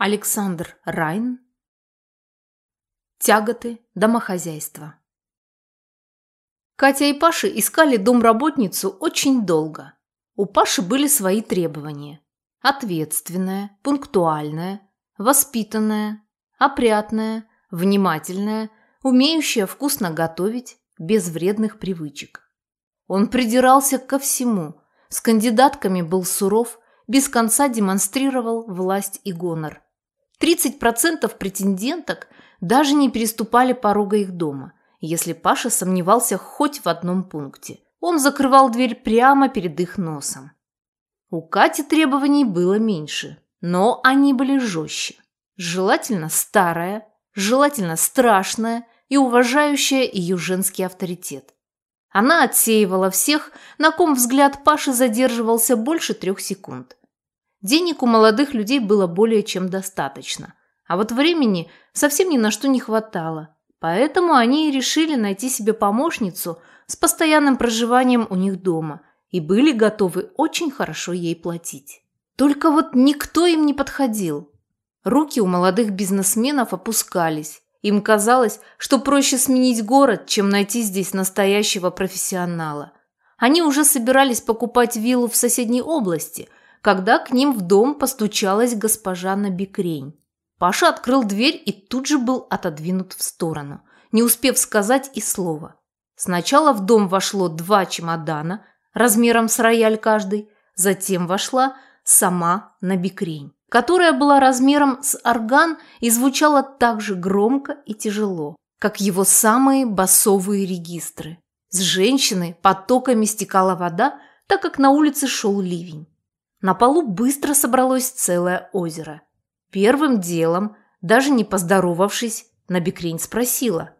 Александр Райн. Тяготы домохозяйства. Катя и Паша искали домработницу очень долго. У Паши были свои требования. Ответственная, пунктуальная, воспитанная, опрятная, внимательная, умеющая вкусно готовить, без вредных привычек. Он придирался ко всему, с кандидатками был суров, без конца демонстрировал власть и гонор – 30% претенденток даже не переступали порога их дома, если Паша сомневался хоть в одном пункте. Он закрывал дверь прямо перед их носом. У Кати требований было меньше, но они были жестче. Желательно старая, желательно страшная и уважающая ее женский авторитет. Она отсеивала всех, на ком взгляд Паши задерживался больше трех секунд. Денег у молодых людей было более чем достаточно. А вот времени совсем ни на что не хватало. Поэтому они и решили найти себе помощницу с постоянным проживанием у них дома и были готовы очень хорошо ей платить. Только вот никто им не подходил. Руки у молодых бизнесменов опускались. Им казалось, что проще сменить город, чем найти здесь настоящего профессионала. Они уже собирались покупать виллу в соседней области – когда к ним в дом постучалась госпожа Набекрень. Паша открыл дверь и тут же был отодвинут в сторону, не успев сказать и слова. Сначала в дом вошло два чемодана, размером с рояль каждый, затем вошла сама Набекрень, которая была размером с орган и звучала так же громко и тяжело, как его самые басовые регистры. С женщины потоками стекала вода, так как на улице шел ливень. На полу быстро собралось целое озеро. Первым делом, даже не поздоровавшись, Набекрень спросила.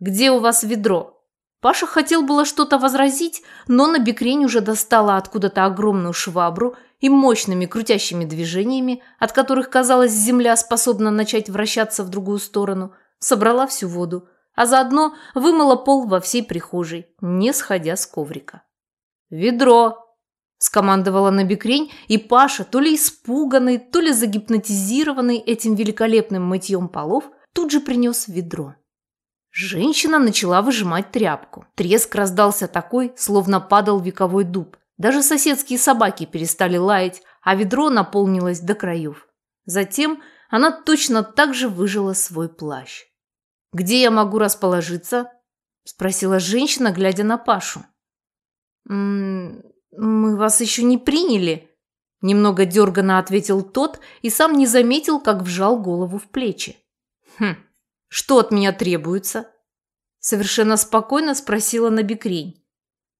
«Где у вас ведро?» Паша хотел было что-то возразить, но Набекрень уже достала откуда-то огромную швабру и мощными крутящими движениями, от которых, казалось, земля способна начать вращаться в другую сторону, собрала всю воду, а заодно вымыла пол во всей прихожей, не сходя с коврика. «Ведро!» Скомандовала Набекрень, и Паша, то ли испуганный, то ли загипнотизированный этим великолепным мытьем полов, тут же принес ведро. Женщина начала выжимать тряпку. Треск раздался такой, словно падал вековой дуб. Даже соседские собаки перестали лаять, а ведро наполнилось до краев. Затем она точно так же выжила свой плащ. «Где я могу расположиться?» – спросила женщина, глядя на Пашу. «М -м, «Мы вас еще не приняли», – немного дерганно ответил тот и сам не заметил, как вжал голову в плечи. «Хм, что от меня требуется?» – совершенно спокойно спросила Набекрень.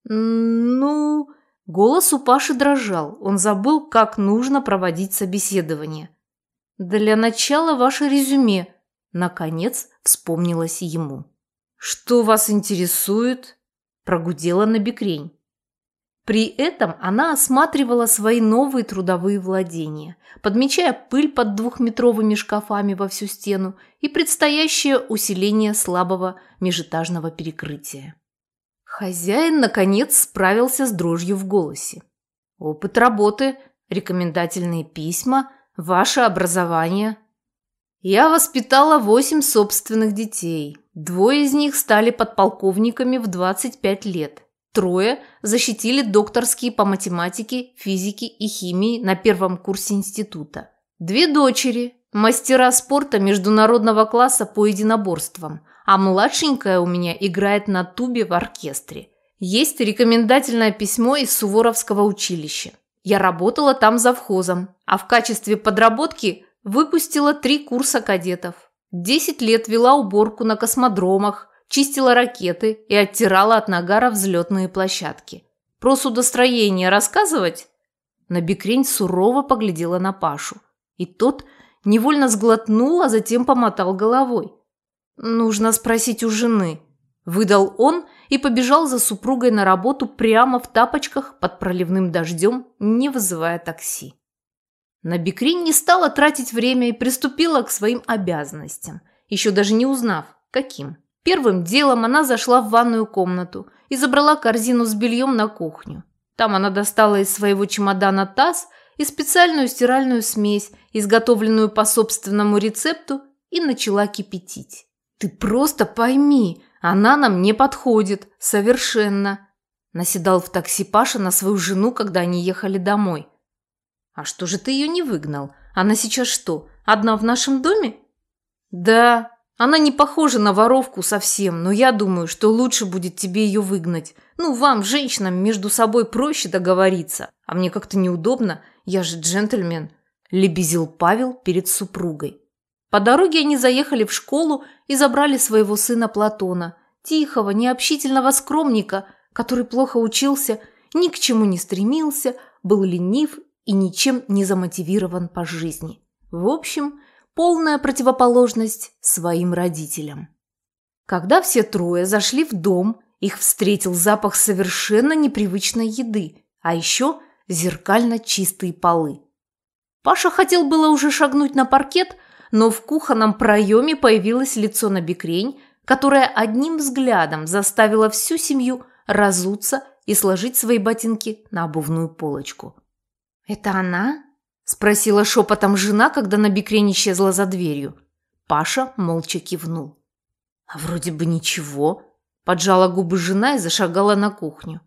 «Ну...» Голос у Паши дрожал. Он забыл, как нужно проводить собеседование. «Для начала ваше резюме», – наконец вспомнилось ему. «Что вас интересует?» – прогудела Набекрень. При этом она осматривала свои новые трудовые владения, подмечая пыль под двухметровыми шкафами во всю стену и предстоящее усиление слабого межэтажного перекрытия. Хозяин, наконец, справился с дрожью в голосе. «Опыт работы, рекомендательные письма, ваше образование». «Я воспитала восемь собственных детей. Двое из них стали подполковниками в 25 лет». Трое защитили докторские по математике, физике и химии на первом курсе института. Две дочери – мастера спорта международного класса по единоборствам, а младшенькая у меня играет на тубе в оркестре. Есть рекомендательное письмо из Суворовского училища. Я работала там завхозом, а в качестве подработки выпустила три курса кадетов. Десять лет вела уборку на космодромах, чистила ракеты и оттирала от нагара взлетные площадки. Про судостроение рассказывать? Набекрень сурово поглядела на Пашу. И тот невольно сглотнул, а затем помотал головой. «Нужно спросить у жены», – выдал он и побежал за супругой на работу прямо в тапочках под проливным дождем, не вызывая такси. Набекрень не стала тратить время и приступила к своим обязанностям, еще даже не узнав, каким. Первым делом она зашла в ванную комнату и забрала корзину с бельем на кухню. Там она достала из своего чемодана таз и специальную стиральную смесь, изготовленную по собственному рецепту, и начала кипятить. «Ты просто пойми, она нам не подходит, совершенно!» Наседал в такси Паша на свою жену, когда они ехали домой. «А что же ты ее не выгнал? Она сейчас что, одна в нашем доме?» «Да, она не похожа на воровку совсем, но я думаю, что лучше будет тебе ее выгнать. Ну, вам, женщинам, между собой проще договориться. А мне как-то неудобно, я же джентльмен», – лебезил Павел перед супругой. По дороге они заехали в школу и забрали своего сына Платона, тихого, необщительного скромника, который плохо учился, ни к чему не стремился, был ленив и ничем не замотивирован по жизни. В общем, полная противоположность своим родителям. Когда все трое зашли в дом, их встретил запах совершенно непривычной еды, а еще зеркально чистые полы. Паша хотел было уже шагнуть на паркет, но в кухонном проеме появилось лицо на бекрень, которое одним взглядом заставило всю семью разуться и сложить свои ботинки на обувную полочку. «Это она?» Спросила шепотом жена, когда на исчезла за дверью. Паша молча кивнул. А вроде бы ничего. Поджала губы жена и зашагала на кухню.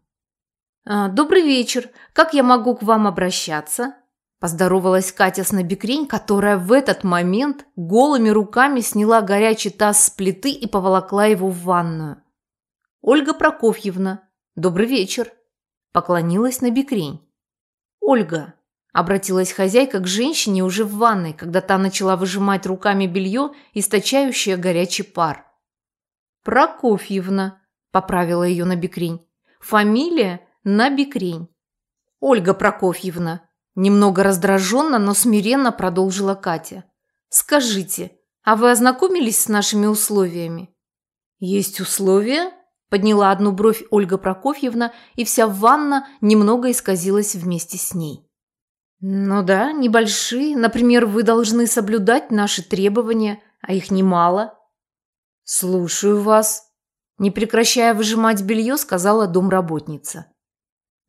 «А, «Добрый вечер. Как я могу к вам обращаться?» Поздоровалась Катя с Набекрень, которая в этот момент голыми руками сняла горячий таз с плиты и поволокла его в ванную. «Ольга Прокофьевна, добрый вечер!» Поклонилась Набекрень. «Ольга, Обратилась хозяйка к женщине уже в ванной, когда та начала выжимать руками белье, источающее горячий пар. «Прокофьевна», – поправила ее на бекрень. «Фамилия на бекрень». «Ольга Прокофьевна», – немного раздраженно, но смиренно продолжила Катя. «Скажите, а вы ознакомились с нашими условиями?» «Есть условия?» – подняла одну бровь Ольга Прокофьевна, и вся ванна немного исказилась вместе с ней. «Ну да, небольшие. Например, вы должны соблюдать наши требования, а их немало». «Слушаю вас», – не прекращая выжимать белье, сказала домработница.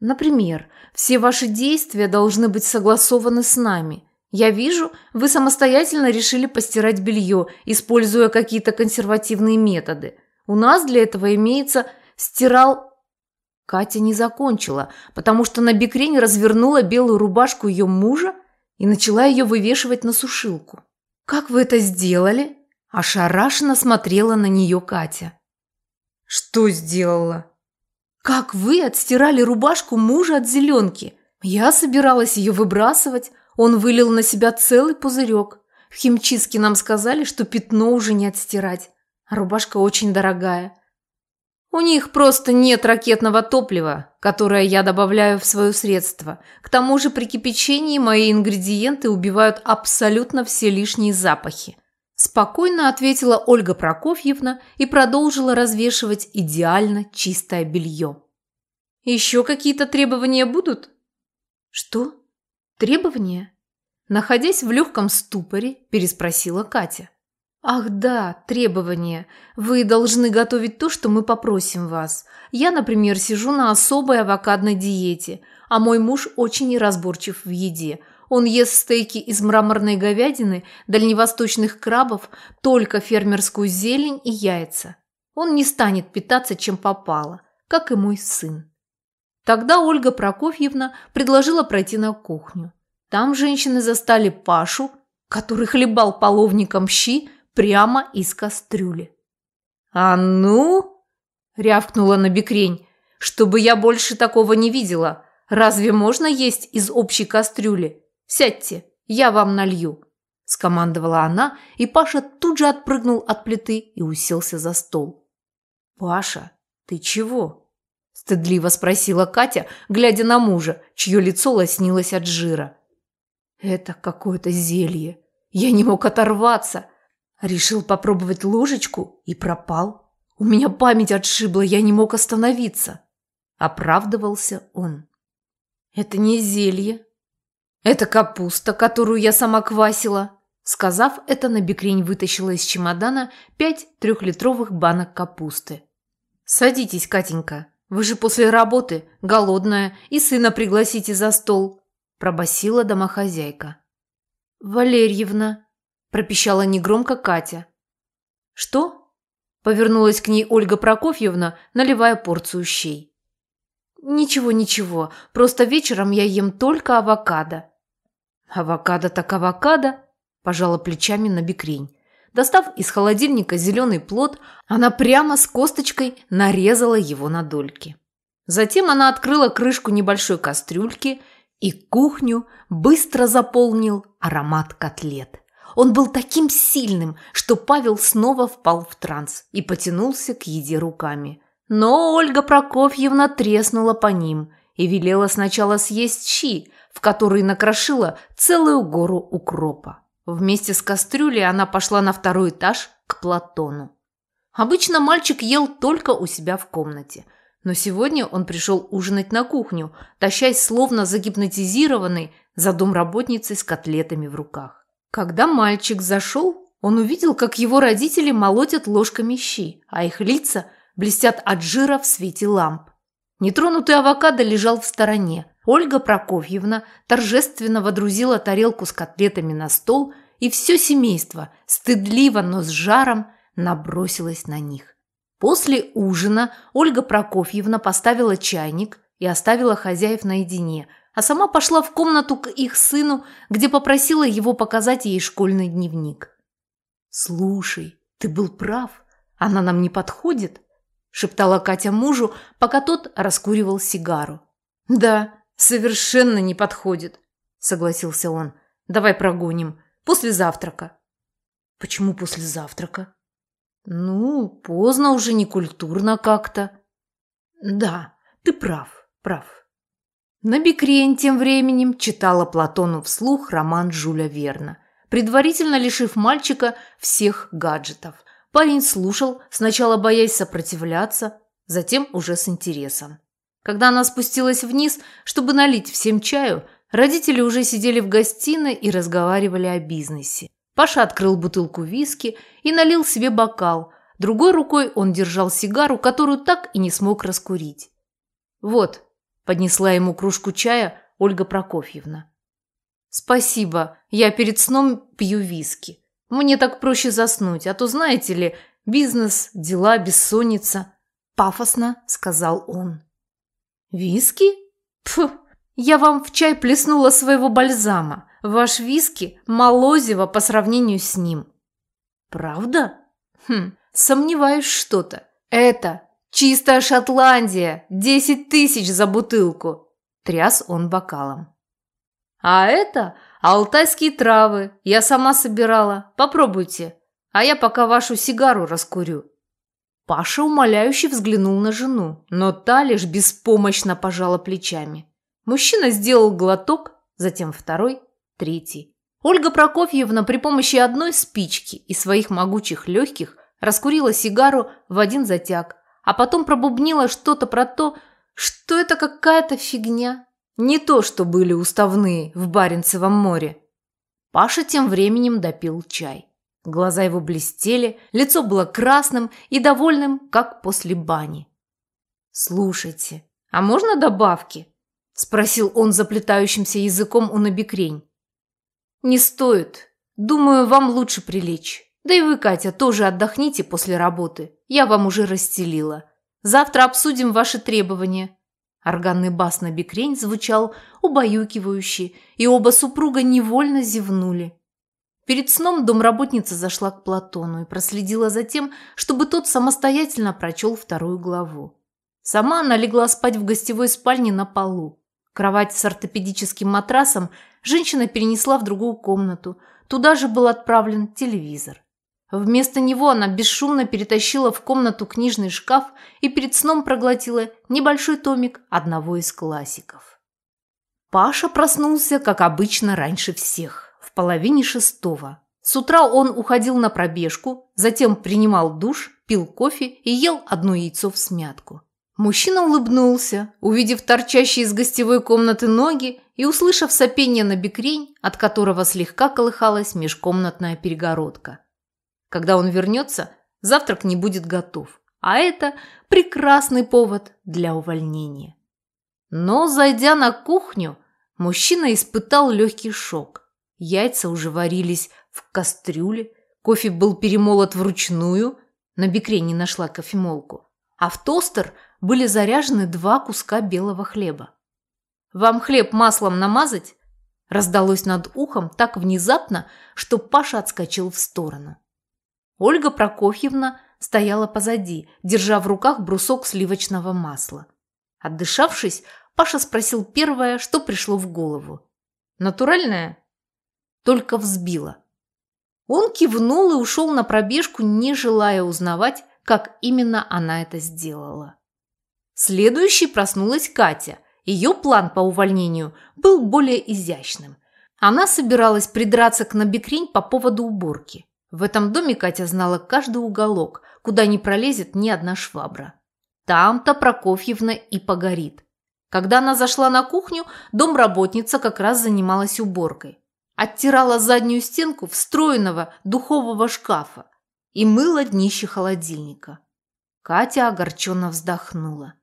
«Например, все ваши действия должны быть согласованы с нами. Я вижу, вы самостоятельно решили постирать белье, используя какие-то консервативные методы. У нас для этого имеется стирал Катя не закончила, потому что на бекрень развернула белую рубашку ее мужа и начала ее вывешивать на сушилку. «Как вы это сделали?» – ошарашенно смотрела на нее Катя. «Что сделала?» «Как вы отстирали рубашку мужа от зеленки? Я собиралась ее выбрасывать, он вылил на себя целый пузырек. В химчистке нам сказали, что пятно уже не отстирать, а рубашка очень дорогая». У них просто нет ракетного топлива, которое я добавляю в свое средство. К тому же при кипячении мои ингредиенты убивают абсолютно все лишние запахи. Спокойно ответила Ольга Прокофьевна и продолжила развешивать идеально чистое белье. «Еще какие-то требования будут?» «Что? Требования?» Находясь в легком ступоре, переспросила Катя. «Ах да, требования. Вы должны готовить то, что мы попросим вас. Я, например, сижу на особой авокадной диете, а мой муж очень неразборчив в еде. Он ест стейки из мраморной говядины, дальневосточных крабов, только фермерскую зелень и яйца. Он не станет питаться, чем попало, как и мой сын». Тогда Ольга Прокофьевна предложила пройти на кухню. Там женщины застали Пашу, который хлебал половником щи, прямо из кастрюли. «А ну!» – рявкнула на бекрень. «Чтобы я больше такого не видела. Разве можно есть из общей кастрюли? Сядьте, я вам налью!» – скомандовала она, и Паша тут же отпрыгнул от плиты и уселся за стол. «Паша, ты чего?» – стыдливо спросила Катя, глядя на мужа, чье лицо лоснилось от жира. «Это какое-то зелье. Я не мог оторваться. Решил попробовать ложечку и пропал. У меня память отшибла, я не мог остановиться. Оправдывался он. Это не зелье. Это капуста, которую я сама квасила. Сказав это, Набекрень вытащила из чемодана пять трехлитровых банок капусты. «Садитесь, Катенька. Вы же после работы, голодная, и сына пригласите за стол». – пробасила домохозяйка. «Валерьевна», – пропищала негромко Катя. «Что?» – повернулась к ней Ольга Прокофьевна, наливая порцию щей. «Ничего, ничего, просто вечером я ем только авокадо». «Авокадо так авокадо», – пожала плечами на бекрень. Достав из холодильника зеленый плод, она прямо с косточкой нарезала его на дольки. Затем она открыла крышку небольшой кастрюльки, и кухню быстро заполнил аромат котлет. Он был таким сильным, что Павел снова впал в транс и потянулся к еде руками. Но Ольга Прокофьевна треснула по ним и велела сначала съесть щи, в которые накрошила целую гору укропа. Вместе с кастрюлей она пошла на второй этаж к Платону. Обычно мальчик ел только у себя в комнате, но сегодня он пришел ужинать на кухню, тащась словно загипнотизированный за домработницей с котлетами в руках. Когда мальчик зашел, он увидел, как его родители молотят ложками щи, а их лица блестят от жира в свете ламп. Нетронутый авокадо лежал в стороне, Ольга Прокофьевна торжественно водрузила тарелку с котлетами на стол, и все семейство, стыдливо, но с жаром, набросилось на них. После ужина Ольга Прокофьевна поставила чайник и оставила хозяев наедине, а сама пошла в комнату к их сыну, где попросила его показать ей школьный дневник. «Слушай, ты был прав, она нам не подходит», – шептала Катя мужу, пока тот раскуривал сигару. «Да, «Совершенно не подходит», – согласился он. «Давай прогоним. После завтрака». «Почему после завтрака?» «Ну, поздно уже, не культурно как-то». «Да, ты прав, прав». Набекрень тем временем читала Платону вслух роман Жюля Верна, предварительно лишив мальчика всех гаджетов. Парень слушал, сначала боясь сопротивляться, затем уже с интересом. Когда она спустилась вниз, чтобы налить всем чаю, родители уже сидели в гостиной и разговаривали о бизнесе. Паша открыл бутылку виски и налил себе бокал. Другой рукой он держал сигару, которую так и не смог раскурить. «Вот», – поднесла ему кружку чая Ольга Прокофьевна. «Спасибо, я перед сном пью виски. Мне так проще заснуть, а то, знаете ли, бизнес, дела, бессонница». «Пафосно», – сказал он. «Виски? Пф, я вам в чай плеснула своего бальзама. Ваш виски – молозиво по сравнению с ним». «Правда? Хм, сомневаюсь что-то. Это чистая Шотландия, десять тысяч за бутылку!» Тряс он бокалом. «А это алтайские травы, я сама собирала. Попробуйте, а я пока вашу сигару раскурю». Паша умоляюще взглянул на жену, но та лишь беспомощно пожала плечами. Мужчина сделал глоток, затем второй, третий. Ольга Прокофьевна при помощи одной спички и своих могучих легких раскурила сигару в один затяг, а потом пробубнила что-то про то, что это какая-то фигня. Не то, что были уставные в Баренцевом море. Паша тем временем допил чай. Глаза его блестели, лицо было красным и довольным, как после бани. «Слушайте, а можно добавки?» – спросил он заплетающимся языком у набекрень. «Не стоит. Думаю, вам лучше прилечь. Да и вы, Катя, тоже отдохните после работы. Я вам уже расстелила. Завтра обсудим ваши требования». Органный бас на бекрень звучал убаюкивающе, и оба супруга невольно зевнули. Перед сном домработница зашла к Платону и проследила за тем, чтобы тот самостоятельно прочел вторую главу. Сама она легла спать в гостевой спальне на полу. Кровать с ортопедическим матрасом женщина перенесла в другую комнату. Туда же был отправлен телевизор. Вместо него она бесшумно перетащила в комнату книжный шкаф и перед сном проглотила небольшой томик одного из классиков. Паша проснулся, как обычно, раньше всех половине шестого. С утра он уходил на пробежку, затем принимал душ, пил кофе и ел одно яйцо в смятку. Мужчина улыбнулся, увидев торчащие из гостевой комнаты ноги и услышав сопение на бекрень, от которого слегка колыхалась межкомнатная перегородка. Когда он вернется, завтрак не будет готов, а это прекрасный повод для увольнения. Но, зайдя на кухню, Мужчина испытал легкий шок. Яйца уже варились в кастрюле, кофе был перемолот вручную, на бекре не нашла кофемолку, а в тостер были заряжены два куска белого хлеба. «Вам хлеб маслом намазать?» раздалось над ухом так внезапно, что Паша отскочил в сторону. Ольга Прокофьевна стояла позади, держа в руках брусок сливочного масла. Отдышавшись, Паша спросил первое, что пришло в голову. «Натуральное?» Только взбило. Он кивнул и ушел на пробежку, не желая узнавать, как именно она это сделала. Следующей проснулась Катя. Ее план по увольнению был более изящным. Она собиралась придраться к Набекрень по поводу уборки. В этом доме Катя знала каждый уголок, куда не пролезет ни одна швабра. Там-то Прокофьевна и погорит. Когда она зашла на кухню, домработница как раз занималась уборкой. Оттирала заднюю стенку встроенного духового шкафа и мыла днище холодильника. Катя огорченно вздохнула.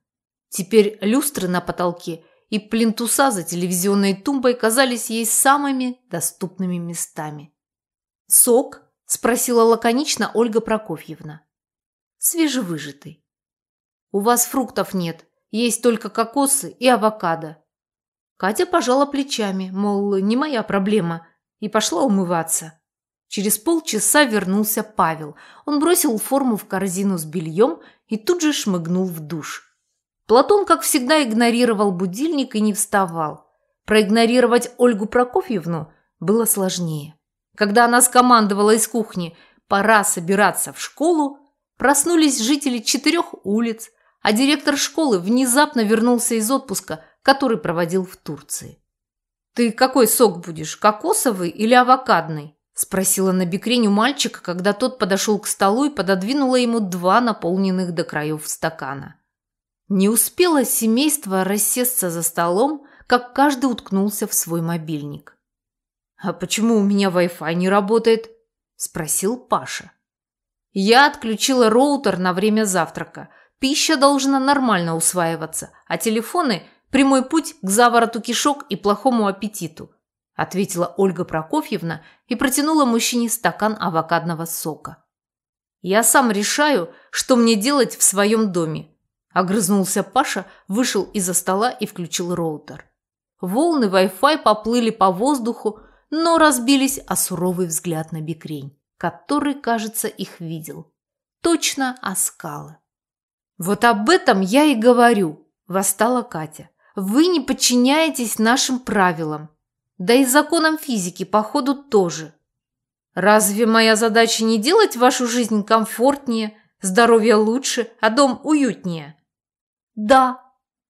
Теперь люстры на потолке и плинтуса за телевизионной тумбой казались ей самыми доступными местами. «Сок?» – спросила лаконично Ольга Прокофьевна. «Свежевыжатый». «У вас фруктов нет, есть только кокосы и авокадо». Катя пожала плечами, мол, не моя проблема, и пошла умываться. Через полчаса вернулся Павел. Он бросил форму в корзину с бельем и тут же шмыгнул в душ. Платон, как всегда, игнорировал будильник и не вставал. Проигнорировать Ольгу Прокофьевну было сложнее. Когда она скомандовала из кухни «пора собираться в школу», проснулись жители четырех улиц, а директор школы внезапно вернулся из отпуска, который проводил в Турции. «Ты какой сок будешь, кокосовый или авокадный?» – спросила на бекрень у мальчика, когда тот подошел к столу и пододвинула ему два наполненных до краев стакана. Не успело семейство рассесться за столом, как каждый уткнулся в свой мобильник. «А почему у меня Wi-Fi не работает?» – спросил Паша. «Я отключила роутер на время завтрака. Пища должна нормально усваиваться, а телефоны – прямой путь к завороту кишок и плохому аппетиту», – ответила Ольга Прокофьевна и протянула мужчине стакан авокадного сока. «Я сам решаю, что мне делать в своем доме. Огрызнулся Паша, вышел из-за стола и включил роутер. Волны Wi-Fi поплыли по воздуху, но разбились о суровый взгляд на бикрень, который, кажется, их видел. Точно о скалы. «Вот об этом я и говорю», – восстала Катя. «Вы не подчиняетесь нашим правилам. Да и законам физики, походу, тоже. Разве моя задача не делать вашу жизнь комфортнее, здоровье лучше, а дом уютнее?» Да,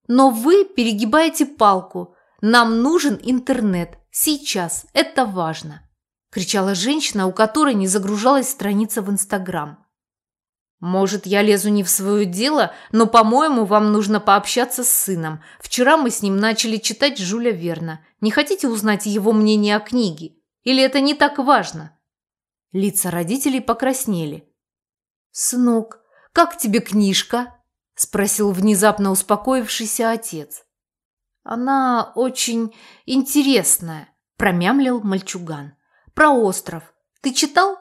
но вы перегибаете палку. Нам нужен интернет. Сейчас. Это важно. Кричала женщина, у которой не загружалась страница в Инстаграм. Может, я лезу не в свое дело, но, по-моему, вам нужно пообщаться с сыном. Вчера мы с ним начали читать Жюля Верна. Не хотите узнать его мнение о книге? Или это не так важно? Лица родителей покраснели. «Сынок, как тебе книжка?» – спросил внезапно успокоившийся отец. «Она очень интересная», – промямлил мальчуган. «Про остров. Ты читал?»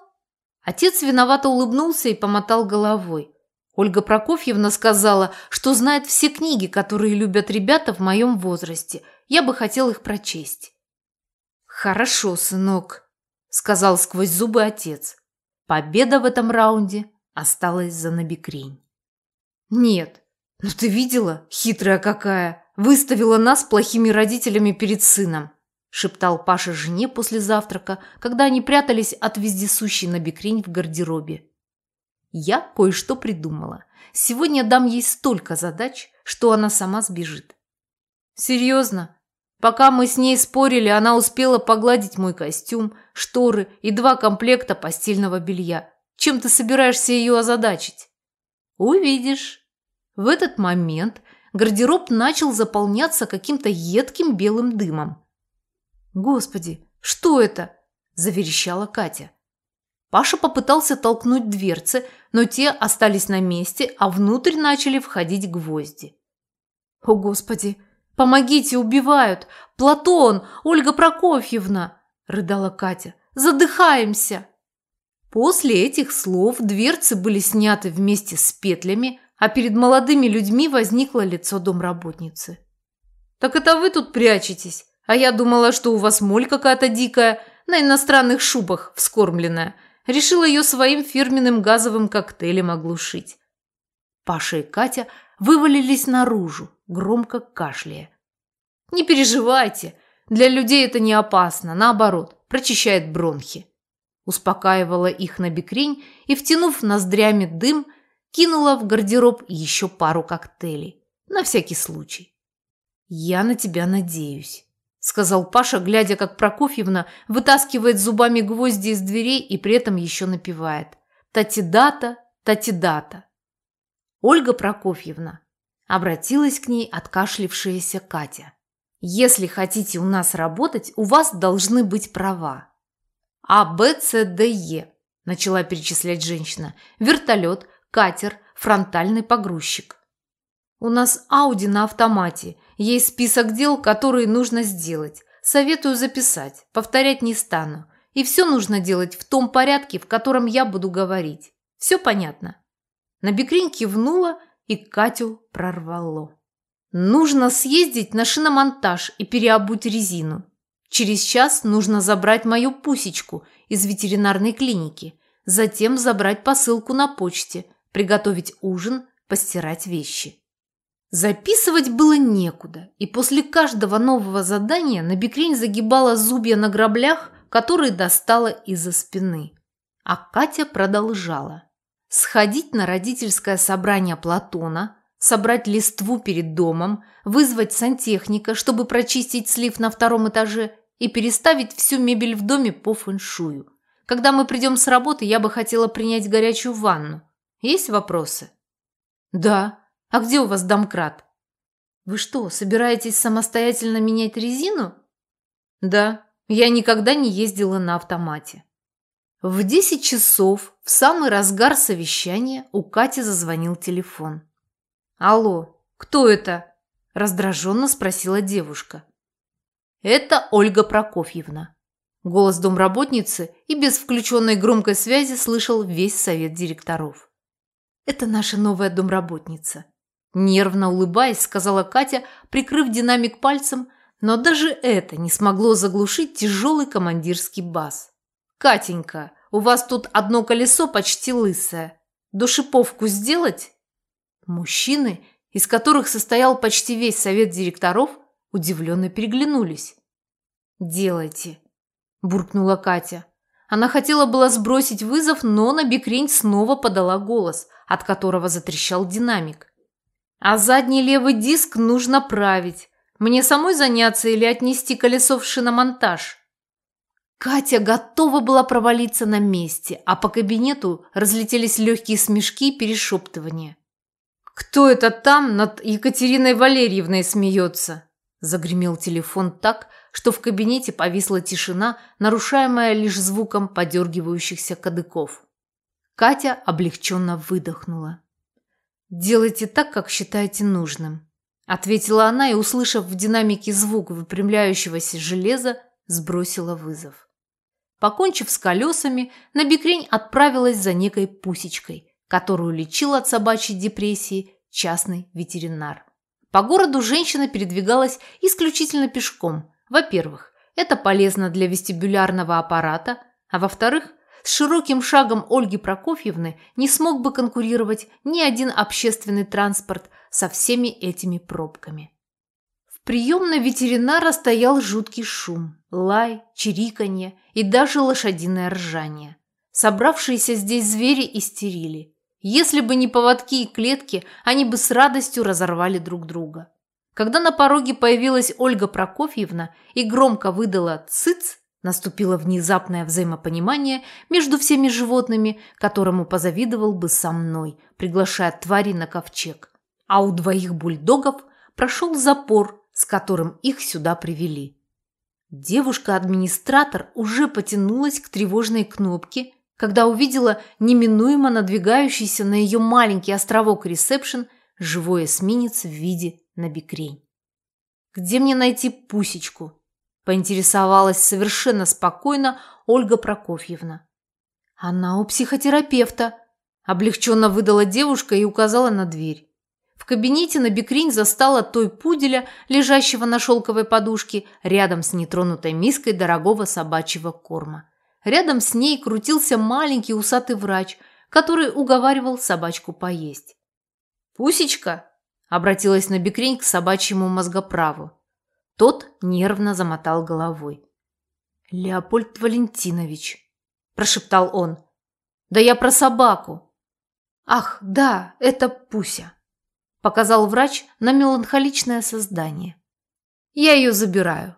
Отец виновато улыбнулся и помотал головой. Ольга Прокофьевна сказала, что знает все книги, которые любят ребята в моем возрасте. Я бы хотел их прочесть. «Хорошо, сынок», – сказал сквозь зубы отец. Победа в этом раунде осталась за Набекрень. «Нет. Ну ты видела? Хитрая какая. Выставила нас плохими родителями перед сыном», шептал Паша жене после завтрака, когда они прятались от вездесущей набекрень в гардеробе. «Я кое-что придумала. Сегодня дам ей столько задач, что она сама сбежит». «Серьезно?» Пока мы с ней спорили, она успела погладить мой костюм, шторы и два комплекта постельного белья. Чем ты собираешься ее озадачить? Увидишь. В этот момент гардероб начал заполняться каким-то едким белым дымом. «Господи, что это?» – заверещала Катя. Паша попытался толкнуть дверцы, но те остались на месте, а внутрь начали входить гвозди. «О, Господи!» – Помогите, убивают! Платон! Ольга Прокофьевна!» – рыдала Катя. «Задыхаемся!» После этих слов дверцы были сняты вместе с петлями, а перед молодыми людьми возникло лицо домработницы. «Так это вы тут прячетесь? А я думала, что у вас моль какая-то дикая, на иностранных шубах вскормленная. Решила ее своим фирменным газовым коктейлем оглушить». Паша и Катя вывалились наружу, громко кашляя. «Не переживайте, для людей это не опасно, наоборот, прочищает бронхи». Успокаивала их на бекрень и, втянув ноздрями дым, кинула в гардероб еще пару коктейлей. На всякий случай. «Я на тебя надеюсь», – сказал Паша, глядя, как Прокофьевна вытаскивает зубами гвозди из дверей и при этом еще напевает. «Татидата, татидата». Ольга Прокофьевна обратилась к ней откашлившаяся Катя. «Если хотите у нас работать, у вас должны быть права». «А, Б, С, Д, Е», – начала перечислять женщина. «Вертолет, катер, фронтальный погрузчик». «У нас Ауди на автомате. Есть список дел, которые нужно сделать. Советую записать. Повторять не стану. И все нужно делать в том порядке, в котором я буду говорить. Все понятно?» Набекрень кивнула, и Катю прорвало. «Нужно съездить на шиномонтаж и переобуть резину. Через час нужно забрать мою пусечку из ветеринарной клиники, затем забрать посылку на почте, приготовить ужин, постирать вещи. Записывать было некуда, и после каждого нового задания Набекрень загибала зубья на граблях, которые достала из-за спины. А Катя продолжала. Сходить на родительское собрание Платона, собрать листву перед домом, вызвать сантехника, чтобы прочистить слив на втором этаже и переставить всю мебель в доме по фэншую. Когда мы придем с работы, я бы хотела принять горячую ванну. Есть вопросы? Да. А где у вас домкрат? Вы что, собираетесь самостоятельно менять резину? Да. Я никогда не ездила на автомате. В 10 часов, в самый разгар совещания, у Кати зазвонил телефон. «Алло, кто это?» – раздраженно спросила девушка. «Это Ольга Прокофьевна». Голос домработницы и без включенной громкой связи слышал весь совет директоров. «Это наша новая домработница», – нервно улыбаясь, сказала Катя, прикрыв динамик пальцем, но даже это не смогло заглушить тяжелый командирский бас. «Катенька, у вас тут одно колесо почти лысое. Душиповку сделать?» Мужчины, из которых состоял почти весь совет директоров, удивленно переглянулись. «Делайте», – буркнула Катя. Она хотела было сбросить вызов, но на бикрень снова подала голос, от которого затрещал динамик. «А задний левый диск нужно править. Мне самой заняться или отнести колесо в шиномонтаж?» Катя готова была провалиться на месте, а по кабинету разлетелись легкие смешки и перешептывания. «Кто это там над Екатериной Валерьевной смеется?» Загремел телефон так, что в кабинете повисла тишина, нарушаемая лишь звуком подергивающихся кадыков. Катя облегченно выдохнула. «Делайте так, как считаете нужным», – ответила она и, услышав в динамике звук выпрямляющегося железа, сбросила вызов. Покончив с колесами, на бикрень отправилась за некой пусечкой, которую лечил от собачьей депрессии частный ветеринар. По городу женщина передвигалась исключительно пешком. Во-первых, это полезно для вестибулярного аппарата, а во-вторых, с широким шагом Ольги Прокофьевны не смог бы конкурировать ни один общественный транспорт со всеми этими пробками. В приемной ветеринара стоял жуткий шум, лай, чириканье и даже лошадиное ржание. Собравшиеся здесь звери истерили. Если бы не поводки и клетки, они бы с радостью разорвали друг друга. Когда на пороге появилась Ольга Прокофьевна и громко выдала «цыц», наступило внезапное взаимопонимание между всеми животными, которому позавидовал бы со мной, приглашая твари на ковчег. А у двоих бульдогов прошел запор, с которым их сюда привели. Девушка-администратор уже потянулась к тревожной кнопке, когда увидела неминуемо надвигающийся на ее маленький островок ресепшн живой эсминец в виде набекрень. где мне найти Пусечку?» – поинтересовалась совершенно спокойно Ольга Прокофьевна. «Она у психотерапевта», – облегченно выдала девушка и указала на дверь. В кабинете на бикрень застала той пуделя, лежащего на шелковой подушке, рядом с нетронутой миской дорогого собачьего корма. Рядом с ней крутился маленький усатый врач, который уговаривал собачку поесть. «Пусечка!» – обратилась на бикрень к собачьему мозгоправу. Тот нервно замотал головой. «Леопольд Валентинович», – прошептал он. «Да я про собаку». «Ах, да, это Пуся» показал врач на меланхоличное создание. Я ее забираю.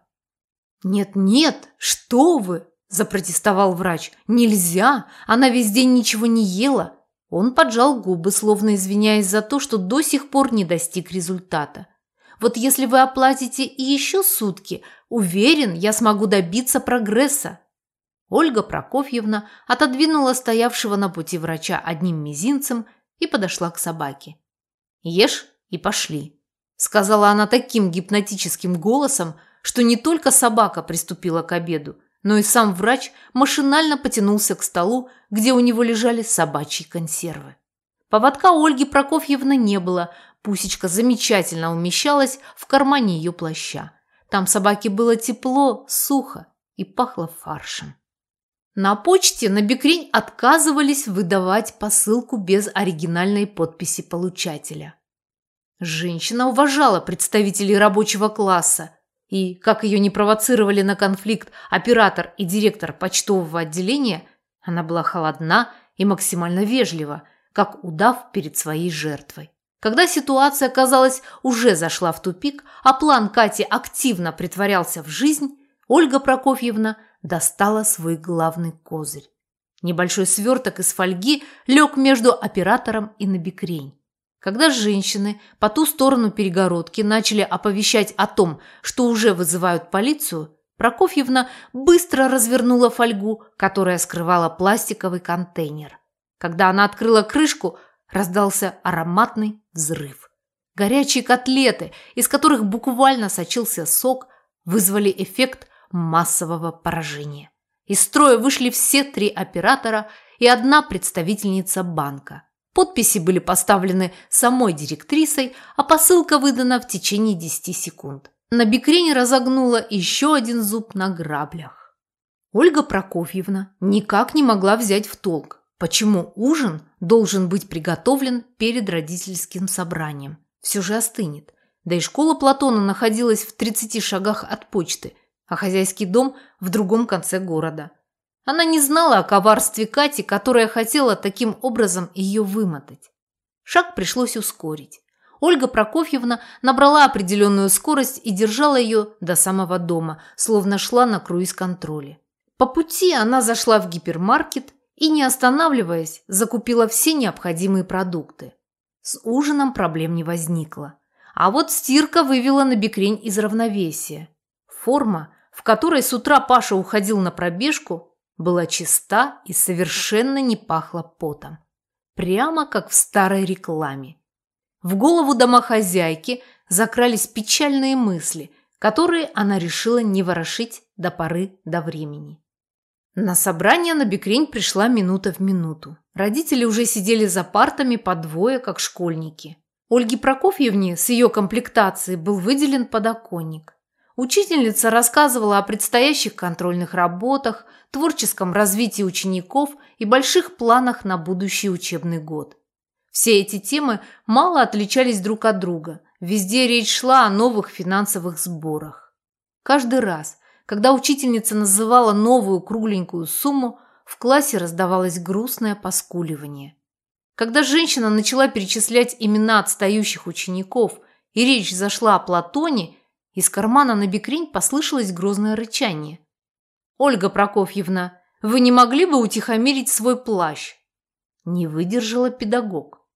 Нет-нет, что вы? запротестовал врач. Нельзя, она весь день ничего не ела. Он поджал губы, словно извиняясь за то, что до сих пор не достиг результата. Вот если вы оплатите и еще сутки, уверен, я смогу добиться прогресса. Ольга Прокофьевна отодвинула стоявшего на пути врача одним мизинцем и подошла к собаке. «Ешь и пошли», – сказала она таким гипнотическим голосом, что не только собака приступила к обеду, но и сам врач машинально потянулся к столу, где у него лежали собачьи консервы. Поводка Ольги Прокофьевны не было, Пусечка замечательно умещалась в кармане ее плаща. Там собаке было тепло, сухо и пахло фаршем. На почте на Бекрень отказывались выдавать посылку без оригинальной подписи получателя. Женщина уважала представителей рабочего класса, и, как ее не провоцировали на конфликт оператор и директор почтового отделения, она была холодна и максимально вежлива, как удав перед своей жертвой. Когда ситуация, казалось, уже зашла в тупик, а план Кати активно притворялся в жизнь, Ольга Прокофьевна достала свой главный козырь. Небольшой сверток из фольги лег между оператором и набекрень. Когда женщины по ту сторону перегородки начали оповещать о том, что уже вызывают полицию, Прокофьевна быстро развернула фольгу, которая скрывала пластиковый контейнер. Когда она открыла крышку, раздался ароматный взрыв. Горячие котлеты, из которых буквально сочился сок, вызвали эффект массового поражения. Из строя вышли все три оператора и одна представительница банка. Подписи были поставлены самой директрисой, а посылка выдана в течение 10 секунд. На бикрень разогнула еще один зуб на граблях. Ольга Прокофьевна никак не могла взять в толк, почему ужин должен быть приготовлен перед родительским собранием. Все же остынет. Да и школа Платона находилась в 30 шагах от почты, а хозяйский дом в другом конце города. Она не знала о коварстве Кати, которая хотела таким образом ее вымотать. Шаг пришлось ускорить. Ольга Прокофьевна набрала определенную скорость и держала ее до самого дома, словно шла на круиз-контроле. По пути она зашла в гипермаркет и, не останавливаясь, закупила все необходимые продукты. С ужином проблем не возникло. А вот стирка вывела на бекрень из равновесия. Форма, в которой с утра Паша уходил на пробежку, была чиста и совершенно не пахла потом. Прямо как в старой рекламе. В голову домохозяйки закрались печальные мысли, которые она решила не ворошить до поры до времени. На собрание на Бекрень пришла минута в минуту. Родители уже сидели за партами по двое, как школьники. Ольге Прокофьевне с ее комплектацией был выделен подоконник. Учительница рассказывала о предстоящих контрольных работах, творческом развитии учеников и больших планах на будущий учебный год. Все эти темы мало отличались друг от друга. Везде речь шла о новых финансовых сборах. Каждый раз, когда учительница называла новую кругленькую сумму, в классе раздавалось грустное поскуливание. Когда женщина начала перечислять имена отстающих учеников и речь зашла о Платоне – из кармана на бекрень послышалось грозное рычание. «Ольга Прокофьевна, вы не могли бы утихомирить свой плащ?» Не выдержала педагог.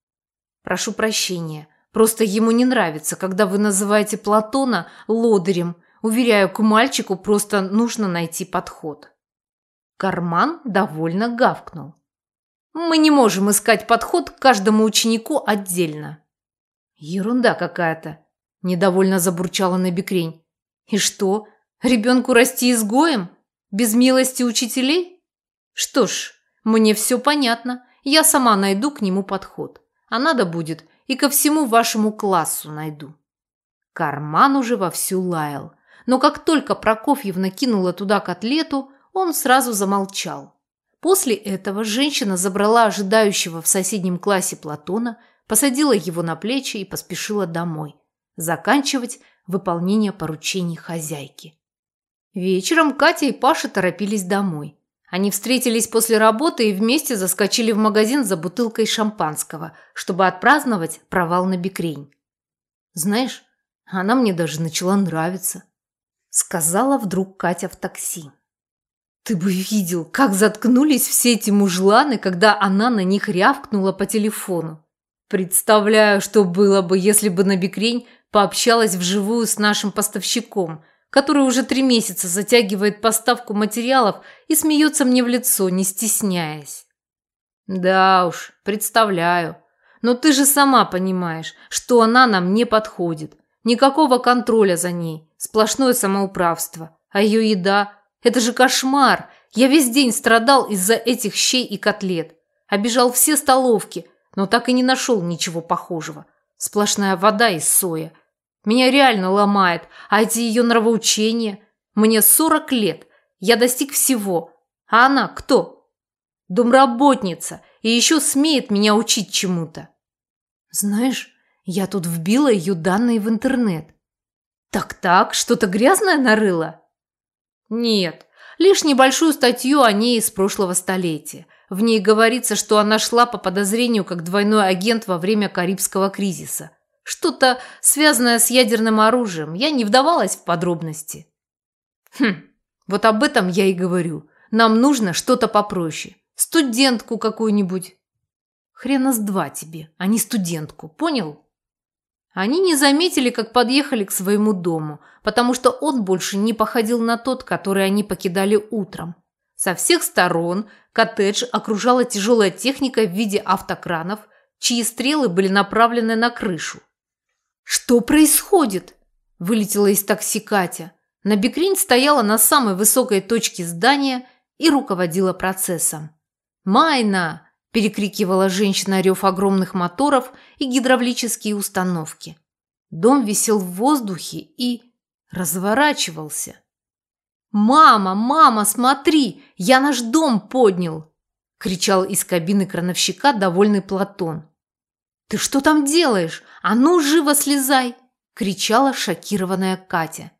«Прошу прощения, просто ему не нравится, когда вы называете Платона лодырем. Уверяю, к мальчику просто нужно найти подход». Карман довольно гавкнул. «Мы не можем искать подход к каждому ученику отдельно». «Ерунда какая-то. – недовольно забурчала Набекрень. «И что, ребенку расти изгоем? Без милости учителей? Что ж, мне все понятно, я сама найду к нему подход. А надо будет, и ко всему вашему классу найду». Карман уже вовсю лаял, но как только Прокофьевна кинула туда котлету, он сразу замолчал. После этого женщина забрала ожидающего в соседнем классе Платона, посадила его на плечи и поспешила домой, заканчивать выполнение поручений хозяйки. Вечером Катя и Паша торопились домой. Они встретились после работы и вместе заскочили в магазин за бутылкой шампанского, чтобы отпраздновать провал на бикрень. «Знаешь, она мне даже начала нравиться», – сказала вдруг Катя в такси. Ты бы видел, как заткнулись все эти мужланы, когда она на них рявкнула по телефону. Представляю, что было бы, если бы Набекрень пообщалась вживую с нашим поставщиком, который уже три месяца затягивает поставку материалов и смеется мне в лицо, не стесняясь. Да уж, представляю. Но ты же сама понимаешь, что она нам не подходит. Никакого контроля за ней, сплошное самоуправство. А ее еда – это же кошмар. Я весь день страдал из-за этих щей и котлет. Обижал все столовки – но так и не нашел ничего похожего. Сплошная вода и соя. Меня реально ломает, а эти ее нравоучения... Мне 40 лет, я достиг всего. А она кто? Домработница, и еще смеет меня учить чему-то. Знаешь, я тут вбила ее данные в интернет. Так-так, что-то грязное нарыла? Нет, лишь небольшую статью о ней из прошлого столетия. В ней говорится, что она шла по подозрению как двойной агент во время Карибского кризиса. Что-то связанное с ядерным оружием. Я не вдавалась в подробности. Хм, вот об этом я и говорю. Нам нужно что-то попроще. Студентку какую-нибудь. Хрена с два тебе, а не студентку, понял? Они не заметили, как подъехали к своему дому, потому что он больше не походил на тот, который они покидали утром. Со всех сторон коттедж окружала тяжелая техника в виде автокранов, чьи стрелы были направлены на крышу. «Что происходит?» – вылетела из такси Катя. Набекрень стояла на самой высокой точке здания и руководила процессом. «Майна!» – перекрикивала женщина рев огромных моторов и гидравлические установки. Дом висел в воздухе и разворачивался. «Мама, мама, смотри, я наш дом поднял!» – кричал из кабины крановщика довольный Платон. «Ты что там делаешь? А ну, живо слезай!» – кричала шокированная Катя.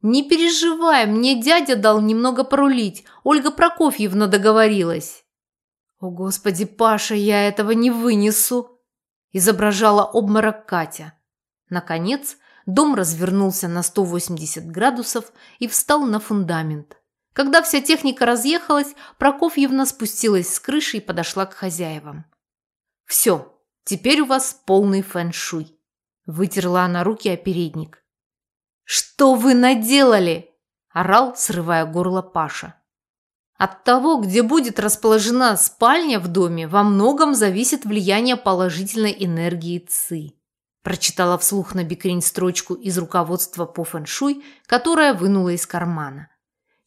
«Не переживай, мне дядя дал немного порулить, Ольга Прокофьевна договорилась». «О, Господи, Паша, я этого не вынесу!» – изображала обморок Катя. Наконец, Дом развернулся на 180 градусов и встал на фундамент. Когда вся техника разъехалась, Прокофьевна спустилась с крыши и подошла к хозяевам. «Все, теперь у вас полный фэн-шуй», – вытерла она руки о передник. «Что вы наделали?» – орал, срывая горло Паша. От того, где будет расположена спальня в доме, во многом зависит влияние положительной энергии ЦИ. Прочитала вслух на бикрень строчку из руководства по фэншуй, которая вынула из кармана.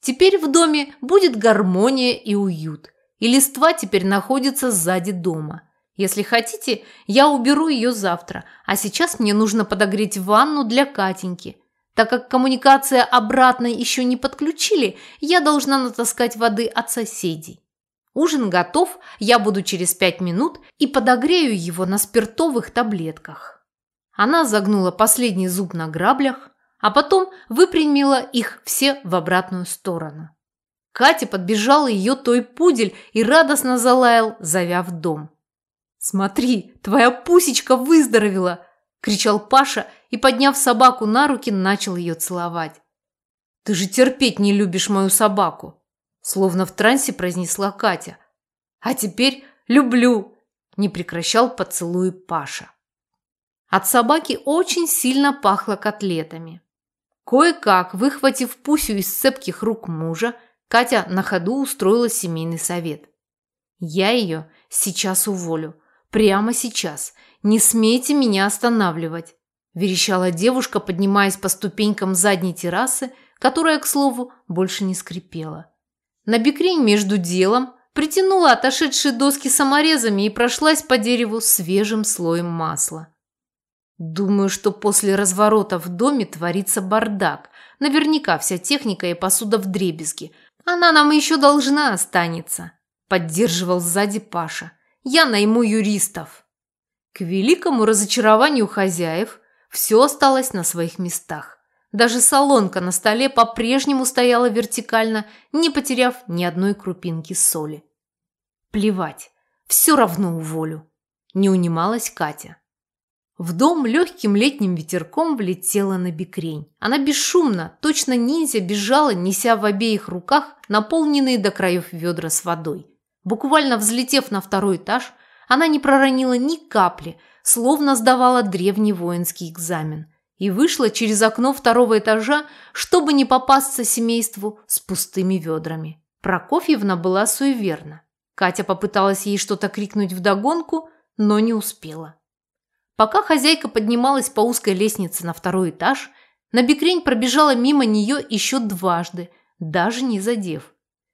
Теперь в доме будет гармония и уют. И листва теперь находится сзади дома. Если хотите, я уберу ее завтра, а сейчас мне нужно подогреть ванну для Катеньки. Так как коммуникация обратной еще не подключили, я должна натаскать воды от соседей. Ужин готов, я буду через пять минут и подогрею его на спиртовых таблетках. Она загнула последний зуб на граблях, а потом выпрямила их все в обратную сторону. Кате подбежала ее той пудель и радостно залаял, зовя в дом. «Смотри, твоя пусечка выздоровела!» – кричал Паша и, подняв собаку на руки, начал ее целовать. «Ты же терпеть не любишь мою собаку!» – словно в трансе произнесла Катя. «А теперь люблю!» – не прекращал поцелуй Паша. От собаки очень сильно пахло котлетами. Кое-как, выхватив Пусю из цепких рук мужа, Катя на ходу устроила семейный совет. «Я ее сейчас уволю. Прямо сейчас. Не смейте меня останавливать», – верещала девушка, поднимаясь по ступенькам задней террасы, которая, к слову, больше не скрипела. На бекрень между делом притянула отошедшие доски саморезами и прошлась по дереву свежим слоем масла. Думаю, что после разворота в доме творится бардак. Наверняка вся техника и посуда в дребезги. Она нам еще должна останется. Поддерживал сзади Паша. Я найму юристов. К великому разочарованию хозяев все осталось на своих местах. Даже солонка на столе по-прежнему стояла вертикально, не потеряв ни одной крупинки соли. Плевать, все равно уволю. Не унималась Катя. В дом легким летним ветерком влетела на бекрень. Она бесшумно, точно ниндзя, бежала, неся в обеих руках наполненные до краев ведра с водой. Буквально взлетев на второй этаж, она не проронила ни капли, словно сдавала древний воинский экзамен, и вышла через окно второго этажа, чтобы не попасться семейству с пустыми ведрами. Прокофьевна была суеверна. Катя попыталась ей что-то крикнуть вдогонку, но не успела. Пока хозяйка поднималась по узкой лестнице на второй этаж, Набекрень пробежала мимо нее еще дважды, даже не задев.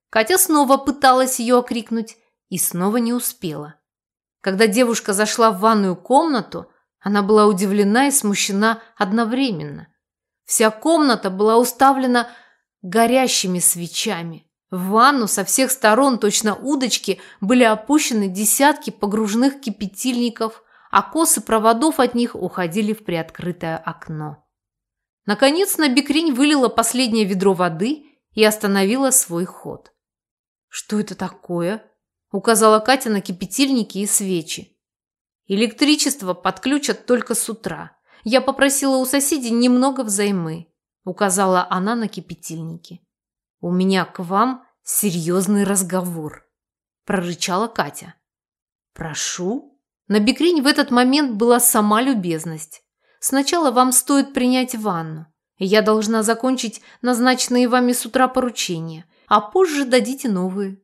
Катя снова пыталась ее окрикнуть и снова не успела. Когда девушка зашла в ванную комнату, она была удивлена и смущена одновременно. Вся комната была уставлена горящими свечами. В ванну со всех сторон, точно удочки, были опущены десятки погружных кипятильников, а косы проводов от них уходили в приоткрытое окно. Наконец на бикрень вылила последнее ведро воды и остановила свой ход. «Что это такое?» – указала Катя на кипятильники и свечи. «Электричество подключат только с утра. Я попросила у соседей немного взаймы», – указала она на кипятильники. «У меня к вам серьезный разговор», – прорычала Катя. «Прошу», на Бекрень в этот момент была сама любезность. Сначала вам стоит принять ванну. Я должна закончить назначенные вами с утра поручения, а позже дадите новые.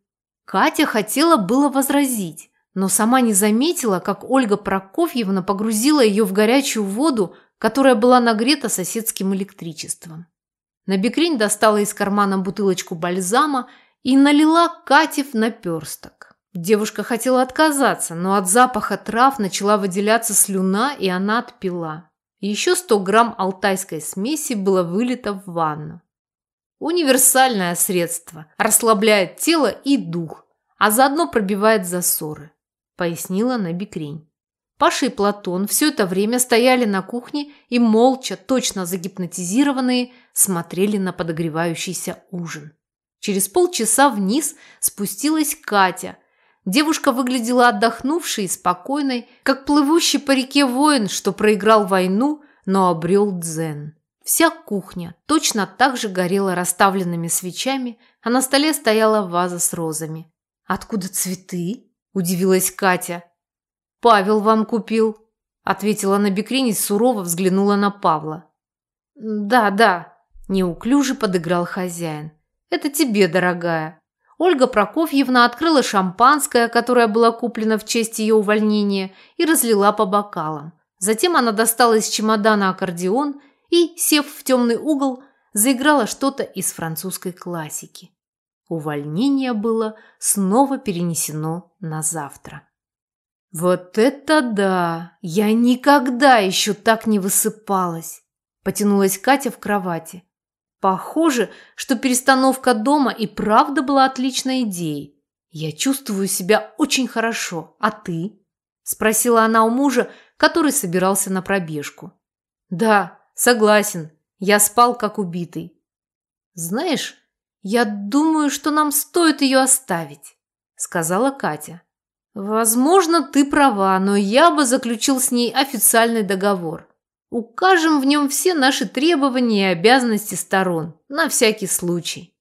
Катя хотела было возразить, но сама не заметила, как Ольга Прокофьевна погрузила ее в горячую воду, которая была нагрета соседским электричеством. Набекрень достала из кармана бутылочку бальзама и налила Кате в наперсток. Девушка хотела отказаться, но от запаха трав начала выделяться слюна, и она отпила. Еще 100 грамм алтайской смеси было вылито в ванну. Универсальное средство, расслабляет тело и дух, а заодно пробивает засоры, пояснила Набикрень. Паша и Платон все это время стояли на кухне и молча, точно загипнотизированные, смотрели на подогревающийся ужин. Через полчаса вниз спустилась Катя – Девушка выглядела отдохнувшей и спокойной, как плывущий по реке воин, что проиграл войну, но обрел дзен. Вся кухня точно так же горела расставленными свечами, а на столе стояла ваза с розами. «Откуда цветы?» – удивилась Катя. «Павел вам купил», – ответила на бекрень и сурово взглянула на Павла. «Да, да», – неуклюже подыграл хозяин. «Это тебе, дорогая. Ольга Прокофьевна открыла шампанское, которое было куплено в честь ее увольнения, и разлила по бокалам. Затем она достала из чемодана аккордеон и, сев в темный угол, заиграла что-то из французской классики. Увольнение было снова перенесено на завтра. «Вот это да! Я никогда еще так не высыпалась!» Потянулась Катя в кровати. Похоже, что перестановка дома и правда была отличной идеей. Я чувствую себя очень хорошо. А ты? Спросила она у мужа, который собирался на пробежку. Да, согласен. Я спал как убитый. Знаешь, я думаю, что нам стоит ее оставить, сказала Катя. Возможно, ты права, но я бы заключил с ней официальный договор. Укажем в нем все наши требования и обязанности сторон, на всякий случай.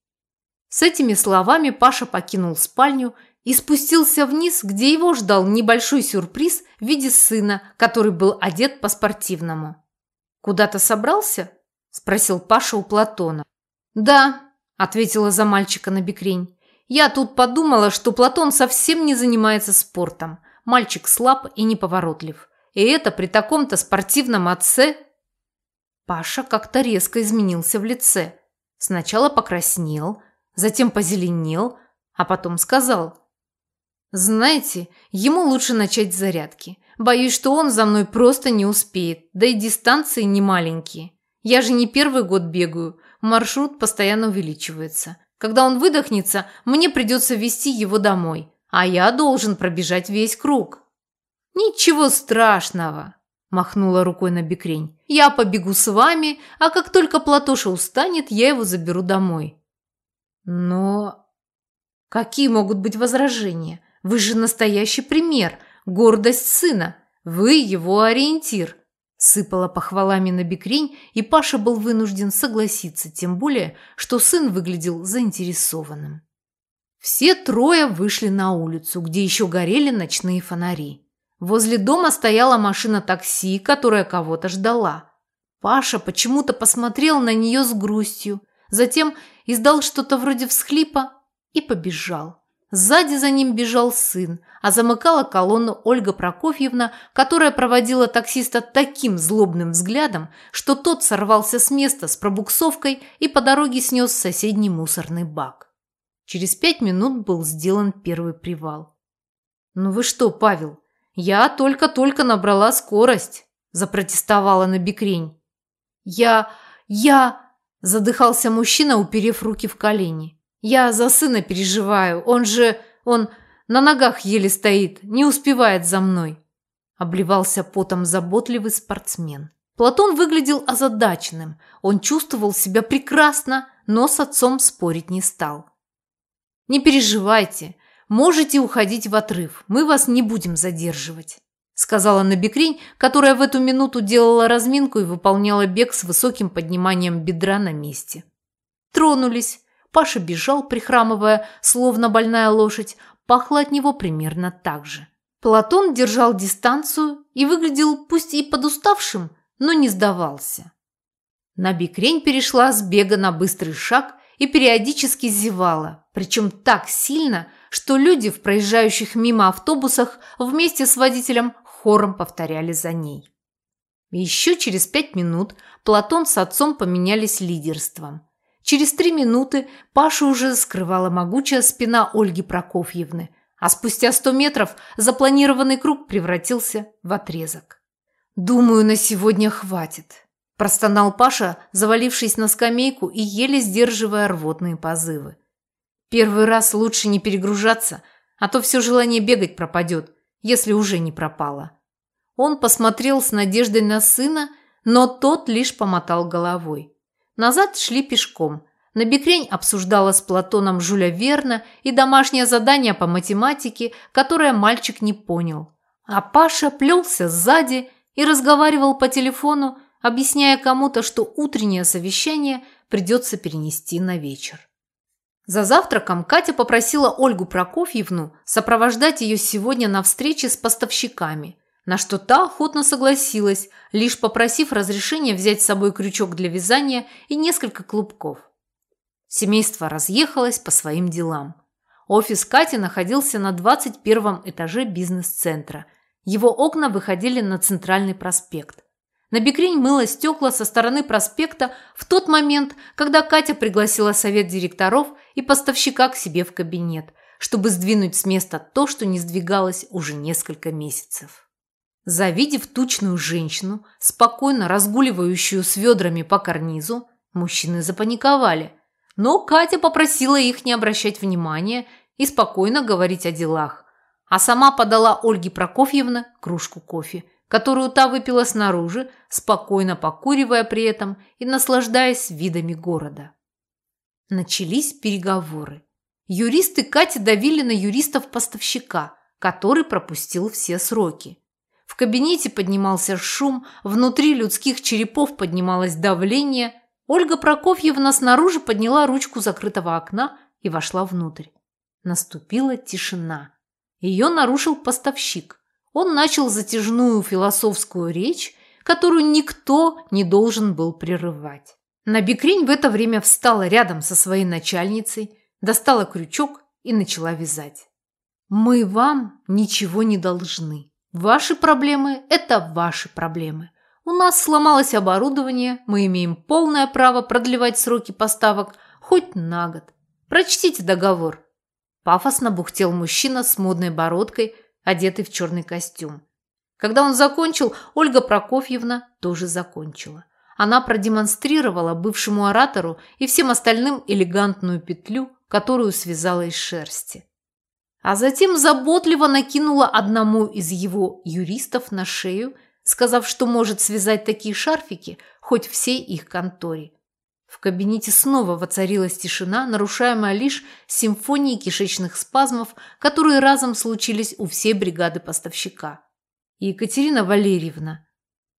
С этими словами Паша покинул спальню и спустился вниз, где его ждал небольшой сюрприз в виде сына, который был одет по-спортивному. «Куда-то собрался?» – спросил Паша у Платона. «Да», – ответила за мальчика на бекрень. «Я тут подумала, что Платон совсем не занимается спортом. Мальчик слаб и неповоротлив. И это при таком-то спортивном отце. Паша как-то резко изменился в лице. Сначала покраснел, затем позеленел, а потом сказал. «Знаете, ему лучше начать с зарядки. Боюсь, что он за мной просто не успеет, да и дистанции не маленькие. Я же не первый год бегаю, маршрут постоянно увеличивается. Когда он выдохнется, мне придется вести его домой, а я должен пробежать весь круг». «Ничего страшного», – махнула рукой на бекрень. «Я побегу с вами, а как только Платоша устанет, я его заберу домой». «Но...» «Какие могут быть возражения? Вы же настоящий пример, гордость сына. Вы его ориентир. Сыпала похвалами на бекрень, и Паша был вынужден согласиться, тем более, что сын выглядел заинтересованным. Все трое вышли на улицу, где еще горели ночные фонари. Возле дома стояла машина такси, которая кого-то ждала. Паша почему-то посмотрел на нее с грустью, затем издал что-то вроде всхлипа и побежал. Сзади за ним бежал сын, а замыкала колонну Ольга Прокофьевна, которая проводила таксиста таким злобным взглядом, что тот сорвался с места с пробуксовкой и по дороге снес соседний мусорный бак. Через пять минут был сделан первый привал. «Ну вы что, Павел, я только-только набрала скорость», – запротестовала на бикрень. «Я... я...» – задыхался мужчина, уперев руки в колени. Я за сына переживаю. Он же... Он на ногах еле стоит, не успевает за мной. Обливался потом заботливый спортсмен. Платон выглядел озадаченным. Он чувствовал себя прекрасно, но с отцом спорить не стал. «Не переживайте. Можете уходить в отрыв. Мы вас не будем задерживать», сказала Набекрень, которая в эту минуту делала разминку и выполняла бег с высоким подниманием бедра на месте. Тронулись. Паша бежал, прихрамывая, словно больная лошадь, пахло от него примерно так же. Платон держал дистанцию и выглядел пусть и подуставшим, но не сдавался. Набикрень перешла с бега на быстрый шаг и периодически зевала, причем так сильно, что люди в проезжающих мимо автобусах вместе с водителем хором повторяли за ней. Еще через пять минут Платон с отцом поменялись лидерством. Через три минуты Пашу уже скрывала могучая спина Ольги Прокофьевны, а спустя сто метров запланированный круг превратился в отрезок. «Думаю, на сегодня хватит», – простонал Паша, завалившись на скамейку и еле сдерживая рвотные позывы. «Первый раз лучше не перегружаться, а то все желание бегать пропадет, если уже не пропало». Он посмотрел с надеждой на сына, но тот лишь помотал головой. Назад шли пешком. Набекрень обсуждала с Платоном Жюля Верна и домашнее задание по математике, которое мальчик не понял. А Паша плелся сзади и разговаривал по телефону, объясняя кому-то, что утреннее совещание придется перенести на вечер. За завтраком Катя попросила Ольгу Прокофьевну сопровождать ее сегодня на встрече с поставщиками – на что та охотно согласилась, лишь попросив разрешения взять с собой крючок для вязания и несколько клубков. Семейство разъехалось по своим делам. Офис Кати находился на 21 этаже бизнес-центра. Его окна выходили на центральный проспект. На бекрень мыло стекла со стороны проспекта в тот момент, когда Катя пригласила совет директоров и поставщика к себе в кабинет, чтобы сдвинуть с места то, что не сдвигалось уже несколько месяцев. Завидев тучную женщину, спокойно разгуливающую с ведрами по карнизу, мужчины запаниковали. Но Катя попросила их не обращать внимания и спокойно говорить о делах. А сама подала Ольге Прокофьевне кружку кофе, которую та выпила снаружи, спокойно покуривая при этом и наслаждаясь видами города. Начались переговоры. Юристы Кати давили на юристов-поставщика, который пропустил все сроки. Кабинете поднимался шум, внутри людских черепов поднималось давление. Ольга Прокофьевна снаружи подняла ручку закрытого окна и вошла внутрь. Наступила тишина. Ее нарушил поставщик. Он начал затяжную философскую речь, которую никто не должен был прерывать. Набекрень в это время встала рядом со своей начальницей, достала крючок и начала вязать. «Мы вам ничего не должны. Ваши проблемы – это ваши проблемы. У нас сломалось оборудование, мы имеем полное право продлевать сроки поставок хоть на год. Прочтите договор». Пафосно бухтел мужчина с модной бородкой, одетый в черный костюм. Когда он закончил, Ольга Прокофьевна тоже закончила. Она продемонстрировала бывшему оратору и всем остальным элегантную петлю, которую связала из шерсти. А затем заботливо накинула одному из его юристов на шею, сказав, что может связать такие шарфики хоть всей их конторе. В кабинете снова воцарилась тишина, нарушаемая лишь симфонией кишечных спазмов, которые разом случились у всей бригады поставщика. Екатерина Валерьевна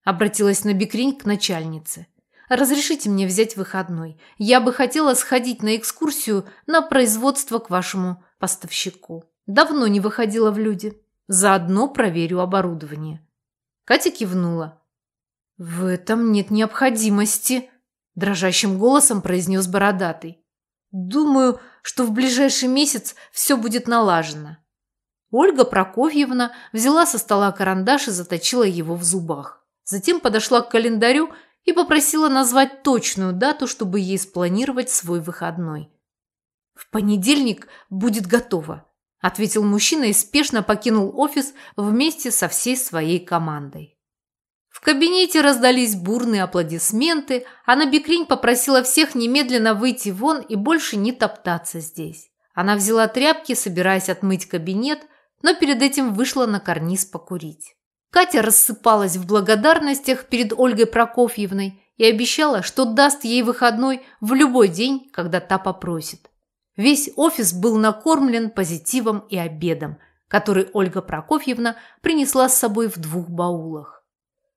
обратилась на бикрень к начальнице. «Разрешите мне взять выходной. Я бы хотела сходить на экскурсию на производство к вашему поставщику. Давно не выходила в люди. Заодно проверю оборудование». Катя кивнула. «В этом нет необходимости», – дрожащим голосом произнес Бородатый. «Думаю, что в ближайший месяц все будет налажено. Ольга Прокофьевна взяла со стола карандаш и заточила его в зубах. Затем подошла к календарю и попросила назвать точную дату, чтобы ей спланировать свой выходной. «В понедельник будет готово», – ответил мужчина и спешно покинул офис вместе со всей своей командой. В кабинете раздались бурные аплодисменты, а Набекрень попросила всех немедленно выйти вон и больше не топтаться здесь. Она взяла тряпки, собираясь отмыть кабинет, но перед этим вышла на карниз покурить. Катя рассыпалась в благодарностях перед Ольгой Прокофьевной и обещала, что даст ей выходной в любой день, когда та попросит. Весь офис был накормлен позитивом и обедом, который Ольга Прокофьевна принесла с собой в двух баулах.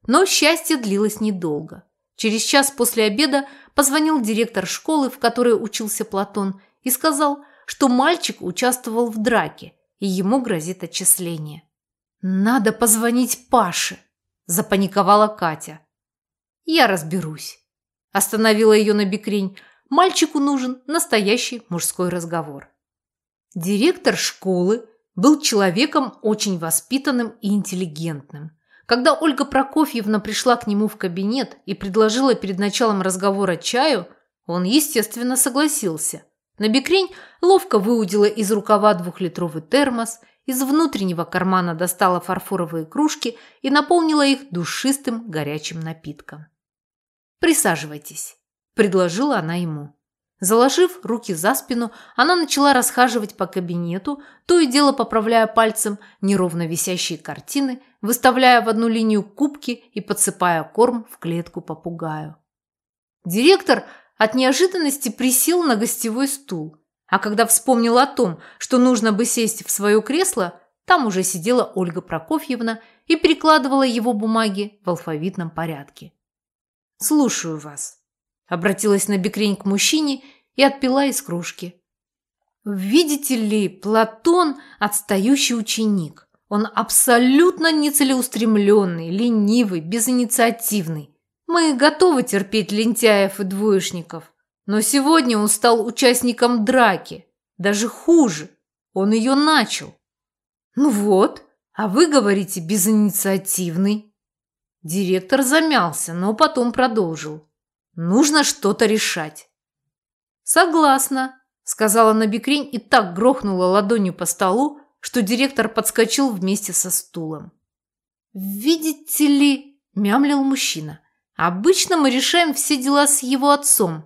Но счастье длилось недолго. Через час после обеда позвонил директор школы, в которой учился Платон, и сказал, что мальчик участвовал в драке – и ему грозит отчисление. «Надо позвонить Паше», – запаниковала Катя. «Я разберусь», – остановила ее на бикрень. «Мальчику нужен настоящий мужской разговор». Директор школы был человеком очень воспитанным и интеллигентным. Когда Ольга Прокофьевна пришла к нему в кабинет и предложила перед началом разговора чаю, он, естественно, согласился – Набекрень ловко выудила из рукава двухлитровый термос, из внутреннего кармана достала фарфоровые кружки и наполнила их душистым горячим напитком. «Присаживайтесь», – предложила она ему. Заложив руки за спину, она начала расхаживать по кабинету, то и дело поправляя пальцем неровно висящие картины, выставляя в одну линию кубки и подсыпая корм в клетку попугаю. Директор от неожиданности присел на гостевой стул, а когда вспомнил о том, что нужно бы сесть в свое кресло, там уже сидела Ольга Прокофьевна и перекладывала его бумаги в алфавитном порядке. «Слушаю вас», – обратилась на бекрень к мужчине и отпила из кружки. «Видите ли, Платон – отстающий ученик. Он абсолютно нецелеустремленный, ленивый, безинициативный. Мы готовы терпеть лентяев и двоечников, но сегодня он стал участником драки. Даже хуже, он ее начал. Ну вот, а вы говорите безинициативный. Директор замялся, но потом продолжил. Нужно что-то решать. Согласна, сказала Набекрень и так грохнула ладонью по столу, что директор подскочил вместе со стулом. «Видите ли», – мямлил мужчина, Обычно мы решаем все дела с его отцом.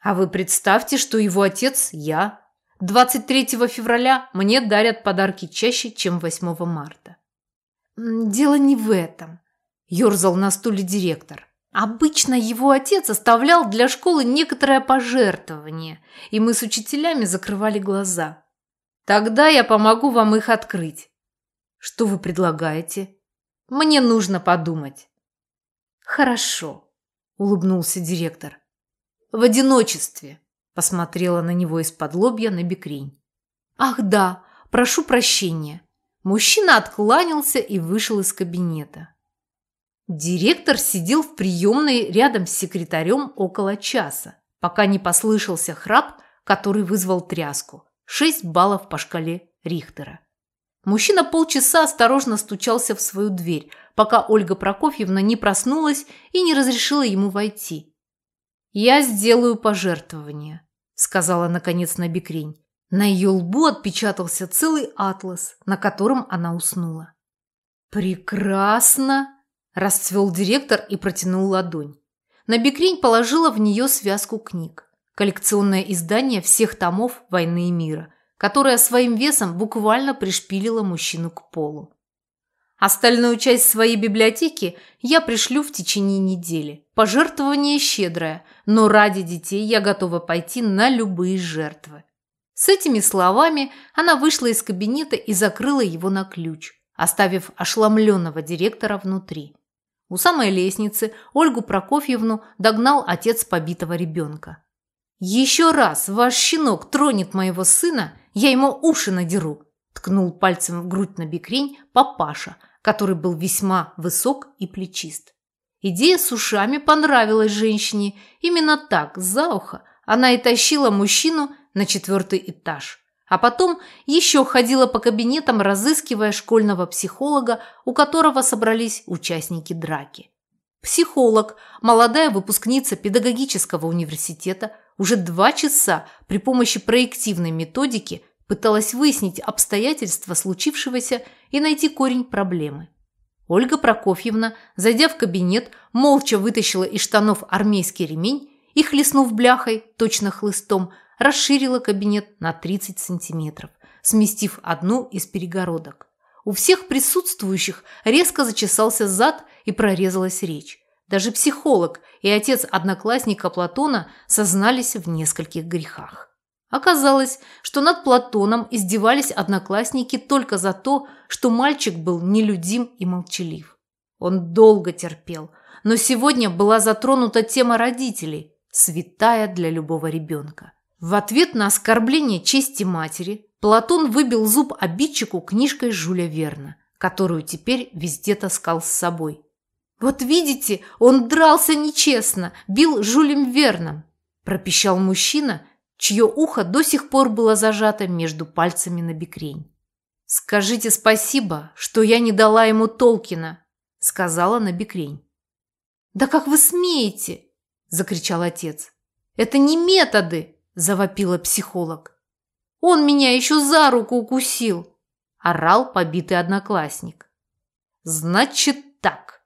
А вы представьте, что его отец – я. 23 февраля мне дарят подарки чаще, чем 8 марта. Дело не в этом, ерзал на стуле директор. Обычно его отец оставлял для школы некоторое пожертвование, и мы с учителями закрывали глаза. Тогда я помогу вам их открыть. Что вы предлагаете? Мне нужно подумать. «Хорошо», – улыбнулся директор. «В одиночестве», – посмотрела на него из-под лобья на бекрень. «Ах да, прошу прощения». Мужчина откланялся и вышел из кабинета. Директор сидел в приемной рядом с секретарем около часа, пока не послышался храп, который вызвал тряску. Шесть баллов по шкале Рихтера. Мужчина полчаса осторожно стучался в свою дверь, пока Ольга Прокофьевна не проснулась и не разрешила ему войти. «Я сделаю пожертвование», – сказала наконец Набекрень. На ее лбу отпечатался целый атлас, на котором она уснула. «Прекрасно!» – расцвел директор и протянул ладонь. Набекрень положила в нее связку книг. Коллекционное издание всех томов «Войны и мира», которое своим весом буквально пришпилило мужчину к полу. Остальную часть своей библиотеки я пришлю в течение недели. Пожертвование щедрое, но ради детей я готова пойти на любые жертвы. С этими словами она вышла из кабинета и закрыла его на ключ, оставив ошеломленного директора внутри. У самой лестницы Ольгу Прокофьевну догнал отец побитого ребенка. «Еще раз ваш щенок тронет моего сына, я ему уши надеру», ткнул пальцем в грудь на бекрень папаша, который был весьма высок и плечист. Идея с ушами понравилась женщине. Именно так, за ухо, она и тащила мужчину на четвертый этаж. А потом еще ходила по кабинетам, разыскивая школьного психолога, у которого собрались участники драки. Психолог, молодая выпускница педагогического университета, уже два часа при помощи проективной методики пыталась выяснить обстоятельства случившегося и найти корень проблемы. Ольга Прокофьевна, зайдя в кабинет, молча вытащила из штанов армейский ремень и, хлестнув бляхой, точно хлыстом, расширила кабинет на 30 сантиметров, сместив одну из перегородок. У всех присутствующих резко зачесался зад и прорезалась речь. Даже психолог и отец одноклассника Платона сознались в нескольких грехах. Оказалось, что над Платоном издевались одноклассники только за то, что мальчик был нелюдим и молчалив. Он долго терпел, но сегодня была затронута тема родителей, святая для любого ребенка. В ответ на оскорбление чести матери Платон выбил зуб обидчику книжкой Жюля Верна, которую теперь везде таскал с собой. «Вот видите, он дрался нечестно, бил Жюлем Верном», – пропищал мужчина, чье ухо до сих пор было зажато между пальцами на бекрень. «Скажите спасибо, что я не дала ему Толкина», – сказала на бекрень. «Да как вы смеете?» – закричал отец. «Это не методы!» – завопила психолог. «Он меня еще за руку укусил!» – орал побитый одноклассник. «Значит так!»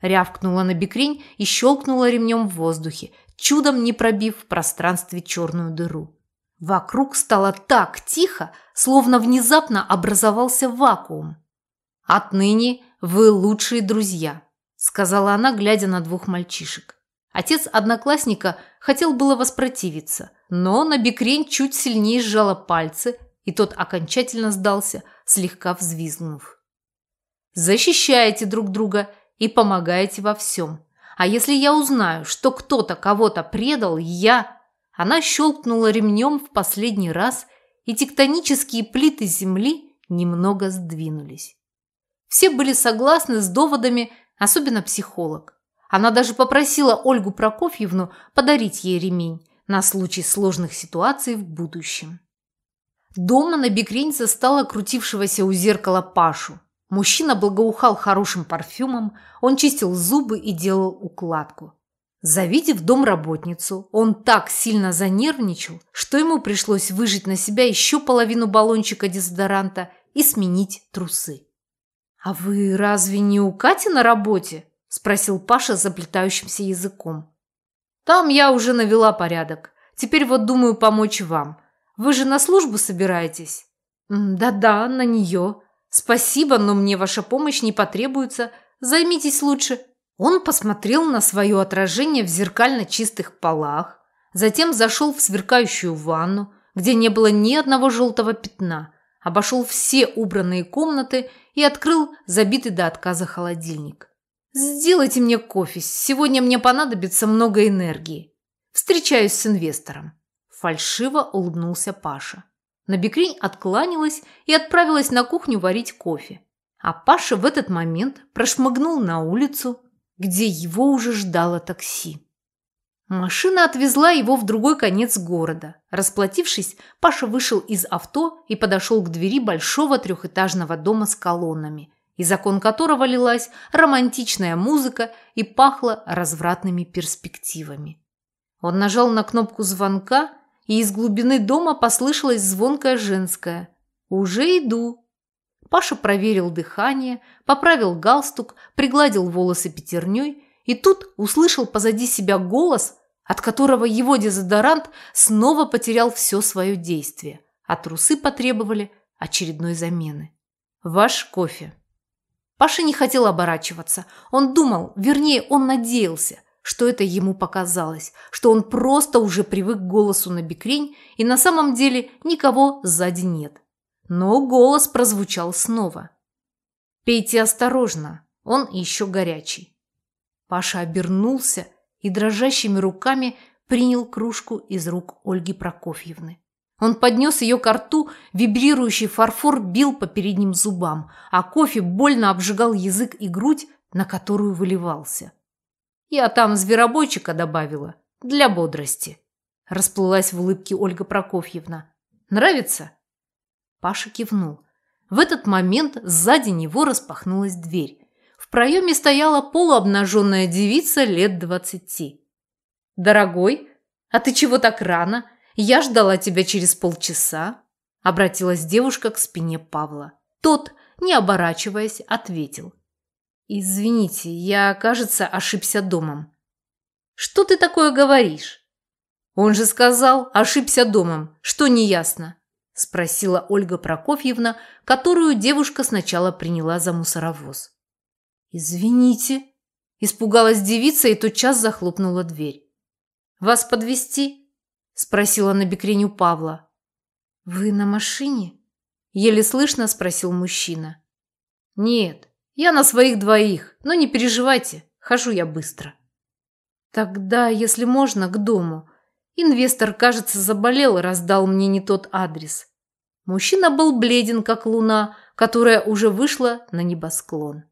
Рявкнула на бекрень и щелкнула ремнем в воздухе, чудом не пробив в пространстве черную дыру. Вокруг стало так тихо, словно внезапно образовался вакуум. «Отныне вы лучшие друзья», – сказала она, глядя на двух мальчишек. Отец одноклассника хотел было воспротивиться, но на бекрень чуть сильнее сжала пальцы, и тот окончательно сдался, слегка взвизгнув. «Защищаете друг друга и помогаете во всем. А если я узнаю, что кто-то кого-то предал, я...» Она щелкнула ремнем в последний раз, и тектонические плиты земли немного сдвинулись. Все были согласны с доводами, особенно психолог. Она даже попросила Ольгу Прокофьевну подарить ей ремень на случай сложных ситуаций в будущем. Дома на бекрень стала крутившегося у зеркала Пашу. Мужчина благоухал хорошим парфюмом, он чистил зубы и делал укладку. Завидев домработницу, он так сильно занервничал, что ему пришлось выжать на себя еще половину баллончика дезодоранта и сменить трусы. «А вы разве не у Кати на работе?» – спросил Паша заплетающимся языком. «Там я уже навела порядок. Теперь вот думаю помочь вам. Вы же на службу собираетесь?» «Да-да, на нее», «Спасибо, но мне ваша помощь не потребуется. Займитесь лучше». Он посмотрел на свое отражение в зеркально чистых полах, затем зашел в сверкающую ванну, где не было ни одного желтого пятна, обошел все убранные комнаты и открыл забитый до отказа холодильник. «Сделайте мне кофе, сегодня мне понадобится много энергии. Встречаюсь с инвестором». Фальшиво улыбнулся Паша. Набекрень откланялась и отправилась на кухню варить кофе. А Паша в этот момент прошмыгнул на улицу, где его уже ждало такси. Машина отвезла его в другой конец города. Расплатившись, Паша вышел из авто и подошел к двери большого трехэтажного дома с колоннами, из окон которого лилась романтичная музыка и пахло развратными перспективами. Он нажал на кнопку звонка, и из глубины дома послышалось звонкое женское «Уже иду». Паша проверил дыхание, поправил галстук, пригладил волосы пятерней и тут услышал позади себя голос – от которого его дезодорант снова потерял все свое действие, а трусы потребовали очередной замены. «Ваш кофе». Паша не хотел оборачиваться. Он думал, вернее, он надеялся, что это ему показалось, что он просто уже привык к голосу на бикрень, и на самом деле никого сзади нет. Но голос прозвучал снова. «Пейте осторожно, он еще горячий». Паша обернулся и дрожащими руками принял кружку из рук Ольги Прокофьевны. Он поднес ее к рту, вибрирующий фарфор бил по передним зубам, а кофе больно обжигал язык и грудь, на которую выливался. «Я там зверобойчика добавила, для бодрости», – расплылась в улыбке Ольга Прокофьевна. «Нравится?» Паша кивнул. В этот момент сзади него распахнулась дверь. В проеме стояла полуобнаженная девица лет двадцати. «Дорогой, а ты чего так рано? Я ждала тебя через полчаса», – обратилась девушка к спине Павла. Тот, не оборачиваясь, ответил. «Извините, я, кажется, ошибся домом». «Что ты такое говоришь?» «Он же сказал, ошибся домом. Что неясно?» – спросила Ольга Прокофьевна, которую девушка сначала приняла за мусоровоз. «Извините», – испугалась девица и тотчас захлопнула дверь. «Вас подвести? Спросила на бекрень Павла. «Вы на машине?» – еле слышно спросил мужчина. «Нет, я на своих двоих, но не переживайте, хожу я быстро». «Тогда, если можно, к дому. Инвестор, кажется, заболел и раздал мне не тот адрес». Мужчина был бледен, как луна, которая уже вышла на небосклон.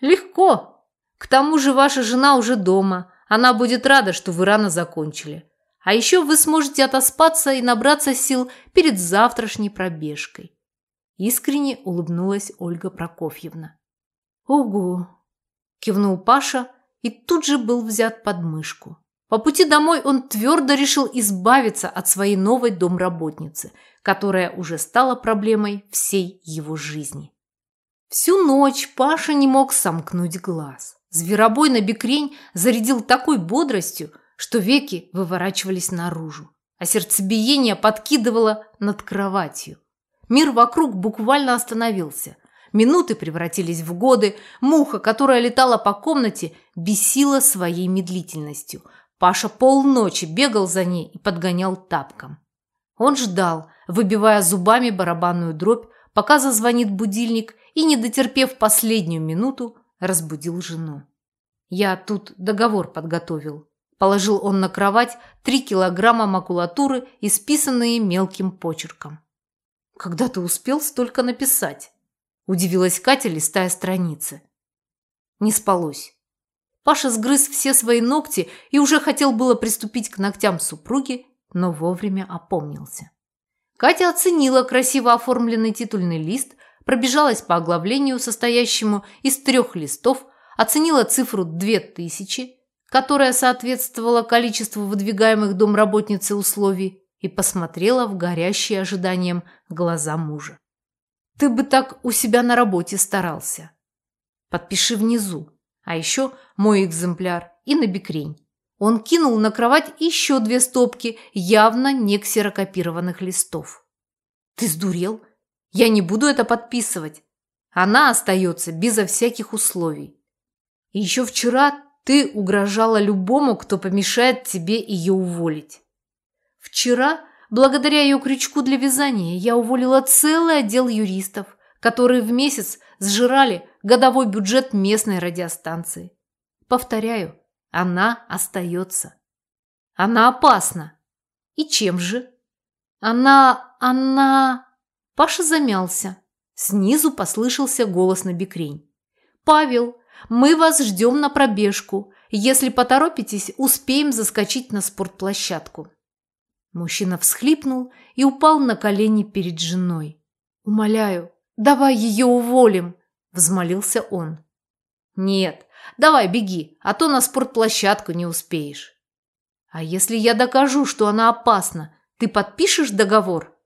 «Легко. К тому же ваша жена уже дома. Она будет рада, что вы рано закончили. А еще вы сможете отоспаться и набраться сил перед завтрашней пробежкой». Искренне улыбнулась Ольга Прокофьевна. «Ого!» – кивнул Паша и тут же был взят под мышку. По пути домой он твердо решил избавиться от своей новой домработницы, которая уже стала проблемой всей его жизни. Всю ночь Паша не мог сомкнуть глаз. Зверобой на бекрень зарядил такой бодростью, что веки выворачивались наружу, а сердцебиение подкидывало над кроватью. Мир вокруг буквально остановился. Минуты превратились в годы, муха, которая летала по комнате, бесила своей медлительностью. Паша полночи бегал за ней и подгонял тапком. Он ждал, выбивая зубами барабанную дробь, пока зазвонит будильник и, не дотерпев последнюю минуту, разбудил жену. «Я тут договор подготовил». Положил он на кровать три килограмма макулатуры, исписанные мелким почерком. «Когда ты успел столько написать?» – удивилась Катя, листая страницы. Не спалось. Паша сгрыз все свои ногти и уже хотел было приступить к ногтям супруги, но вовремя опомнился. Катя оценила красиво оформленный титульный лист, пробежалась по оглавлению, состоящему из трех листов, оценила цифру 2000, которая соответствовала количеству выдвигаемых домработницы условий, и посмотрела в горящие ожиданием глаза мужа. «Ты бы так у себя на работе старался. Подпиши внизу, а еще мой экземпляр и на бикрень». Он кинул на кровать еще две стопки явно не ксерокопированных листов. «Ты сдурел? Я не буду это подписывать. Она остается безо всяких условий. И еще вчера ты угрожала любому, кто помешает тебе ее уволить. Вчера, благодаря ее крючку для вязания, я уволила целый отдел юристов, которые в месяц сжирали годовой бюджет местной радиостанции. Повторяю, она остается. Она опасна. И чем же? Она... она... Паша замялся. Снизу послышался голос на бекрень. «Павел, мы вас ждем на пробежку. Если поторопитесь, успеем заскочить на спортплощадку». Мужчина всхлипнул и упал на колени перед женой. «Умоляю, давай ее уволим!» – взмолился он. «Нет, давай беги, а то на спортплощадку не успеешь». «А если я докажу, что она опасна, ты подпишешь договор?»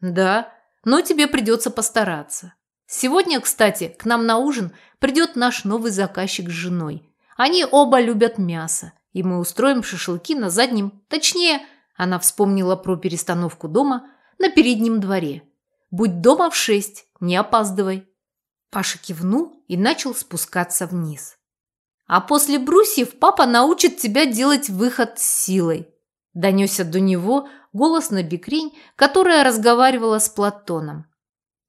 «Да, но тебе придется постараться. Сегодня, кстати, к нам на ужин придет наш новый заказчик с женой. Они оба любят мясо, и мы устроим шашлыки на заднем, точнее, она вспомнила про перестановку дома на переднем дворе. Будь дома в шесть, не опаздывай. Паша кивнул и начал спускаться вниз. А после брусьев папа научит тебя делать выход с силой. Донесся до него голос на бикрень, которая разговаривала с Платоном.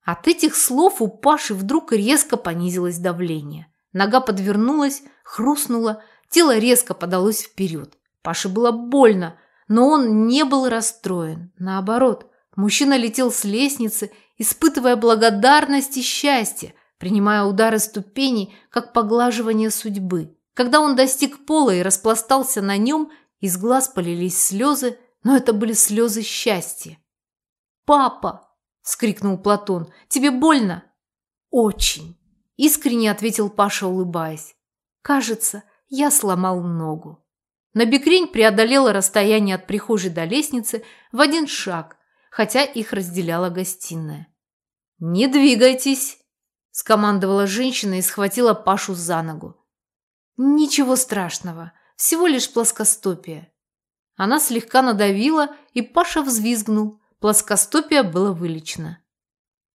От этих слов у Паши вдруг резко понизилось давление. Нога подвернулась, хрустнула, тело резко подалось вперед. Паше было больно, но он не был расстроен. Наоборот, мужчина летел с лестницы, испытывая благодарность и счастье, принимая удары ступеней, как поглаживание судьбы. Когда он достиг пола и распластался на нем, из глаз полились слезы, но это были слезы счастья. «Папа!» – вскрикнул Платон. «Тебе больно?» «Очень!» – искренне ответил Паша, улыбаясь. «Кажется, я сломал ногу». Набекрень преодолела расстояние от прихожей до лестницы в один шаг, хотя их разделяла гостиная. «Не двигайтесь!» – скомандовала женщина и схватила Пашу за ногу. «Ничего страшного, всего лишь плоскостопие». Она слегка надавила, и Паша взвизгнул. Плоскостопие было вылечено.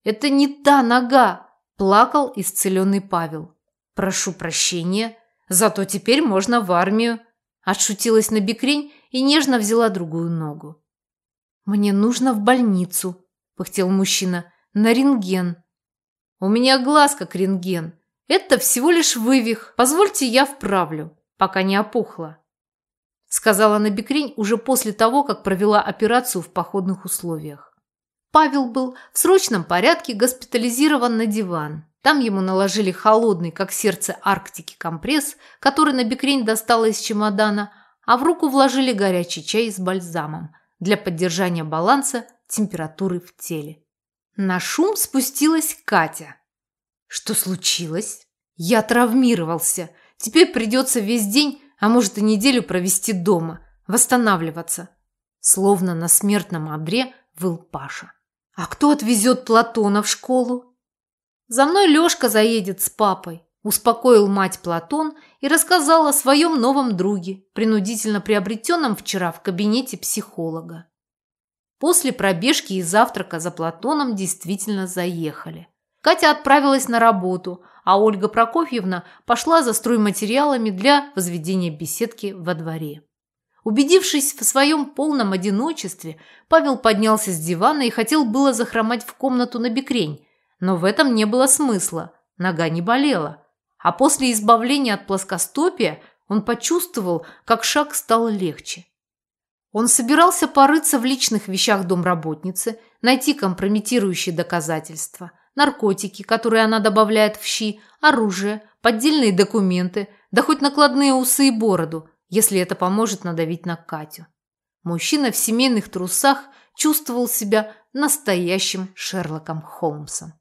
«Это не та нога!» – плакал исцеленный Павел. «Прошу прощения, зато теперь можно в армию», Отшутилась на бикрень и нежно взяла другую ногу. «Мне нужно в больницу», – пыхтел мужчина, – «на рентген». «У меня глаз как рентген. Это всего лишь вывих. Позвольте, я вправлю, пока не опухло», – сказала Набекрень уже после того, как провела операцию в походных условиях. Павел был в срочном порядке госпитализирован на диван. Там ему наложили холодный, как сердце Арктики, компресс, который на бекрень достала из чемодана, а в руку вложили горячий чай с бальзамом для поддержания баланса температуры в теле. На шум спустилась Катя. «Что случилось?» «Я травмировался. Теперь придется весь день, а может и неделю провести дома, восстанавливаться». Словно на смертном одре выл Паша. «А кто отвезет Платона в школу?» «За мной Лёшка заедет с папой», – успокоил мать Платон и рассказал о своем новом друге, принудительно приобретенном вчера в кабинете психолога. После пробежки и завтрака за Платоном действительно заехали. Катя отправилась на работу, а Ольга Прокофьевна пошла за стройматериалами для возведения беседки во дворе. Убедившись в своем полном одиночестве, Павел поднялся с дивана и хотел было захромать в комнату на бекрень, но в этом не было смысла, нога не болела. А после избавления от плоскостопия он почувствовал, как шаг стал легче. Он собирался порыться в личных вещах домработницы, найти компрометирующие доказательства, наркотики, которые она добавляет в щи, оружие, поддельные документы, да хоть накладные усы и бороду, если это поможет надавить на Катю. Мужчина в семейных трусах чувствовал себя настоящим Шерлоком Холмсом.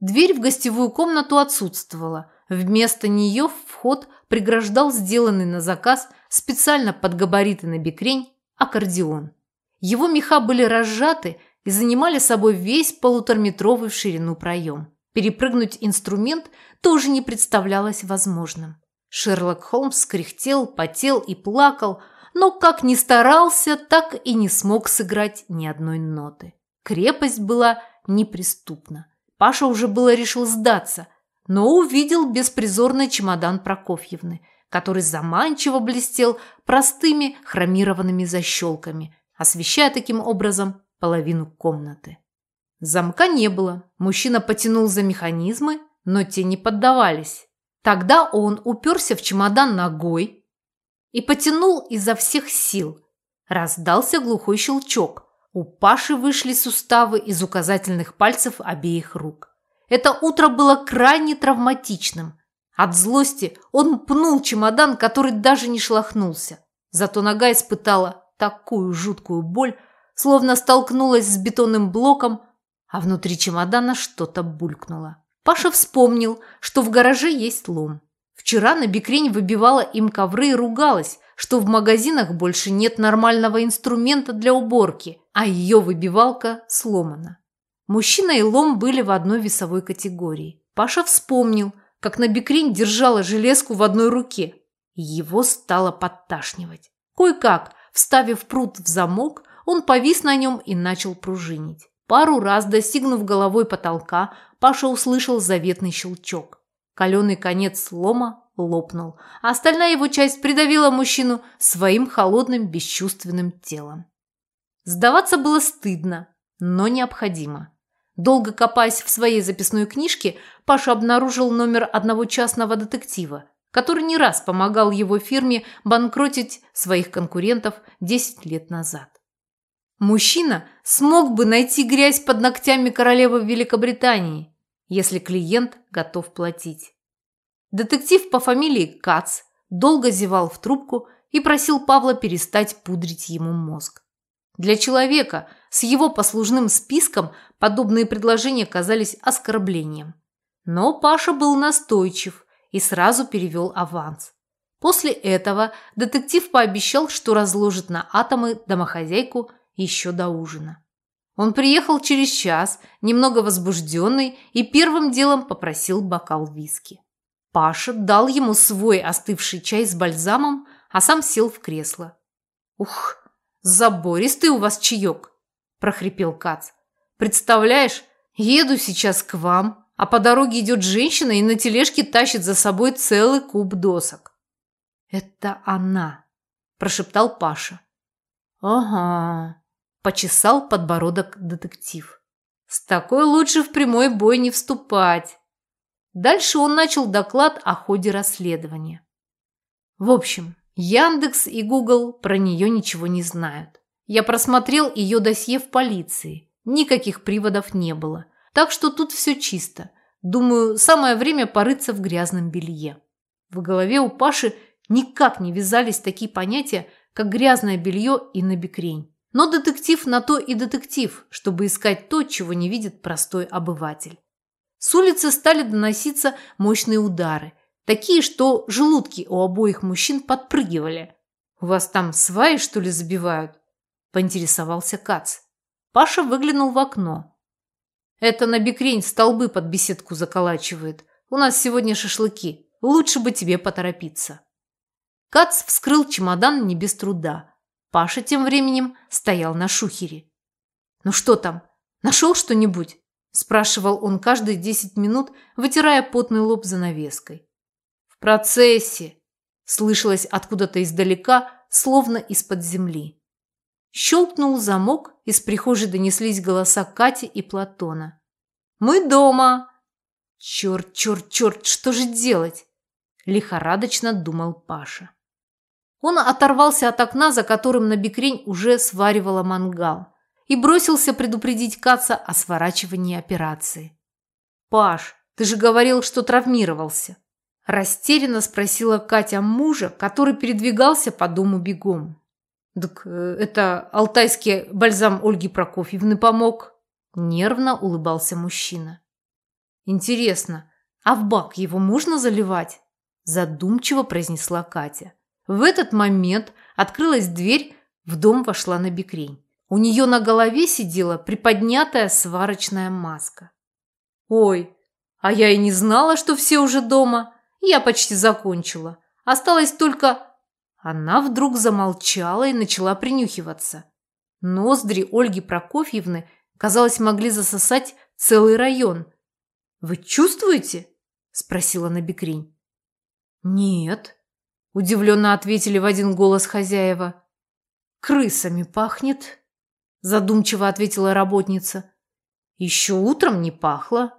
Дверь в гостевую комнату отсутствовала. Вместо нее вход преграждал сделанный на заказ специально под габариты на бекрень аккордеон. Его меха были разжаты и занимали собой весь полутораметровый в ширину проем. Перепрыгнуть инструмент тоже не представлялось возможным. Шерлок Холмс кряхтел, потел и плакал, но как ни старался, так и не смог сыграть ни одной ноты. Крепость была неприступна. Паша уже было решил сдаться, но увидел беспризорный чемодан Прокофьевны, который заманчиво блестел простыми хромированными защелками, освещая таким образом половину комнаты. Замка не было. Мужчина потянул за механизмы, но те не поддавались. Тогда он уперся в чемодан ногой и потянул изо всех сил. Раздался глухой щелчок. У Паши вышли суставы из указательных пальцев обеих рук. Это утро было крайне травматичным. От злости он пнул чемодан, который даже не шлахнулся. Зато нога испытала такую жуткую боль, словно столкнулась с бетонным блоком, а внутри чемодана что-то булькнуло. Паша вспомнил, что в гараже есть лом. Вчера на бикрень выбивала им ковры и ругалась, что в магазинах больше нет нормального инструмента для уборки, а ее выбивалка сломана. Мужчина и лом были в одной весовой категории. Паша вспомнил, как на бикрень держала железку в одной руке. Его стало подташнивать. Кое-как, вставив пруд в замок, он повис на нем и начал пружинить. Пару раз, достигнув головой потолка, Паша услышал заветный щелчок. Каленый конец слома лопнул, а остальная его часть придавила мужчину своим холодным бесчувственным телом. Сдаваться было стыдно, но необходимо. Долго копаясь в своей записной книжке, Паша обнаружил номер одного частного детектива, который не раз помогал его фирме банкротить своих конкурентов 10 лет назад. Мужчина смог бы найти грязь под ногтями королевы Великобритании, если клиент готов платить. Детектив по фамилии Кац долго зевал в трубку и просил Павла перестать пудрить ему мозг. Для человека с его послужным списком подобные предложения казались оскорблением. Но Паша был настойчив и сразу перевел аванс. После этого детектив пообещал, что разложит на атомы домохозяйку еще до ужина. Он приехал через час, немного возбужденный, и первым делом попросил бокал виски. Паша дал ему свой остывший чай с бальзамом, а сам сел в кресло. «Ух, забористый у вас чаек!» – прохрипел Кац. «Представляешь, еду сейчас к вам, а по дороге идет женщина и на тележке тащит за собой целый куб досок». «Это она!» – прошептал Паша. «Ага», – почесал подбородок детектив. «С такой лучше в прямой бой не вступать». Дальше он начал доклад о ходе расследования. В общем, Яндекс и Google про нее ничего не знают. Я просмотрел ее досье в полиции. Никаких приводов не было. Так что тут все чисто. Думаю, самое время порыться в грязном белье. В голове у Паши никак не вязались такие понятия, как грязное белье и набекрень. Но детектив на то и детектив, чтобы искать то, чего не видит простой обыватель. С улицы стали доноситься мощные удары, такие, что желудки у обоих мужчин подпрыгивали. «У вас там сваи, что ли, забивают?» – поинтересовался Кац. Паша выглянул в окно. «Это на бекрень столбы под беседку заколачивает. У нас сегодня шашлыки. Лучше бы тебе поторопиться». Кац вскрыл чемодан не без труда. Паша тем временем стоял на шухере. «Ну что там? Нашел что-нибудь?» спрашивал он каждые десять минут, вытирая потный лоб занавеской. В процессе слышалось откуда-то издалека, словно из-под земли. Щелкнул замок, из прихожей донеслись голоса Кати и Платона. «Мы дома!» «Черт, черт, черт, что же делать?» Лихорадочно думал Паша. Он оторвался от окна, за которым на бикрень уже сваривала мангал и бросился предупредить Каца о сворачивании операции. «Паш, ты же говорил, что травмировался!» Растерянно спросила Катя мужа, который передвигался по дому бегом. «Так э, это алтайский бальзам Ольги Прокофьевны помог?» Нервно улыбался мужчина. «Интересно, а в бак его можно заливать?» Задумчиво произнесла Катя. В этот момент открылась дверь, в дом вошла на бекрень. У нее на голове сидела приподнятая сварочная маска. «Ой, а я и не знала, что все уже дома. Я почти закончила. Осталось только...» Она вдруг замолчала и начала принюхиваться. Ноздри Ольги Прокофьевны, казалось, могли засосать целый район. «Вы чувствуете?» – спросила Набекрень. «Нет», – удивленно ответили в один голос хозяева. «Крысами пахнет», задумчиво ответила работница. Еще утром не пахло.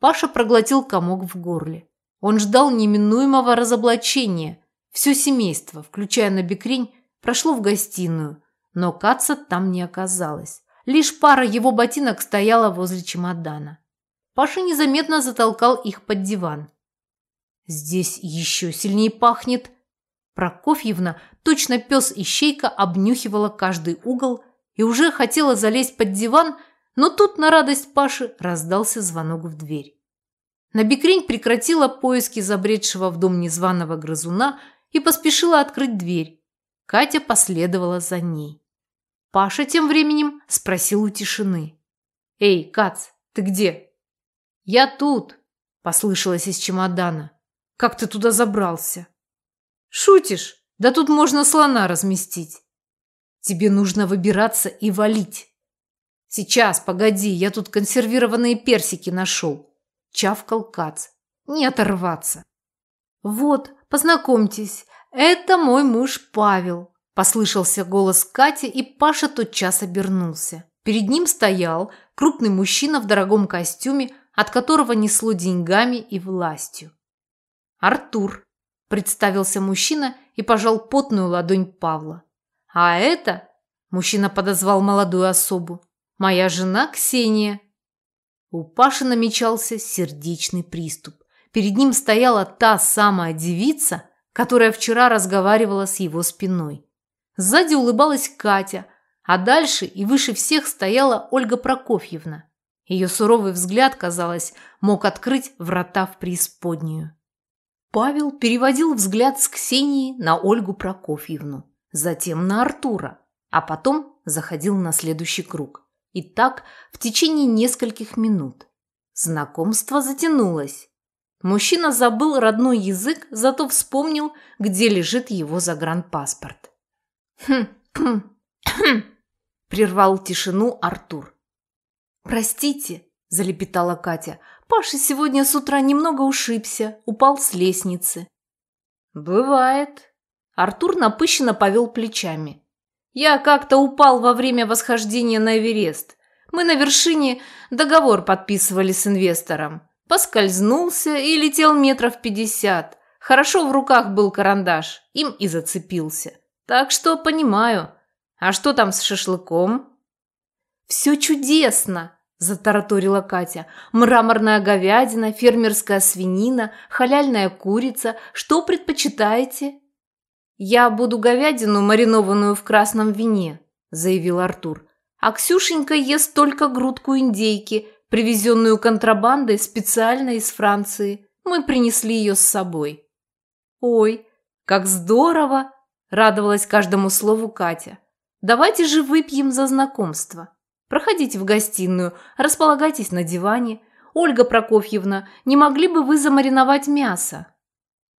Паша проглотил комок в горле. Он ждал неминуемого разоблачения. Все семейство, включая Набекрень, прошло в гостиную, но Каца там не оказалось. Лишь пара его ботинок стояла возле чемодана. Паша незаметно затолкал их под диван. Здесь еще сильнее пахнет. Прокофьевна, точно пес ищейка, обнюхивала каждый угол и уже хотела залезть под диван, но тут на радость Паши раздался звонок в дверь. Набекрень прекратила поиски забредшего в дом незваного грызуна и поспешила открыть дверь. Катя последовала за ней. Паша тем временем спросил у тишины. «Эй, Кац, ты где?» «Я тут», – послышалось из чемодана. «Как ты туда забрался?» «Шутишь? Да тут можно слона разместить». «Тебе нужно выбираться и валить». «Сейчас, погоди, я тут консервированные персики нашел», – чавкал Кац. «Не оторваться». «Вот, познакомьтесь, это мой муж Павел», – послышался голос Кати, и Паша тотчас обернулся. Перед ним стоял крупный мужчина в дорогом костюме, от которого несло деньгами и властью. «Артур», – представился мужчина и пожал потную ладонь Павла. «А это», – мужчина подозвал молодую особу, – «моя жена Ксения». У Паши намечался сердечный приступ. Перед ним стояла та самая девица, которая вчера разговаривала с его спиной. Сзади улыбалась Катя, а дальше и выше всех стояла Ольга Прокофьевна. Ее суровый взгляд, казалось, мог открыть врата в преисподнюю. Павел переводил взгляд с Ксении на Ольгу Прокофьевну, затем на Артура, а потом заходил на следующий круг. И так в течение нескольких минут. Знакомство затянулось. Мужчина забыл родной язык, зато вспомнил, где лежит его загранпаспорт. «Хм, хм, хм», прервал тишину Артур. «Простите», – залепетала Катя, – «Паша сегодня с утра немного ушибся, упал с лестницы». «Бывает». Артур напыщенно повел плечами. «Я как-то упал во время восхождения на Эверест. Мы на вершине договор подписывали с инвестором. Поскользнулся и летел метров пятьдесят. Хорошо в руках был карандаш, им и зацепился. Так что понимаю. А что там с шашлыком?» «Все чудесно!» – затараторила Катя. «Мраморная говядина, фермерская свинина, халяльная курица. Что предпочитаете?» «Я буду говядину, маринованную в красном вине», – заявил Артур. «А Ксюшенька ест только грудку индейки, привезенную контрабандой специально из Франции. Мы принесли ее с собой». «Ой, как здорово!» – радовалась каждому слову Катя. «Давайте же выпьем за знакомство». Проходите в гостиную, располагайтесь на диване. Ольга Прокофьевна, не могли бы вы замариновать мясо?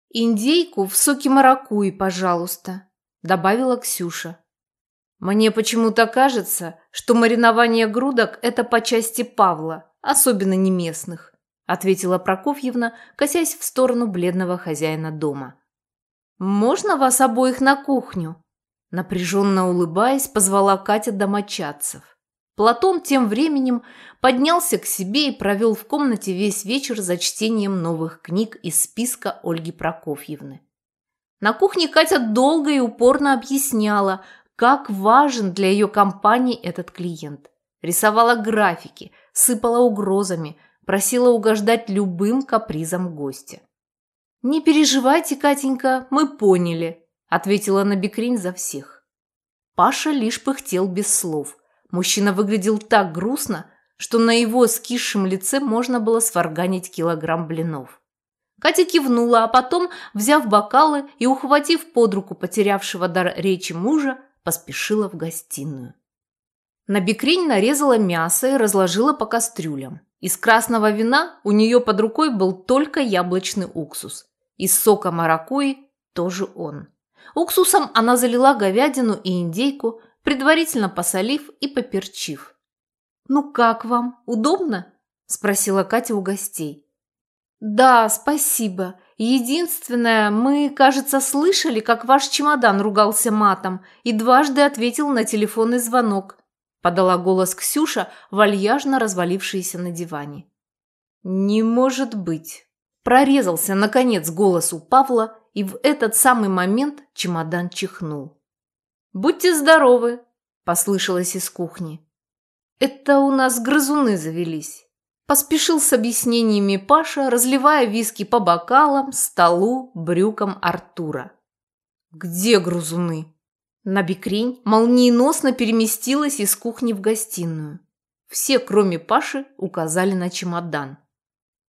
Индейку в соке маракуйи, пожалуйста, добавила Ксюша. Мне почему-то кажется, что маринование грудок – это по части Павла, особенно не местных, ответила Прокофьевна, косясь в сторону бледного хозяина дома. «Можно вас обоих на кухню?» Напряженно улыбаясь, позвала Катя домочадцев. Платон тем временем поднялся к себе и провел в комнате весь вечер за чтением новых книг из списка Ольги Прокофьевны. На кухне Катя долго и упорно объясняла, как важен для ее компании этот клиент. Рисовала графики, сыпала угрозами, просила угождать любым капризам гостя. «Не переживайте, Катенька, мы поняли», – ответила Набекрень за всех. Паша лишь пыхтел без слов – Мужчина выглядел так грустно, что на его скисшем лице можно было сварганить килограмм блинов. Катя кивнула, а потом, взяв бокалы и ухватив под руку потерявшего дар речи мужа, поспешила в гостиную. На бекрень нарезала мясо и разложила по кастрюлям. Из красного вина у нее под рукой был только яблочный уксус. Из сока маракуи тоже он. Уксусом она залила говядину и индейку, предварительно посолив и поперчив. «Ну как вам? Удобно?» – спросила Катя у гостей. «Да, спасибо. Единственное, мы, кажется, слышали, как ваш чемодан ругался матом и дважды ответил на телефонный звонок», – подала голос Ксюша, вальяжно развалившаяся на диване. «Не может быть!» Прорезался, наконец, голос у Павла, и в этот самый момент чемодан чихнул. «Будьте здоровы!» – послышалось из кухни. «Это у нас грызуны завелись». Поспешил с объяснениями Паша, разливая виски по бокалам, столу, брюкам Артура. «Где грузуны?» Набекрень молниеносно переместилась из кухни в гостиную. Все, кроме Паши, указали на чемодан.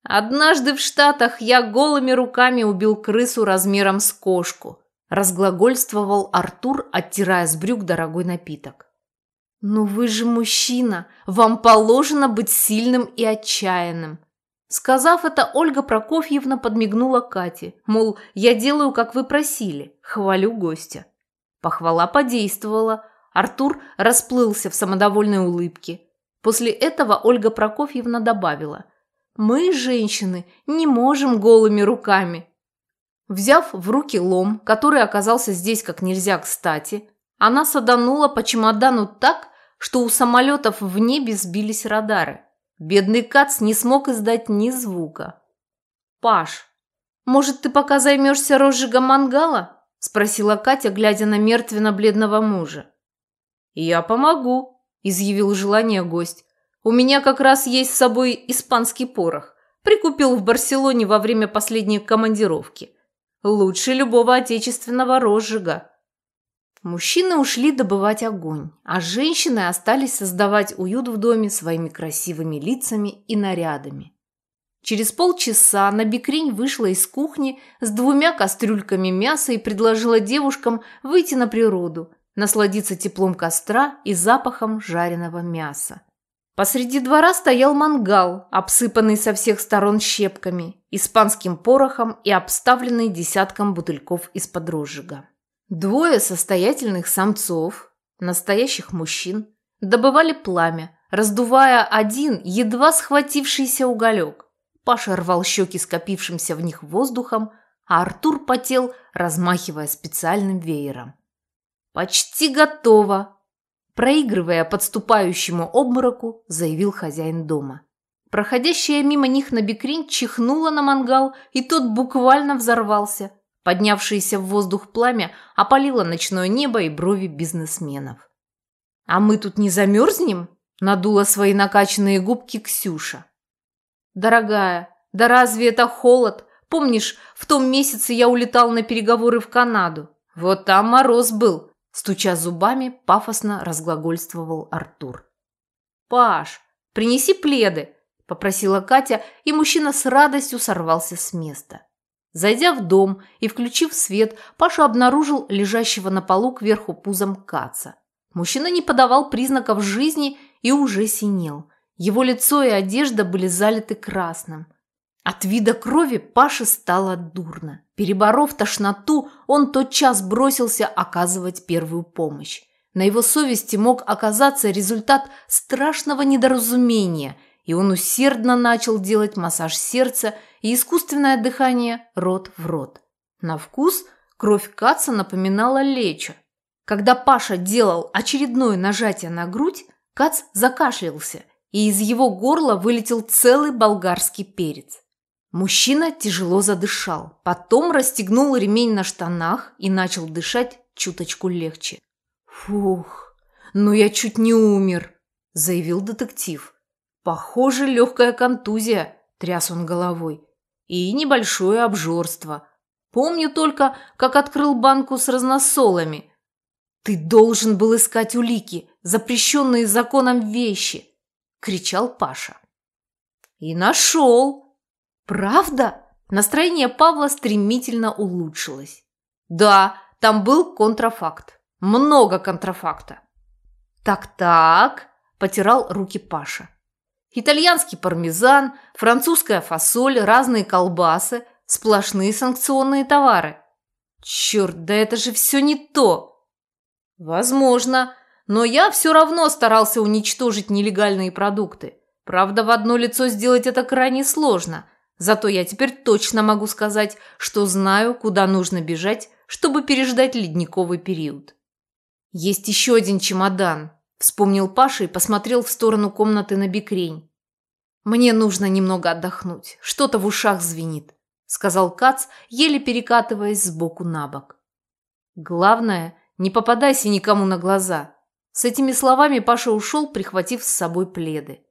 «Однажды в Штатах я голыми руками убил крысу размером с кошку», разглагольствовал Артур, оттирая с брюк дорогой напиток. «Ну вы же мужчина, вам положено быть сильным и отчаянным». Сказав это, Ольга Прокофьевна подмигнула Кате, мол, я делаю, как вы просили, хвалю гостя. Похвала подействовала, Артур расплылся в самодовольной улыбке. После этого Ольга Прокофьевна добавила, «Мы, женщины, не можем голыми руками». Взяв в руки лом, который оказался здесь как нельзя кстати, она саданула по чемодану так, что у самолетов в небе сбились радары. Бедный Кац не смог издать ни звука. «Паш, может, ты пока займешься розжигом мангала?» – спросила Катя, глядя на мертвенно-бледного мужа. «Я помогу», – изъявил желание гость. «У меня как раз есть с собой испанский порох. Прикупил в Барселоне во время последней командировки. Лучше любого отечественного розжига». Мужчины ушли добывать огонь, а женщины остались создавать уют в доме своими красивыми лицами и нарядами. Через полчаса Набекрень вышла из кухни с двумя кастрюльками мяса и предложила девушкам выйти на природу, насладиться теплом костра и запахом жареного мяса. Посреди двора стоял мангал, обсыпанный со всех сторон щепками, испанским порохом и обставленный десятком бутыльков из-под розжига. Двое состоятельных самцов, настоящих мужчин, добывали пламя, раздувая один едва схватившийся уголек. Паша рвал щеки скопившимся в них воздухом, а Артур потел, размахивая специальным веером. «Почти готово!» Проигрывая подступающему обмороку, заявил хозяин дома. Проходящая мимо них на бекрень чихнула на мангал, и тот буквально взорвался – Поднявшееся в воздух пламя опалило ночное небо и брови бизнесменов. «А мы тут не замерзнем?» – надула свои накачанные губки Ксюша. «Дорогая, да разве это холод? Помнишь, в том месяце я улетал на переговоры в Канаду? Вот там мороз был!» – стуча зубами, пафосно разглагольствовал Артур. «Паш, принеси пледы!» – попросила Катя, и мужчина с радостью сорвался с места. Зайдя в дом и включив свет, Паша обнаружил лежащего на полу кверху пузом Каца. Мужчина не подавал признаков жизни и уже синел. Его лицо и одежда были залиты красным. От вида крови Паше стало дурно. Переборов тошноту, он тотчас бросился оказывать первую помощь. На его совести мог оказаться результат страшного недоразумения, и он усердно начал делать массаж сердца и искусственное дыхание рот в рот. На вкус кровь Каца напоминала лечо. Когда Паша делал очередное нажатие на грудь, Кац закашлялся, и из его горла вылетел целый болгарский перец. Мужчина тяжело задышал, потом расстегнул ремень на штанах и начал дышать чуточку легче. «Фух, ну я чуть не умер», – заявил детектив. «Похоже, легкая контузия», – тряс он головой и небольшое обжорство. Помню только, как открыл банку с разносолами. «Ты должен был искать улики, запрещенные законом вещи!» – кричал Паша. «И нашел!» «Правда?» Настроение Павла стремительно улучшилось. «Да, там был контрафакт. Много контрафакта». «Так-так», – потирал руки Паша. Итальянский пармезан, французская фасоль, разные колбасы, сплошные санкционные товары. Черт, да это же все не то. Возможно, но я все равно старался уничтожить нелегальные продукты. Правда, в одно лицо сделать это крайне сложно. Зато я теперь точно могу сказать, что знаю, куда нужно бежать, чтобы переждать ледниковый период. Есть еще один чемодан, Вспомнил Паша и посмотрел в сторону комнаты на бикрень. «Мне нужно немного отдохнуть. Что-то в ушах звенит», – сказал Кац, еле перекатываясь с боку на бок. «Главное, не попадайся никому на глаза». С этими словами Паша ушел, прихватив с собой пледы.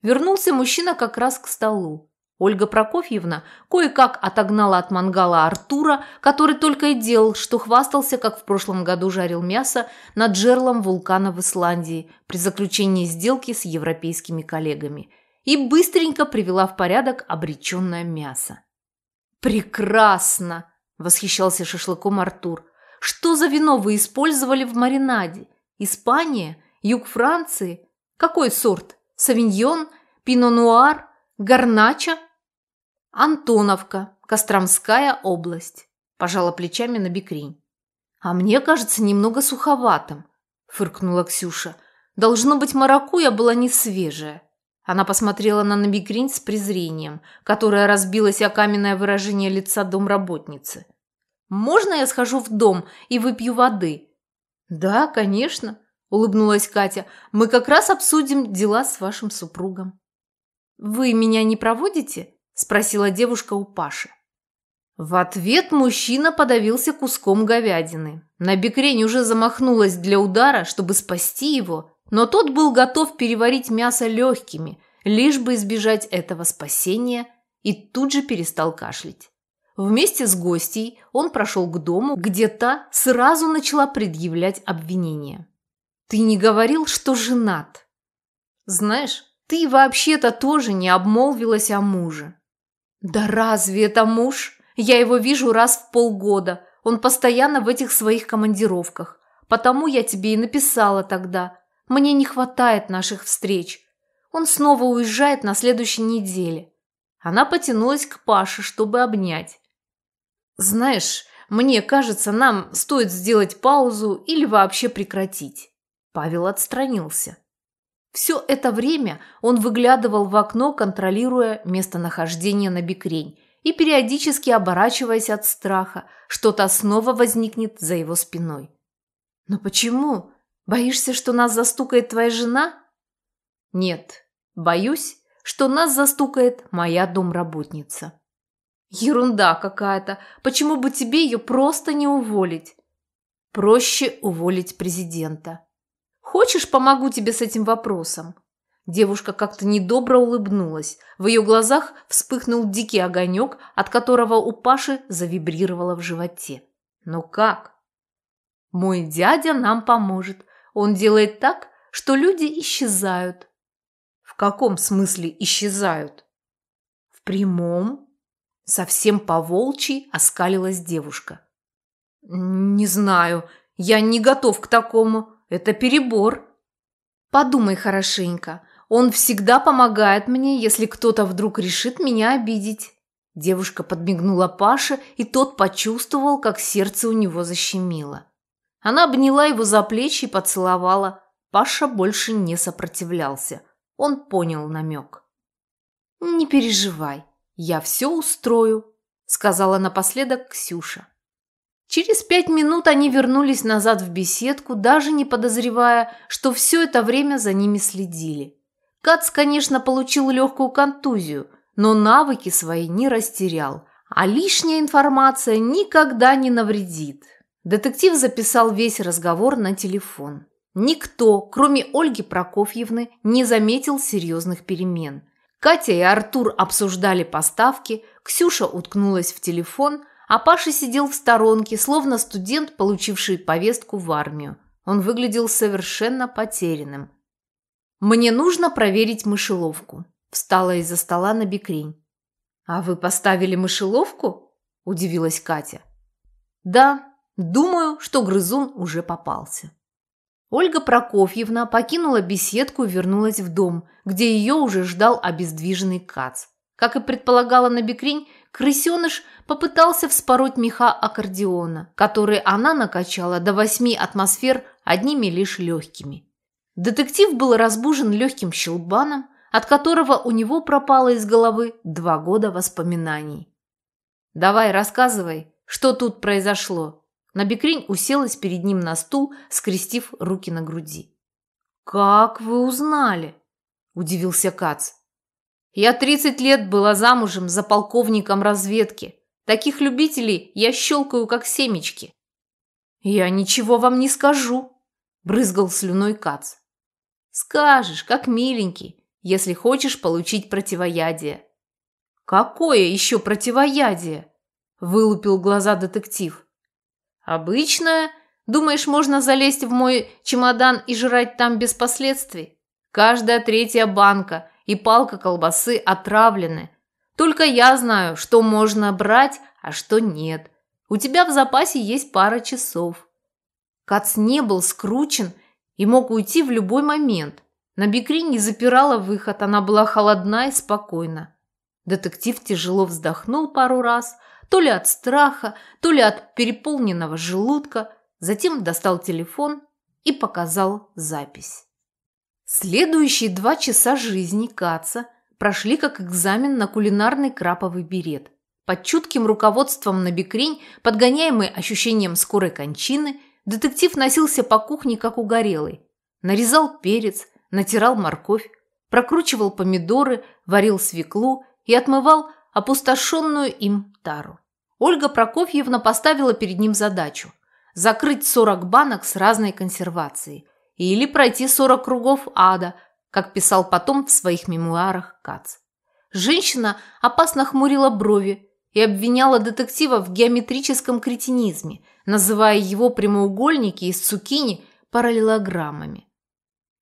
Вернулся мужчина как раз к столу. Ольга Прокофьевна кое-как отогнала от мангала Артура, который только и делал, что хвастался, как в прошлом году жарил мясо над жерлом вулкана в Исландии при заключении сделки с европейскими коллегами, и быстренько привела в порядок обреченное мясо. «Прекрасно!» – восхищался шашлыком Артур. «Что за вино вы использовали в маринаде? Испания? Юг Франции? Какой сорт? Савиньон? Пино-нуар? Гарнача?» «Антоновка, Костромская область», – пожала плечами на бикрень. «А мне кажется немного суховатым», – фыркнула Ксюша. «Должно быть, маракуя была не свежая». Она посмотрела на Набикринь с презрением, которое разбилось о каменное выражение лица домработницы. «Можно я схожу в дом и выпью воды?» «Да, конечно», – улыбнулась Катя. «Мы как раз обсудим дела с вашим супругом». «Вы меня не проводите?» – спросила девушка у Паши. В ответ мужчина подавился куском говядины. Набекрень уже замахнулась для удара, чтобы спасти его, но тот был готов переварить мясо легкими, лишь бы избежать этого спасения, и тут же перестал кашлять. Вместе с гостей он прошел к дому, где та сразу начала предъявлять обвинения. «Ты не говорил, что женат?» «Знаешь, ты вообще-то тоже не обмолвилась о муже». «Да разве это муж? Я его вижу раз в полгода. Он постоянно в этих своих командировках. Потому я тебе и написала тогда. Мне не хватает наших встреч. Он снова уезжает на следующей неделе. Она потянулась к Паше, чтобы обнять. Знаешь, мне кажется, нам стоит сделать паузу или вообще прекратить. Павел отстранился. Все это время он выглядывал в окно, контролируя местонахождение на бикрень и периодически оборачиваясь от страха, что-то снова возникнет за его спиной. Но почему? Боишься, что нас застукает твоя жена? Нет, боюсь, что нас застукает моя домработница. Ерунда какая-то. Почему бы тебе ее просто не уволить? Проще уволить президента. Хочешь, помогу тебе с этим вопросом? Девушка как-то недобро улыбнулась. В ее глазах вспыхнул дикий огонек, от которого у Паши завибрировало в животе. Но как? Мой дядя нам поможет. Он делает так, что люди исчезают. В каком смысле исчезают? В прямом. Совсем по-волчьи оскалилась девушка. Не знаю, я не готов к такому. Это перебор. Подумай хорошенько. Он всегда помогает мне, если кто-то вдруг решит меня обидеть. Девушка подмигнула Паше, и тот почувствовал, как сердце у него защемило. Она обняла его за плечи и поцеловала. Паша больше не сопротивлялся. Он понял намек. «Не переживай, я все устрою», – сказала напоследок Ксюша. Через пять минут они вернулись назад в беседку, даже не подозревая, что все это время за ними следили. Кац, конечно, получил легкую контузию, но навыки свои не растерял, а лишняя информация никогда не навредит. Детектив записал весь разговор на телефон. Никто, кроме Ольги Прокофьевны, не заметил серьезных перемен. Катя и Артур обсуждали поставки, Ксюша уткнулась в телефон, а Паша сидел в сторонке, словно студент, получивший повестку в армию. Он выглядел совершенно потерянным. «Мне нужно проверить мышеловку», – встала из-за стола на бикрень. «А вы поставили мышеловку?» – удивилась Катя. «Да, Думаю, что грызун уже попался. Ольга Прокофьевна покинула беседку и вернулась в дом, где ее уже ждал обездвиженный кац. Как и предполагала Набекрень, крысеныш попытался вспороть меха аккордеона, который она накачала до восьми атмосфер одними лишь легкими. Детектив был разбужен легким щелбаном, от которого у него пропало из головы два года воспоминаний. «Давай, рассказывай, что тут произошло?» Набекрень уселась перед ним на стул, скрестив руки на груди. «Как вы узнали?» – удивился Кац. «Я тридцать лет была замужем за полковником разведки. Таких любителей я щелкаю, как семечки». «Я ничего вам не скажу», – брызгал слюной Кац. «Скажешь, как миленький. если хочешь получить противоядие». «Какое еще противоядие?» – вылупил глаза детектив. «Обычное. Думаешь, можно залезть в мой чемодан и жрать там без последствий? Каждая третья банка и палка колбасы отравлены. Только я знаю, что можно брать, а что нет. У тебя в запасе есть пара часов». Кац не был скручен и мог уйти в любой момент. На Бикри не запирала выход, она была холодна и спокойна. Детектив тяжело вздохнул пару раз, то ли от страха, то ли от переполненного желудка, затем достал телефон и показал запись. Следующие два часа жизни Каца прошли как экзамен на кулинарный краповый берет. Под чутким руководством на бикрень, подгоняемый ощущением скорой кончины, детектив носился по кухне как угорелый. Нарезал перец, натирал морковь, прокручивал помидоры, варил свеклу и отмывал опустошенную им тару. Ольга Прокофьевна поставила перед ним задачу – закрыть 40 банок с разной консервацией или пройти 40 кругов ада, как писал потом в своих мемуарах Кац. Женщина опасно хмурила брови и обвиняла детектива в геометрическом кретинизме, называя его прямоугольники из цукини параллелограммами.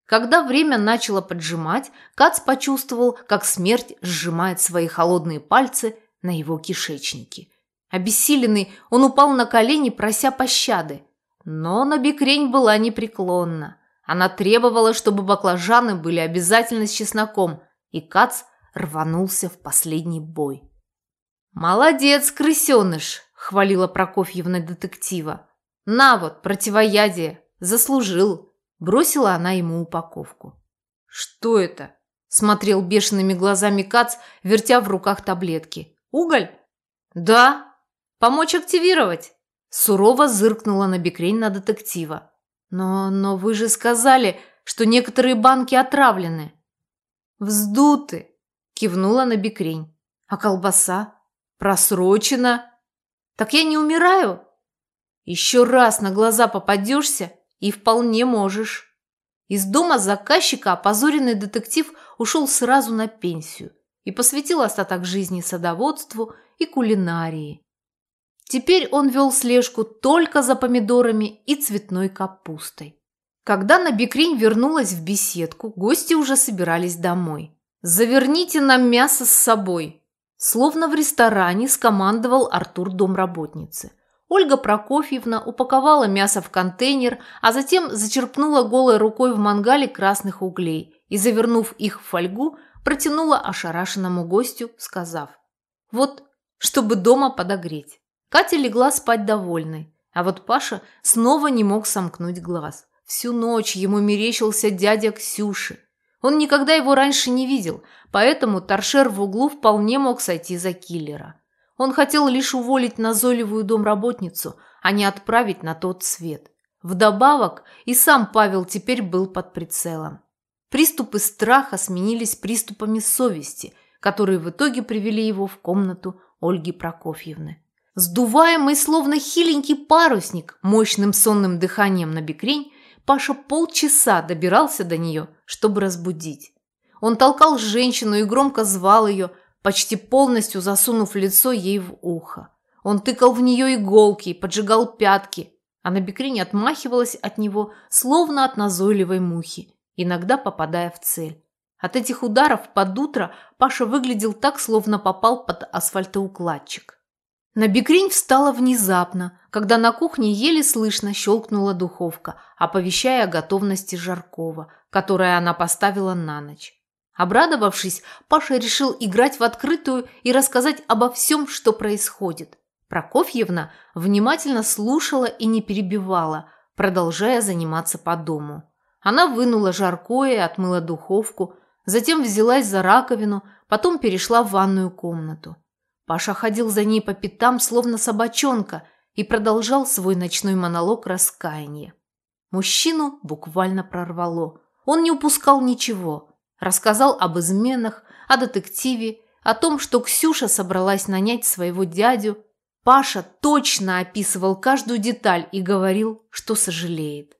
Когда время начало поджимать, Кац почувствовал, как смерть сжимает свои холодные пальцы на его кишечнике. Обессиленный, он упал на колени, прося пощады. Но Набекрень была непреклонна. Она требовала, чтобы баклажаны были обязательно с чесноком, и Кац рванулся в последний бой. «Молодец, крысеныш!» – хвалила Прокофьевна детектива. «На вот, противоядие! Заслужил!» Бросила она ему упаковку. «Что это?» – смотрел бешеными глазами Кац, вертя в руках таблетки. «Уголь?» «Да. Помочь активировать?» Сурово зыркнула на бекрень на детектива. «Но, но вы же сказали, что некоторые банки отравлены». «Вздуты!» – кивнула на бекрень. «А колбаса? Просрочена?» «Так я не умираю?» «Еще раз на глаза попадешься, и вполне можешь. Из дома заказчика опозоренный детектив ушел сразу на пенсию и посвятил остаток жизни садоводству и кулинарии. Теперь он вел слежку только за помидорами и цветной капустой. Когда Набекрень вернулась в беседку, гости уже собирались домой. «Заверните нам мясо с собой», словно в ресторане скомандовал Артур домработницы. Ольга Прокофьевна упаковала мясо в контейнер, а затем зачерпнула голой рукой в мангале красных углей и, завернув их в фольгу, протянула ошарашенному гостю, сказав «Вот, чтобы дома подогреть». Катя легла спать довольной, а вот Паша снова не мог сомкнуть глаз. Всю ночь ему мерещился дядя Ксюши. Он никогда его раньше не видел, поэтому торшер в углу вполне мог сойти за киллера. Он хотел лишь уволить назойливую домработницу, а не отправить на тот свет. Вдобавок и сам Павел теперь был под прицелом. Приступы страха сменились приступами совести, которые в итоге привели его в комнату Ольги Прокофьевны. Сдуваемый, словно хиленький парусник, мощным сонным дыханием на бекрень, Паша полчаса добирался до нее, чтобы разбудить. Он толкал женщину и громко звал ее, почти полностью засунув лицо ей в ухо. Он тыкал в нее иголки и поджигал пятки, а на бекрине отмахивалась от него, словно от назойливой мухи, иногда попадая в цель. От этих ударов под утро Паша выглядел так, словно попал под асфальтоукладчик. На бекрень встала внезапно, когда на кухне еле слышно щелкнула духовка, оповещая о готовности Жаркова, которое она поставила на ночь. Обрадовавшись, Паша решил играть в открытую и рассказать обо всем, что происходит. Прокофьевна внимательно слушала и не перебивала, продолжая заниматься по дому. Она вынула жаркое, отмыла духовку, затем взялась за раковину, потом перешла в ванную комнату. Паша ходил за ней по пятам, словно собачонка, и продолжал свой ночной монолог раскаяния. Мужчину буквально прорвало. Он не упускал ничего – Рассказал об изменах, о детективе, о том, что Ксюша собралась нанять своего дядю. Паша точно описывал каждую деталь и говорил, что сожалеет.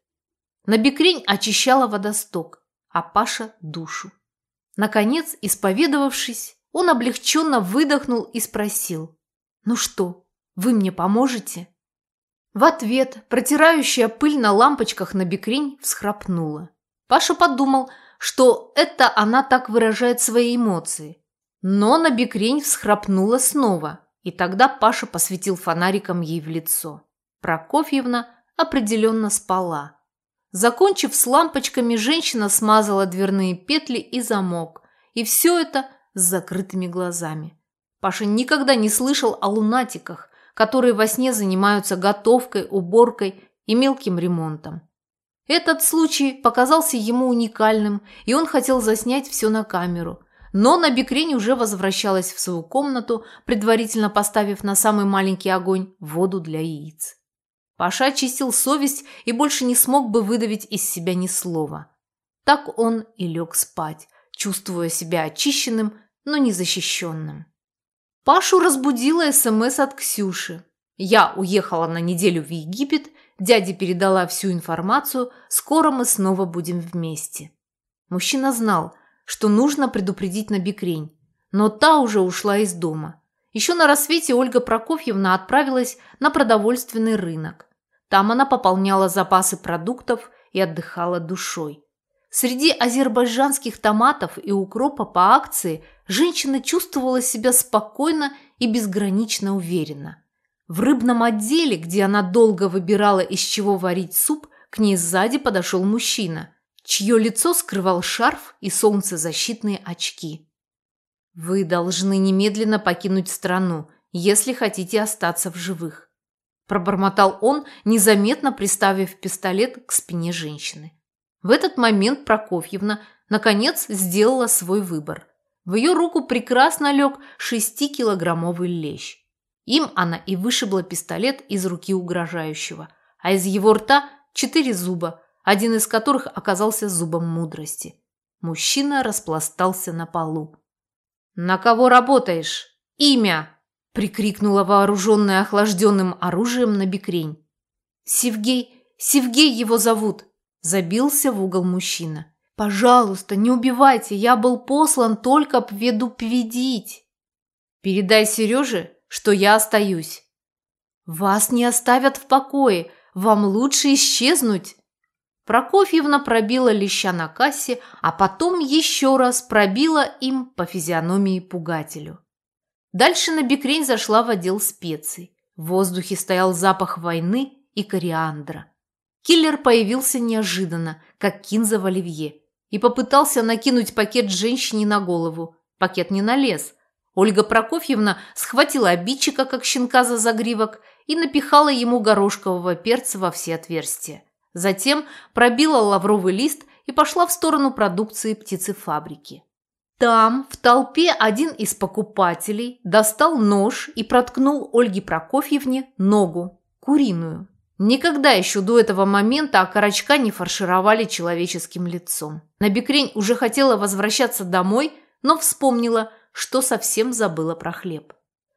На бекрень очищала водосток, а Паша – душу. Наконец, исповедовавшись, он облегченно выдохнул и спросил. «Ну что, вы мне поможете?» В ответ протирающая пыль на лампочках на бикрень всхрапнула. Паша подумал, что это она так выражает свои эмоции. Но на бикрень всхрапнула снова, и тогда Паша посветил фонариком ей в лицо. Прокофьевна определенно спала. Закончив с лампочками, женщина смазала дверные петли и замок. И все это с закрытыми глазами. Паша никогда не слышал о лунатиках, которые во сне занимаются готовкой, уборкой и мелким ремонтом. Этот случай показался ему уникальным, и он хотел заснять все на камеру. Но на уже возвращалась в свою комнату, предварительно поставив на самый маленький огонь воду для яиц. Паша очистил совесть и больше не смог бы выдавить из себя ни слова. Так он и лег спать, чувствуя себя очищенным, но не защищенным. Пашу разбудила СМС от Ксюши. Я уехала на неделю в Египет, дяде передала всю информацию, скоро мы снова будем вместе. Мужчина знал, что нужно предупредить на Бекрень, но та уже ушла из дома. Еще на рассвете Ольга Прокофьевна отправилась на продовольственный рынок. Там она пополняла запасы продуктов и отдыхала душой. Среди азербайджанских томатов и укропа по акции женщина чувствовала себя спокойно и безгранично уверенно. В рыбном отделе, где она долго выбирала, из чего варить суп, к ней сзади подошел мужчина, чье лицо скрывал шарф и солнцезащитные очки. «Вы должны немедленно покинуть страну, если хотите остаться в живых пробормотал он, незаметно приставив пистолет к спине женщины. В этот момент Прокофьевна, наконец, сделала свой выбор. В ее руку прекрасно лег шестикилограммовый лещ. Им она и вышибла пистолет из руки угрожающего, а из его рта четыре зуба, один из которых оказался зубом мудрости. Мужчина распластался на полу. «На кого работаешь? Имя!» прикрикнула вооруженная охлажденным оружием на бекрень. «Севгей! Севгей его зовут!» – забился в угол мужчина. «Пожалуйста, не убивайте, я был послан только предупредить!» «Передай Сереже, что я остаюсь!» «Вас не оставят в покое, вам лучше исчезнуть!» Прокофьевна пробила леща на кассе, а потом еще раз пробила им по физиономии пугателю. Дальше на бекрень зашла в отдел специй. В воздухе стоял запах войны и кориандра. Киллер появился неожиданно, как кинза в оливье, и попытался накинуть пакет женщине на голову. Пакет не налез. Ольга Прокофьевна схватила обидчика, как щенка за загривок, и напихала ему горошкового перца во все отверстия. Затем пробила лавровый лист и пошла в сторону продукции птицефабрики. Там, в толпе, один из покупателей достал нож и проткнул Ольге Прокофьевне ногу, куриную. Никогда еще до этого момента окорочка не фаршировали человеческим лицом. Набекрень уже хотела возвращаться домой, но вспомнила, что совсем забыла про хлеб.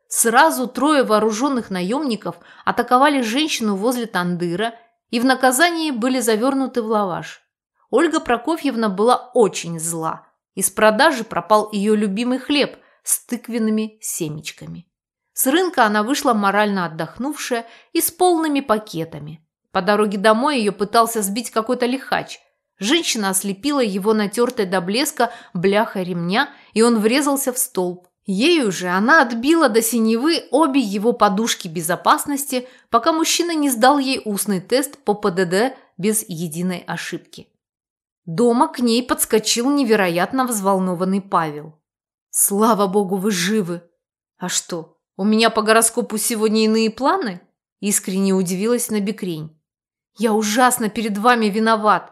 Сразу трое вооруженных наемников атаковали женщину возле тандыра и в наказании были завернуты в лаваш. Ольга Прокофьевна была очень зла – из продажи пропал ее любимый хлеб с тыквенными семечками. С рынка она вышла морально отдохнувшая и с полными пакетами. По дороге домой ее пытался сбить какой-то лихач. Женщина ослепила его натертой до блеска бляха ремня, и он врезался в столб. Ею же она отбила до синевы обе его подушки безопасности, пока мужчина не сдал ей устный тест по ПДД без единой ошибки. Дома к ней подскочил невероятно взволнованный Павел. «Слава богу, вы живы!» «А что, у меня по гороскопу сегодня иные планы?» Искренне удивилась на бекрень. «Я ужасно перед вами виноват!»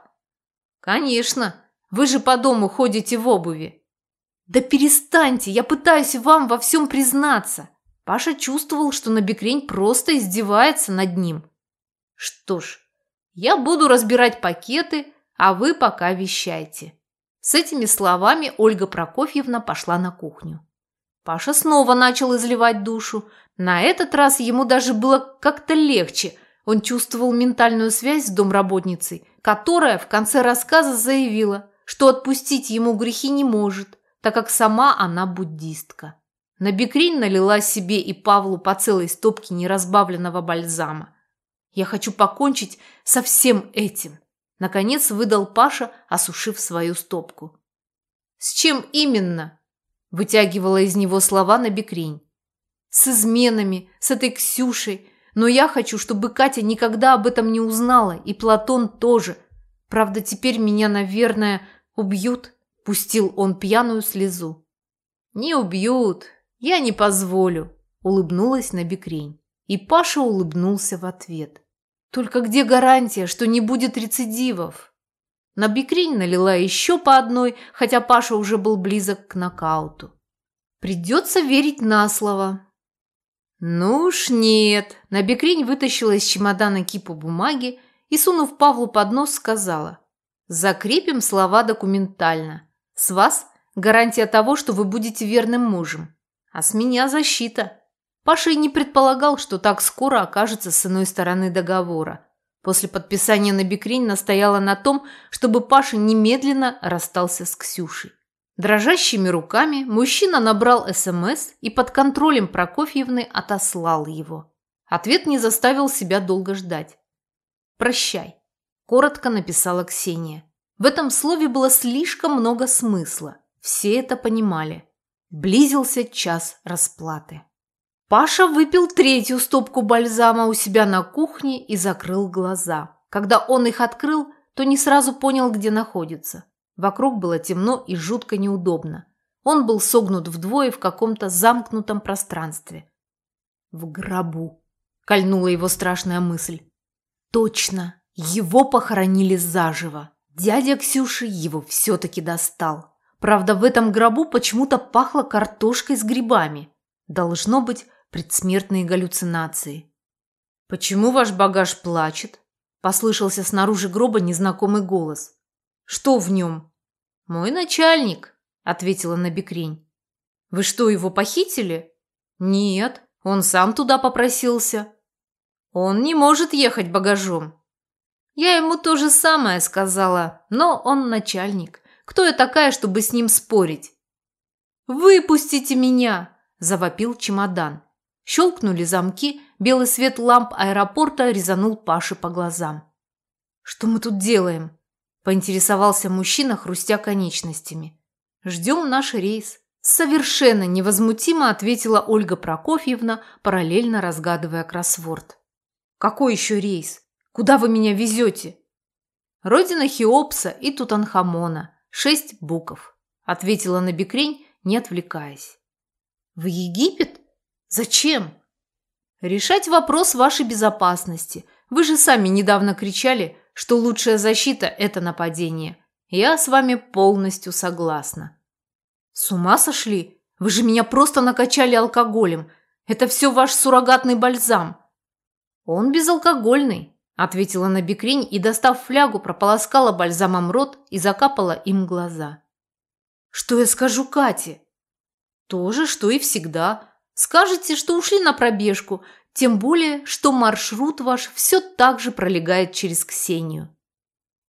«Конечно! Вы же по дому ходите в обуви!» «Да перестаньте! Я пытаюсь вам во всем признаться!» Паша чувствовал, что Набекрень просто издевается над ним. «Что ж, я буду разбирать пакеты, а вы пока вещайте». С этими словами Ольга Прокофьевна пошла на кухню. Паша снова начал изливать душу. На этот раз ему даже было как-то легче. Он чувствовал ментальную связь с домработницей, которая в конце рассказа заявила, что отпустить ему грехи не может, так как сама она буддистка. На бикрень налила себе и Павлу по целой стопке неразбавленного бальзама. «Я хочу покончить со всем этим», – наконец выдал Паша, осушив свою стопку. «С чем именно?» – вытягивала из него слова на бикрень. «С изменами, с этой Ксюшей. Но я хочу, чтобы Катя никогда об этом не узнала, и Платон тоже. Правда, теперь меня, наверное, убьют», – пустил он пьяную слезу. «Не убьют, «Я не позволю», – улыбнулась на бикрень. И Паша улыбнулся в ответ. «Только где гарантия, что не будет рецидивов?» На бикрень налила еще по одной, хотя Паша уже был близок к нокауту. «Придется верить на слово». «Ну уж нет». На бикрень вытащила из чемодана кипу бумаги и, сунув Павлу под нос, сказала. «Закрепим слова документально. С вас гарантия того, что вы будете верным мужем. А с меня защита. Паша и не предполагал, что так скоро окажется с иной стороны договора. После подписания на бикрень настояла на том, чтобы Паша немедленно расстался с Ксюшей. Дрожащими руками мужчина набрал СМС и под контролем Прокофьевны отослал его. Ответ не заставил себя долго ждать. «Прощай», – коротко написала Ксения. В этом слове было слишком много смысла. Все это понимали. Близился час расплаты. Паша выпил третью стопку бальзама у себя на кухне и закрыл глаза. Когда он их открыл, то не сразу понял, где находится. Вокруг было темно и жутко неудобно. Он был согнут вдвое в каком-то замкнутом пространстве. В гробу. Кольнула его страшная мысль. Точно, его похоронили заживо. Дядя Ксюши его все-таки достал. Правда, в этом гробу почему-то пахло картошкой с грибами. Должно быть предсмертные галлюцинации. «Почему ваш багаж плачет?» – послышался снаружи гроба незнакомый голос. «Что в нем?» «Мой начальник», – ответила Набекрень. «Вы что, его похитили?» «Нет, он сам туда попросился». «Он не может ехать багажом». Я ему то же самое сказала, но он начальник. Кто я такая, чтобы с ним спорить? «Выпустите меня!» – завопил чемодан. Щелкнули замки, белый свет ламп аэропорта резанул Паше по глазам. «Что мы тут делаем?» – поинтересовался мужчина, хрустя конечностями. «Ждем наш рейс». Совершенно невозмутимо ответила Ольга Прокофьевна, параллельно разгадывая кроссворд. «Какой еще рейс? Куда вы меня везете?» «Родина Хеопса и Тутанхамона», «Шесть букв», – ответила на бекрень, не отвлекаясь. «В Египет? Зачем?» «Решать вопрос вашей безопасности. Вы же сами недавно кричали, что лучшая защита – это нападение. Я с вами полностью согласна». «С ума сошли? Вы же меня просто накачали алкоголем. Это все ваш суррогатный бальзам». «Он безалкогольный», ответила на бекрень и, достав флягу, прополоскала бальзамом рот и закапала им глаза. «Что я скажу Кате?» «То же, что и всегда. Скажете, что ушли на пробежку, тем более, что маршрут ваш все так же пролегает через Ксению».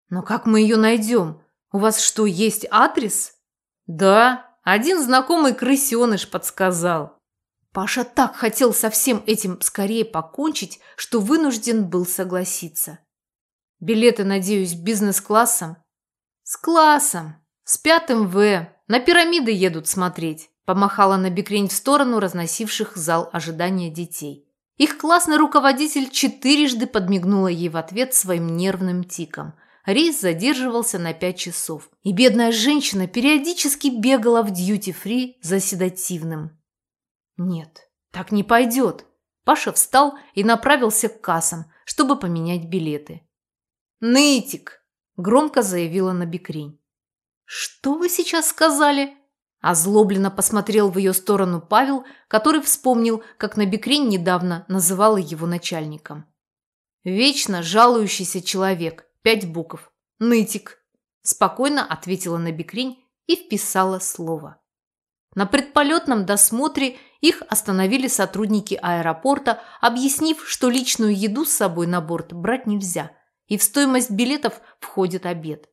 «Но как мы ее найдем? У вас что, есть адрес?» «Да, один знакомый крысеныш подсказал». Паша так хотел со всем этим скорее покончить, что вынужден был согласиться. Билеты, надеюсь, бизнес-классом? С классом. С пятым В. На пирамиды едут смотреть. Помахала на бекрень в сторону разносивших зал ожидания детей. Их классный руководитель четырежды подмигнула ей в ответ своим нервным тиком. Рейс задерживался на пять часов, и бедная женщина периодически бегала в дьюти-фри за седативным. Нет, так не пойдет. Паша встал и направился к кассам, чтобы поменять билеты. «Нытик!» – громко заявила Набекрень. «Что вы сейчас сказали?» Озлобленно посмотрел в ее сторону Павел, который вспомнил, как Набекрень недавно называла его начальником. «Вечно жалующийся человек. Пять букв. Нытик!» Спокойно ответила Набекрень и вписала слово. На предполетном досмотре их остановили сотрудники аэропорта, объяснив, что личную еду с собой на борт брать нельзя, и в стоимость билетов входит обед.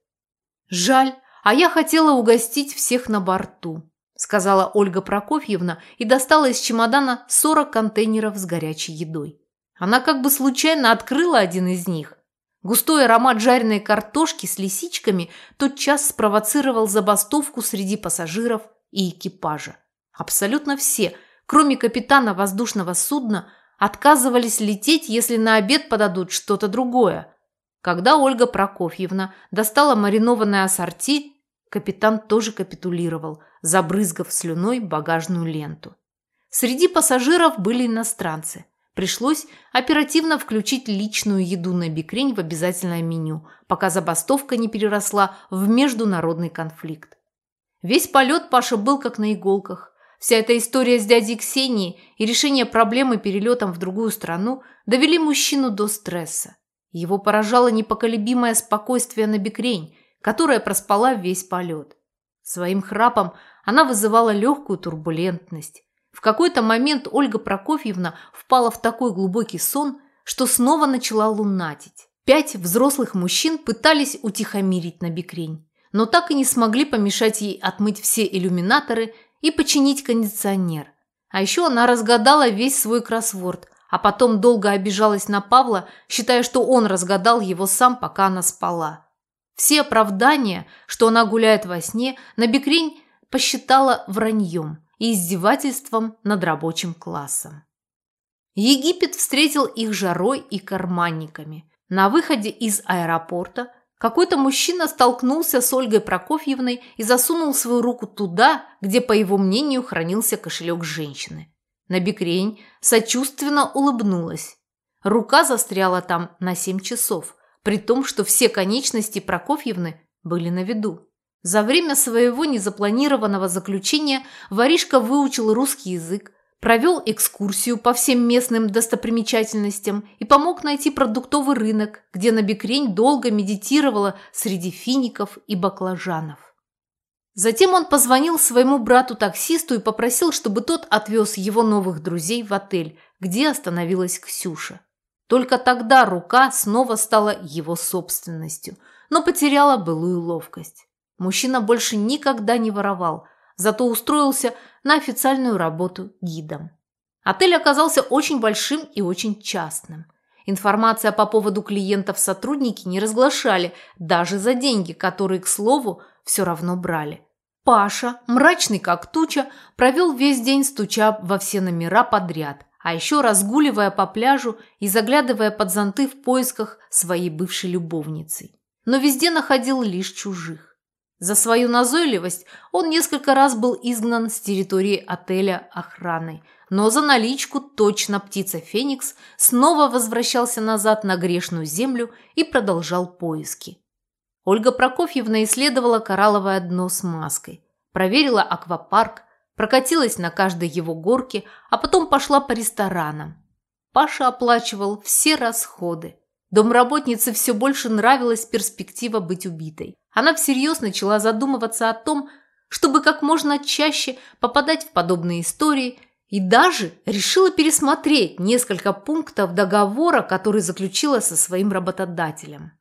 Жаль, а я хотела угостить всех на борту», сказала Ольга Прокофьевна и достала из чемодана 40 контейнеров с горячей едой. Она как бы случайно открыла один из них. Густой аромат жареной картошки с лисичками тотчас спровоцировал забастовку среди пассажиров и экипажа. Абсолютно все, кроме капитана воздушного судна, отказывались лететь, если на обед подадут что-то другое. Когда Ольга Прокофьевна достала маринованное ассорти, капитан тоже капитулировал, забрызгав слюной багажную ленту. Среди пассажиров были иностранцы. Пришлось оперативно включить личную еду на бикрень в обязательное меню, пока забастовка не переросла в международный конфликт. Весь полет Паша был как на иголках. Вся эта история с дядей Ксенией и решение проблемы перелетом в другую страну довели мужчину до стресса. Его поражало непоколебимое спокойствие на бикрень, которая проспала весь полет. Своим храпом она вызывала легкую турбулентность. В какой-то момент Ольга Прокофьевна впала в такой глубокий сон, что снова начала лунатить. Пять взрослых мужчин пытались утихомирить на бикрень, но так и не смогли помешать ей отмыть все иллюминаторы и починить кондиционер. А еще она разгадала весь свой кроссворд, а потом долго обижалась на Павла, считая, что он разгадал его сам, пока она спала. Все оправдания, что она гуляет во сне, на Бекрень посчитала враньем и издевательством над рабочим классом. Египет встретил их жарой и карманниками. На выходе из аэропорта какой-то мужчина столкнулся с Ольгой Прокофьевной и засунул свою руку туда, где, по его мнению, хранился кошелек женщины. На Бекрень сочувственно улыбнулась. Рука застряла там на семь часов – при том, что все конечности Прокофьевны были на виду. За время своего незапланированного заключения воришка выучил русский язык, провел экскурсию по всем местным достопримечательностям и помог найти продуктовый рынок, где Набекрень долго медитировала среди фиников и баклажанов. Затем он позвонил своему брату-таксисту и попросил, чтобы тот отвез его новых друзей в отель, где остановилась Ксюша. Только тогда рука снова стала его собственностью, но потеряла былую ловкость. Мужчина больше никогда не воровал, зато устроился на официальную работу гидом. Отель оказался очень большим и очень частным. Информация по поводу клиентов сотрудники не разглашали даже за деньги, которые, к слову, все равно брали. Паша, мрачный как туча, провел весь день, стуча во все номера подряд, а еще разгуливая по пляжу и заглядывая под зонты в поисках своей бывшей любовницы. Но везде находил лишь чужих. За свою назойливость он несколько раз был изгнан с территории отеля охраной, но за наличку точно птица Феникс снова возвращался назад на грешную землю и продолжал поиски. Ольга Прокофьевна исследовала коралловое дно с маской, проверила аквапарк, прокатилась на каждой его горке, а потом пошла по ресторанам. Паша оплачивал все расходы. Домработнице все больше нравилась перспектива быть убитой. Она всерьез начала задумываться о том, чтобы как можно чаще попадать в подобные истории и даже решила пересмотреть несколько пунктов договора, который заключила со своим работодателем.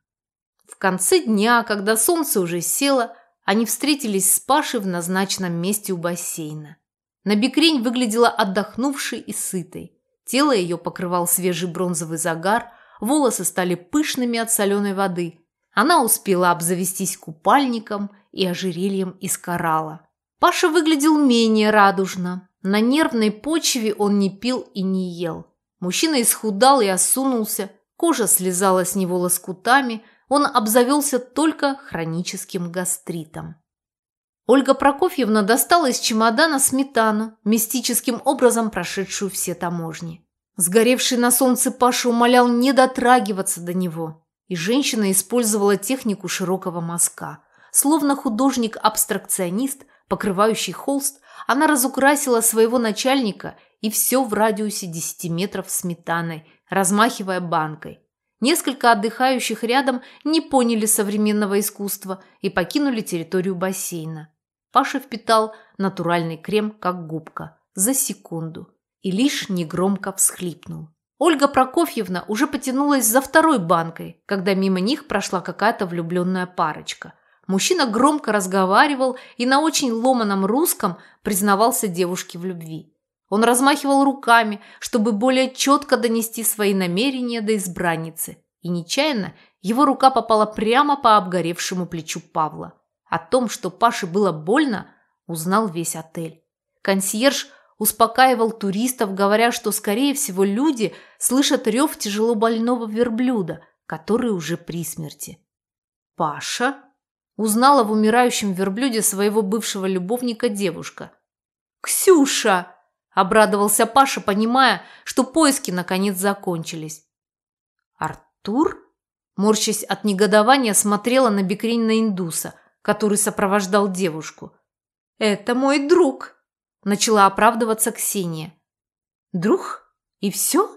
В конце дня, когда солнце уже село, они встретились с Пашей в назначенном месте у бассейна. Набекрень выглядела отдохнувшей и сытой. Тело ее покрывал свежий бронзовый загар, волосы стали пышными от соленой воды. Она успела обзавестись купальником и ожерельем из коралла. Паша выглядел менее радужно. На нервной почве он не пил и не ел. Мужчина исхудал и осунулся, кожа слезала с него лоскутами – он обзавелся только хроническим гастритом. Ольга Прокофьевна достала из чемодана сметану, мистическим образом прошедшую все таможни. Сгоревший на солнце Паша умолял не дотрагиваться до него, и женщина использовала технику широкого мазка. Словно художник-абстракционист, покрывающий холст, она разукрасила своего начальника и все в радиусе 10 метров сметаной, размахивая банкой. Несколько отдыхающих рядом не поняли современного искусства и покинули территорию бассейна. Паша впитал натуральный крем, как губка, за секунду и лишь негромко всхлипнул. Ольга Прокофьевна уже потянулась за второй банкой, когда мимо них прошла какая-то влюбленная парочка. Мужчина громко разговаривал и на очень ломаном русском признавался девушке в любви. Он размахивал руками, чтобы более четко донести свои намерения до избранницы, и нечаянно его рука попала прямо по обгоревшему плечу Павла. О том, что Паше было больно, узнал весь отель. Консьерж успокаивал туристов, говоря, что, скорее всего, люди слышат рев тяжело больного верблюда, который уже при смерти. Паша узнала в умирающем верблюде своего бывшего любовника девушка. «Ксюша!» – обрадовался Паша, понимая, что поиски наконец закончились. «Артур?» – морщась от негодования, смотрела на бикрень на индуса, который сопровождал девушку. «Это мой друг!» Начала оправдываться Ксения. «Друг? И все?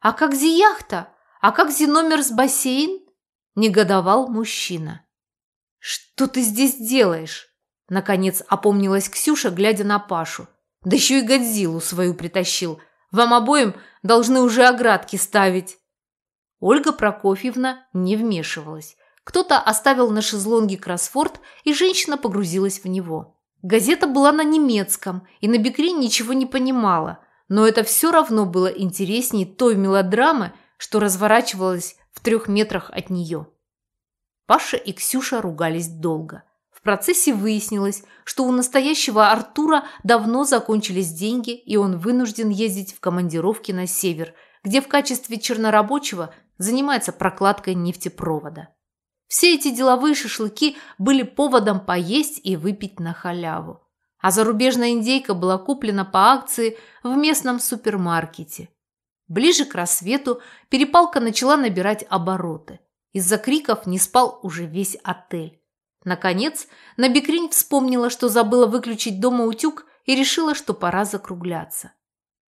А как зи яхта? А как зи номер с бассейн?» Негодовал мужчина. «Что ты здесь делаешь?» Наконец опомнилась Ксюша, глядя на Пашу. «Да еще и Годзиллу свою притащил. Вам обоим должны уже оградки ставить». Ольга Прокофьевна не вмешивалась. Кто-то оставил на шезлонге кроссфорд, и женщина погрузилась в него. Газета была на немецком, и на Бекре ничего не понимала, но это все равно было интереснее той мелодрамы, что разворачивалась в трех метрах от нее. Паша и Ксюша ругались долго. В процессе выяснилось, что у настоящего Артура давно закончились деньги, и он вынужден ездить в командировки на север, где в качестве чернорабочего занимается прокладкой нефтепровода. Все эти деловые шашлыки были поводом поесть и выпить на халяву. А зарубежная индейка была куплена по акции в местном супермаркете. Ближе к рассвету перепалка начала набирать обороты. Из-за криков не спал уже весь отель. Наконец, Набекрень вспомнила, что забыла выключить дома утюг и решила, что пора закругляться.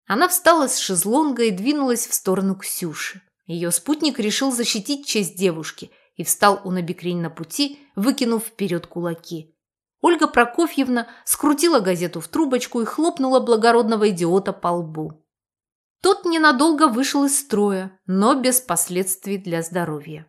Она встала с шезлонга и двинулась в сторону Ксюши. Ее спутник решил защитить честь девушки и встал у Набекрень на пути, выкинув вперед кулаки. Ольга Прокофьевна скрутила газету в трубочку и хлопнула благородного идиота по лбу. Тот ненадолго вышел из строя, но без последствий для здоровья.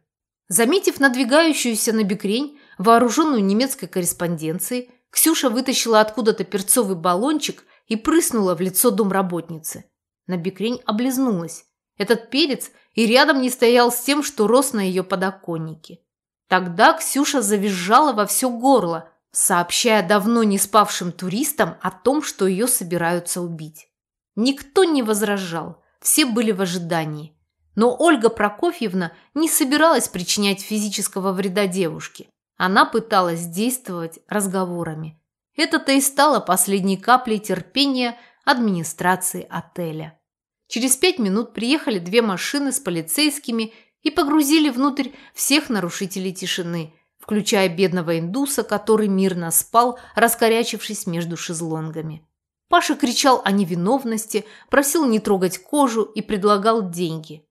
Заметив надвигающуюся на бекрень, вооруженную немецкой корреспонденцией, Ксюша вытащила откуда-то перцовый баллончик и прыснула в лицо домработницы. На бекрень облизнулась. Этот перец и рядом не стоял с тем, что рос на ее подоконнике. Тогда Ксюша завизжала во все горло, сообщая давно не спавшим туристам о том, что ее собираются убить. Никто не возражал, все были в ожидании. Но Ольга Прокофьевна не собиралась причинять физического вреда девушке. Она пыталась действовать разговорами. Это-то и стало последней каплей терпения администрации отеля. Через пять минут приехали две машины с полицейскими и погрузили внутрь всех нарушителей тишины, включая бедного индуса, который мирно спал, раскорячившись между шезлонгами. Паша кричал о невиновности, просил не трогать кожу и предлагал деньги.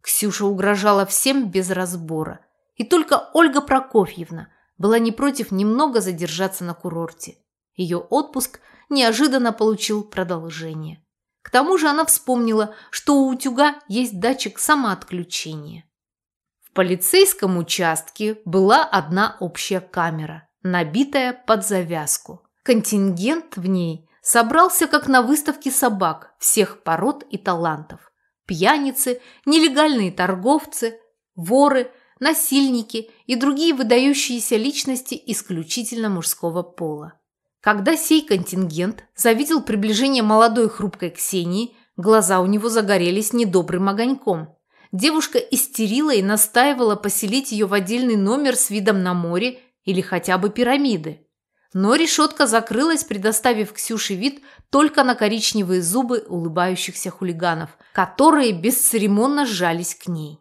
Ксюша угрожала всем без разбора. И только Ольга Прокофьевна была не против немного задержаться на курорте. Ее отпуск неожиданно получил продолжение. К тому же она вспомнила, что у утюга есть датчик самоотключения. В полицейском участке была одна общая камера, набитая под завязку. Контингент в ней собрался как на выставке собак всех пород и талантов. Пьяницы, нелегальные торговцы, воры, насильники и другие выдающиеся личности исключительно мужского пола. Когда сей контингент завидел приближение молодой хрупкой Ксении, глаза у него загорелись недобрым огоньком. Девушка истерила и настаивала поселить ее в отдельный номер с видом на море или хотя бы пирамиды. Но решетка закрылась, предоставив Ксюше вид только на коричневые зубы улыбающихся хулиганов, которые бесцеремонно сжались к ней.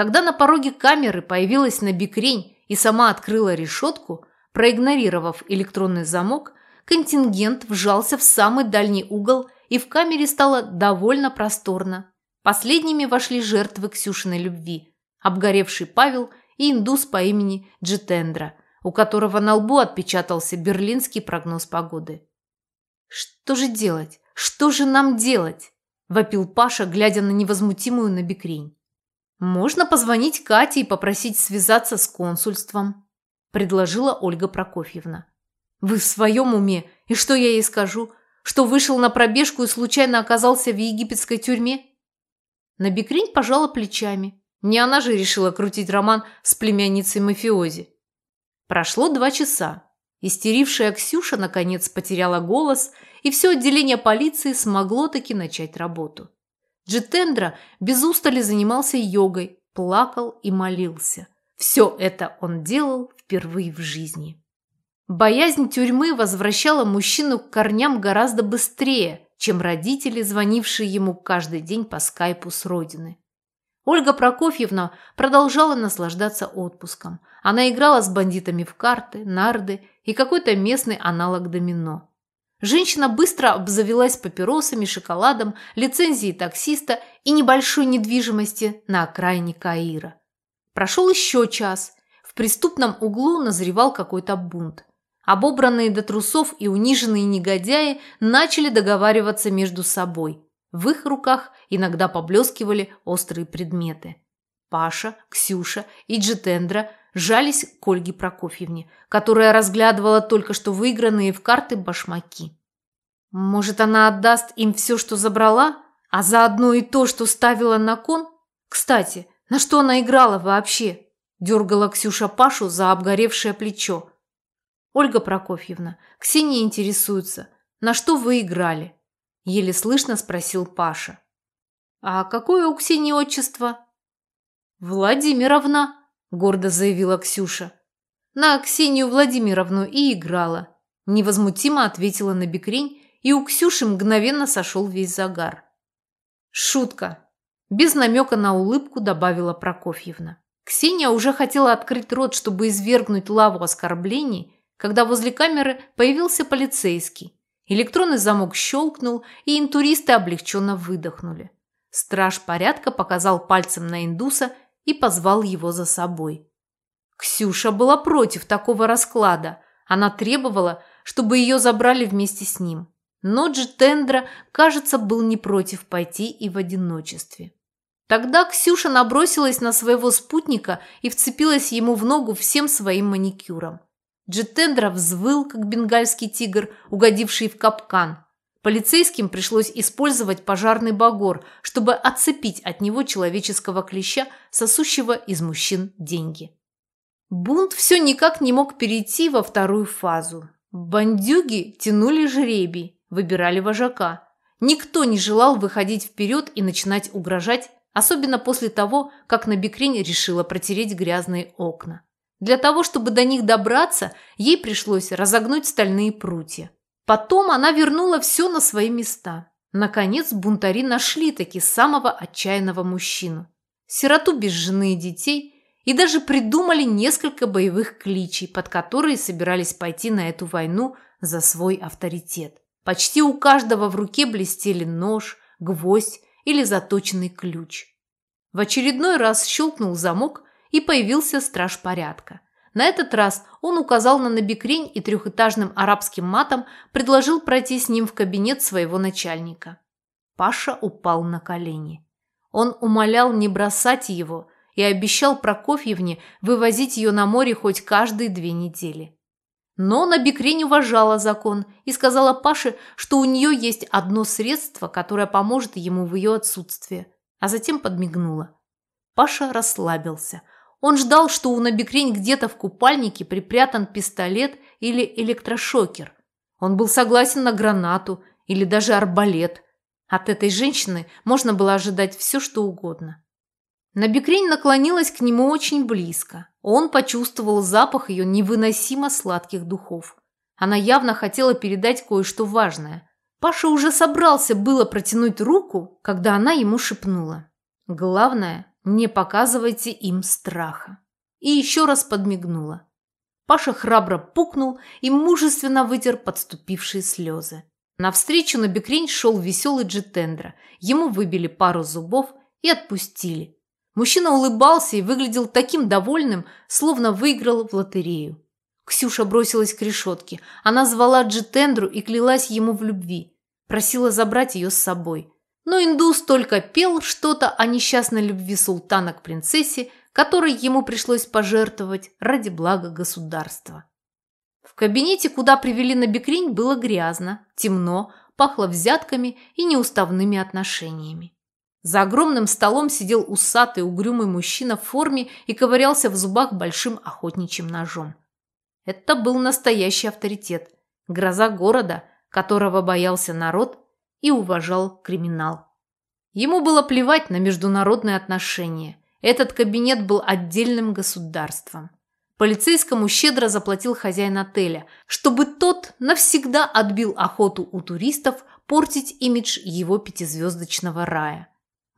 Когда на пороге камеры появилась Набикрень и сама открыла решетку, Проигнорировав электронный замок, контингент вжался в самый дальний угол, и в камере стало довольно просторно. Последними вошли жертвы Ксюшиной любви, обгоревший Павел и индус по имени Джитендра, у которого на лбу отпечатался берлинский прогноз погоды. «Что же делать? Что же нам делать?» – вопил Паша, глядя на невозмутимую набекрень. «Можно позвонить Кате и попросить связаться с консульством», – предложила Ольга Прокофьевна. «Вы в своем уме? И что я ей скажу? Что вышел на пробежку и случайно оказался в египетской тюрьме?» Набекрень пожала плечами. Не она же решила крутить роман с племянницей мафиози. Прошло два часа. Истерившая Ксюша наконец потеряла голос, и все отделение полиции смогло таки начать работу. Джитендра без устали занимался йогой, плакал и молился. Все это он делал впервые в жизни. Боязнь тюрьмы возвращала мужчину к корням гораздо быстрее, чем родители, звонившие ему каждый день по скайпу с родины. Ольга Прокофьевна продолжала наслаждаться отпуском. Она играла с бандитами в карты, нарды и какой-то местный аналог домино. Женщина быстро обзавелась папиросами, шоколадом, лицензией таксиста и небольшой недвижимости на окраине Каира. Прошел еще час. В преступном углу назревал какой-то бунт. Обобранные до трусов и униженные негодяи начали договариваться между собой. В их руках иногда поблескивали острые предметы. Паша, Ксюша и Джитендра жались к Ольге Прокофьевне, которая разглядывала только что выигранные в карты башмаки. Может, она отдаст им все, что забрала, а заодно и то, что ставила на кон? Кстати, на что она играла вообще? Дергала Ксюша Пашу за обгоревшее плечо. Ольга Прокофьевна, Ксения интересуется, на что вы играли? Еле слышно спросил Паша. А какое у Ксении отчество? Владимировна, гордо заявила Ксюша. На Ксению Владимировну и играла. Невозмутимо ответила на бекрень, и у Ксюши мгновенно сошел весь загар. Шутка. Без намека на улыбку добавила Прокофьевна. Ксения уже хотела открыть рот, чтобы извергнуть лаву оскорблений, когда возле камеры появился полицейский. Электронный замок щелкнул, и интуристы облегченно выдохнули. Страж порядка показал пальцем на индуса и позвал его за собой. Ксюша была против такого расклада. Она требовала, чтобы ее забрали вместе с ним. Но Джитендра, кажется, был не против пойти и в одиночестве. Тогда Ксюша набросилась на своего спутника и вцепилась ему в ногу всем своим маникюром. Джитендра взвыл, как бенгальский тигр, угодивший в капкан. Полицейским пришлось использовать пожарный багор, чтобы отцепить от него человеческого клеща, сосущего из мужчин деньги. Бунт все никак не мог перейти во вторую фазу. Бандюги тянули жребий, выбирали вожака. Никто не желал выходить вперед и начинать угрожать, особенно после того, как Набекрень решила протереть грязные окна. Для того, чтобы до них добраться, ей пришлось разогнуть стальные прутья. Потом она вернула все на свои места. Наконец бунтари нашли таки самого отчаянного мужчину. Сироту без жены и детей – и даже придумали несколько боевых кличей, под которые собирались пойти на эту войну за свой авторитет. Почти у каждого в руке блестели нож, гвоздь или заточенный ключ. В очередной раз щелкнул замок, и появился страж порядка. На этот раз он указал на набекрень и трехэтажным арабским матом предложил пройти с ним в кабинет своего начальника. Паша упал на колени. Он умолял не бросать его и обещал Прокофьевне вывозить ее на море хоть каждые две недели. Но Набекрень уважала закон и сказала Паше, что у нее есть одно средство, которое поможет ему в ее отсутствие, а затем подмигнула. Паша расслабился. Он ждал, что у Набекрень где-то в купальнике припрятан пистолет или электрошокер. Он был согласен на гранату или даже арбалет. От этой женщины можно было ожидать все, что угодно. Набекрень наклонилась к нему очень близко. Он почувствовал запах ее невыносимо сладких духов. Она явно хотела передать кое-что важное. Паша уже собрался было протянуть руку, когда она ему шепнула. «Главное, не показывайте им страха». И еще раз подмигнула. Паша храбро пукнул и мужественно вытер подступившие слезы. Навстречу на бекрень шел веселый джетендра. Ему выбили пару зубов и отпустили. Мужчина улыбался и выглядел таким довольным, словно выиграл в лотерею. Ксюша бросилась к решетке. Она звала Джитендру и клялась ему в любви. Просила забрать ее с собой. Но индус только пел что-то о несчастной любви султана к принцессе, который ему пришлось пожертвовать ради блага государства. В кабинете, куда привели на бекрень, было грязно, темно, пахло взятками и неуставными отношениями. За огромным столом сидел усатый угрюмый мужчина в форме и ковырялся в зубах большим охотничьим ножом. Это был настоящий авторитет, гроза города, которого боялся народ и уважал криминал. Ему было плевать на международные отношения. Этот кабинет был отдельным государством. Полицейскому щедро заплатил хозяин отеля, чтобы тот навсегда отбил охоту у туристов портить имидж его пятизвездочного рая.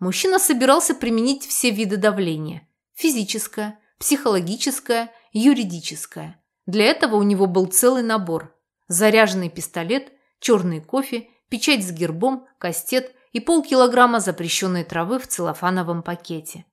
Мужчина собирался применить все виды давления – физическое, психологическое, юридическое. Для этого у него был целый набор – заряженный пистолет, черный кофе, печать с гербом, кастет и полкилограмма запрещенной травы в целлофановом пакете.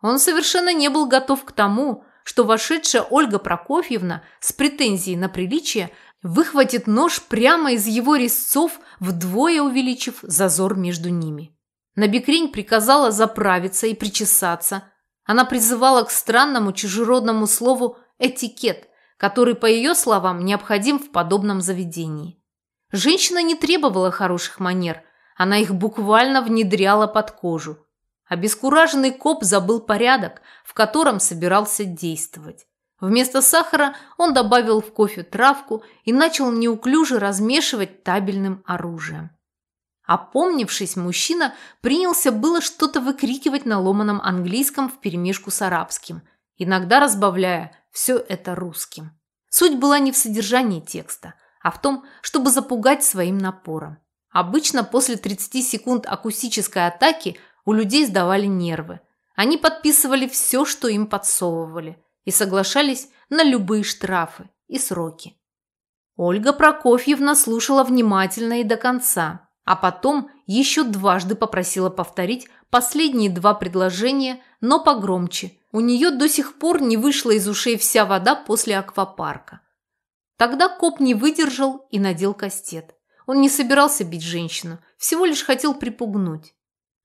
Он совершенно не был готов к тому, что вошедшая Ольга Прокофьевна с претензией на приличие выхватит нож прямо из его резцов, вдвое увеличив зазор между ними. Набекрень приказала заправиться и причесаться. Она призывала к странному чужеродному слову «этикет», который, по ее словам, необходим в подобном заведении. Женщина не требовала хороших манер, она их буквально внедряла под кожу. Обескураженный коп забыл порядок, в котором собирался действовать. Вместо сахара он добавил в кофе травку и начал неуклюже размешивать табельным оружием. Опомнившись, мужчина принялся было что-то выкрикивать на ломаном английском вперемешку с арабским, иногда разбавляя все это русским. Суть была не в содержании текста, а в том, чтобы запугать своим напором. Обычно после 30 секунд акустической атаки – у людей сдавали нервы. Они подписывали все, что им подсовывали, и соглашались на любые штрафы и сроки. Ольга Прокофьевна слушала внимательно и до конца, а потом еще дважды попросила повторить последние два предложения, но погромче. У нее до сих пор не вышла из ушей вся вода после аквапарка. Тогда коп не выдержал и надел кастет. Он не собирался бить женщину, всего лишь хотел припугнуть.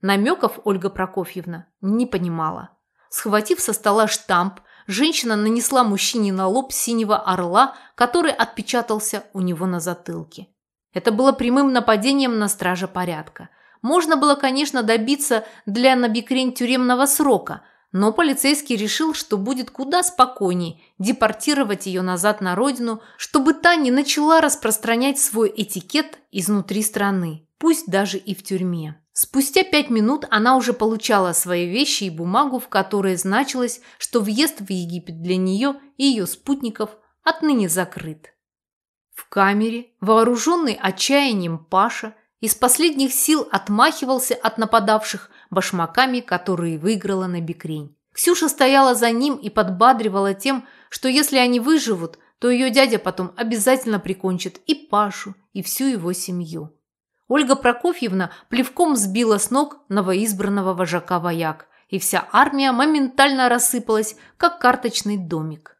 Намеков Ольга Прокофьевна не понимала. Схватив со стола штамп, женщина нанесла мужчине на лоб синего орла, который отпечатался у него на затылке. Это было прямым нападением на стража порядка. Можно было, конечно, добиться для Набикрень тюремного срока, но полицейский решил, что будет куда спокойней депортировать ее назад на родину, чтобы та не начала распространять свой этикет изнутри страны, пусть даже и в тюрьме. Спустя пять минут она уже получала свои вещи и бумагу, в которой значилось, что въезд в Египет для нее и ее спутников отныне закрыт. В камере, вооруженный отчаянием Паша, из последних сил отмахивался от нападавших башмаками, которые выиграла на бекрень. Ксюша стояла за ним и подбадривала тем, что если они выживут, то ее дядя потом обязательно прикончит и Пашу, и всю его семью. Ольга Прокофьевна плевком сбила с ног новоизбранного вожака вояк, и вся армия моментально рассыпалась, как карточный домик.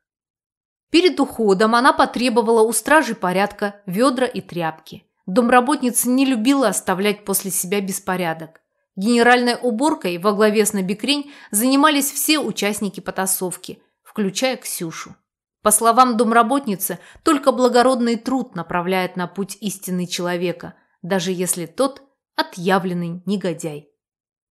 Перед уходом она потребовала у стражи порядка ведра и тряпки. Домработница не любила оставлять после себя беспорядок. Генеральной уборкой во главе с Набекрень занимались все участники потасовки, включая Ксюшу. По словам домработницы, только благородный труд направляет на путь истины человека – даже если тот отъявленный негодяй.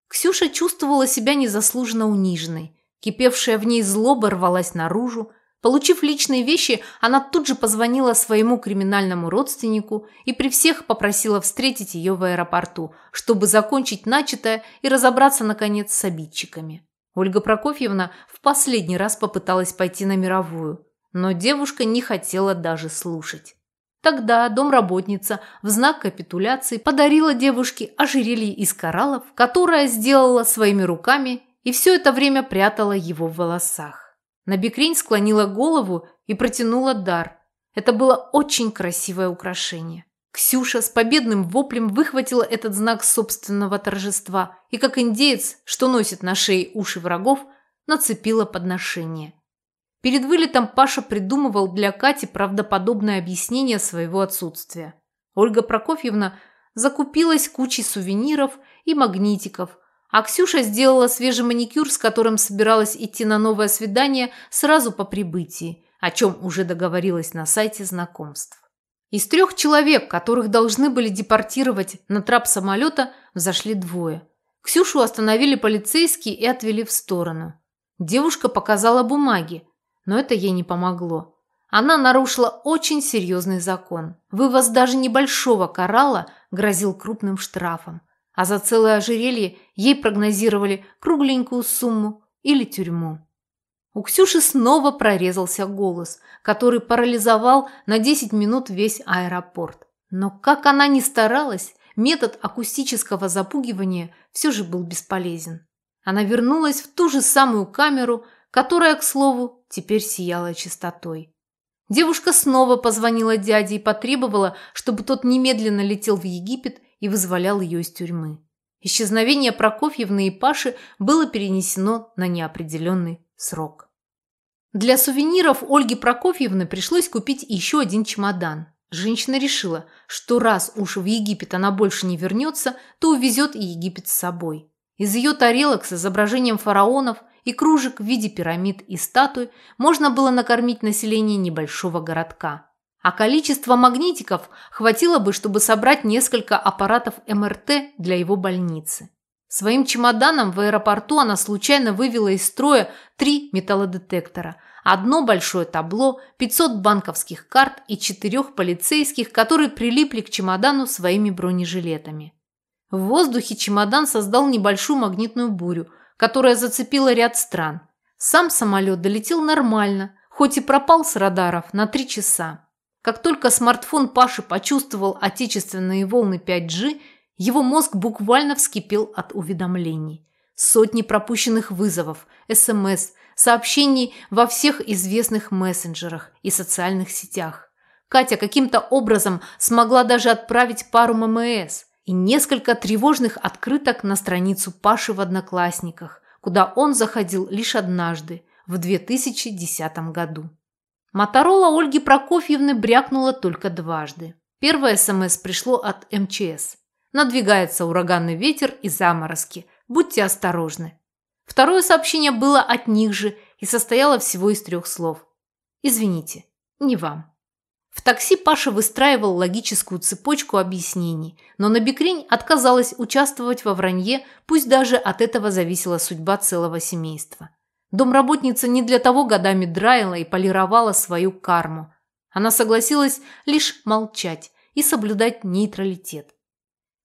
Ксюша чувствовала себя незаслуженно униженной. Кипевшая в ней злоба рвалась наружу. Получив личные вещи, она тут же позвонила своему криминальному родственнику и при всех попросила встретить ее в аэропорту, чтобы закончить начатое и разобраться, наконец, с обидчиками. Ольга Прокофьевна в последний раз попыталась пойти на мировую, но девушка не хотела даже слушать. Тогда домработница в знак капитуляции подарила девушке ожерелье из кораллов, которое сделала своими руками и все это время прятала его в волосах. Набекрень склонила голову и протянула дар. Это было очень красивое украшение. Ксюша с победным воплем выхватила этот знак собственного торжества и, как индеец, что носит на шее уши врагов, нацепила подношение. Перед вылетом Паша придумывал для Кати правдоподобное объяснение своего отсутствия. Ольга Прокофьевна закупилась кучей сувениров и магнитиков, а Ксюша сделала свежий маникюр, с которым собиралась идти на новое свидание сразу по прибытии, о чем уже договорилась на сайте знакомств. Из трех человек, которых должны были депортировать на трап самолета, взошли двое. Ксюшу остановили полицейские и отвели в сторону. Девушка показала бумаги, но это ей не помогло. Она нарушила очень серьезный закон. Вывоз даже небольшого коралла грозил крупным штрафом, а за целое ожерелье ей прогнозировали кругленькую сумму или тюрьму. У Ксюши снова прорезался голос, который парализовал на 10 минут весь аэропорт. Но как она ни старалась, метод акустического запугивания все же был бесполезен. Она вернулась в ту же самую камеру, которая, к слову, теперь сияла чистотой. Девушка снова позвонила дяде и потребовала, чтобы тот немедленно летел в Египет и вызволял ее из тюрьмы. Исчезновение Прокофьевны и Паши было перенесено на неопределенный срок. Для сувениров Ольги Прокофьевны пришлось купить еще один чемодан. Женщина решила, что раз уж в Египет она больше не вернется, то увезет и Египет с собой. Из ее тарелок с изображением фараонов и кружек в виде пирамид и статуй можно было накормить население небольшого городка. А количество магнитиков хватило бы, чтобы собрать несколько аппаратов МРТ для его больницы. Своим чемоданом в аэропорту она случайно вывела из строя три металлодетектора, одно большое табло, 500 банковских карт и четырех полицейских, которые прилипли к чемодану своими бронежилетами. В воздухе чемодан создал небольшую магнитную бурю, которая зацепила ряд стран. Сам самолет долетел нормально, хоть и пропал с радаров на три часа. Как только смартфон Паши почувствовал отечественные волны 5G – его мозг буквально вскипел от уведомлений. Сотни пропущенных вызовов, СМС, сообщений во всех известных мессенджерах и социальных сетях. Катя каким-то образом смогла даже отправить пару ММС и несколько тревожных открыток на страницу Паши в Одноклассниках, куда он заходил лишь однажды, в 2010 году. Моторола Ольги Прокофьевны брякнула только дважды. Первое СМС пришло от МЧС. Надвигается ураганный ветер и заморозки. Будьте осторожны. Второе сообщение было от них же и состояло всего из трех слов. Извините, не вам. В такси Паша выстраивал логическую цепочку объяснений, но на Бекрень отказалась участвовать во вранье, пусть даже от этого зависела судьба целого семейства. Домработница не для того годами драила и полировала свою карму. Она согласилась лишь молчать и соблюдать нейтралитет.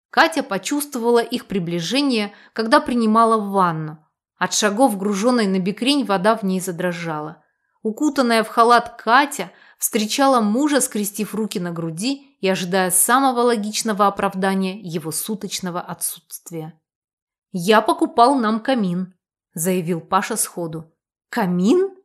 Катя почувствовала их приближение, когда принимала ванну. От шагов, груженной на бекрень, вода в ней задрожала. Укутанная в халат Катя встречала мужа, скрестив руки на груди и ожидая самого логичного оправдания его суточного отсутствия. «Я покупал нам камин», – заявил Паша сходу. «Камин?»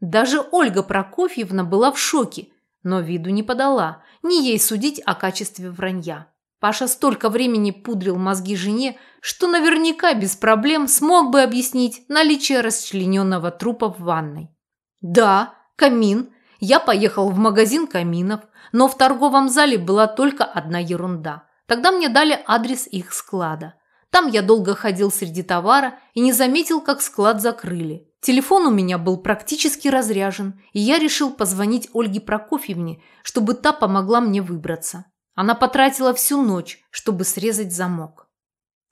Даже Ольга Прокофьевна была в шоке, но виду не подала, не ей судить о качестве вранья. Паша столько времени пудрил мозги жене, что наверняка без проблем смог бы объяснить наличие расчлененного трупа в ванной. «Да, камин. Я поехал в магазин каминов, но в торговом зале была только одна ерунда. Тогда мне дали адрес их склада. Там я долго ходил среди товара и не заметил, как склад закрыли. Телефон у меня был практически разряжен, и я решил позвонить Ольге Прокофьевне, чтобы та помогла мне выбраться. Она потратила всю ночь, чтобы срезать замок.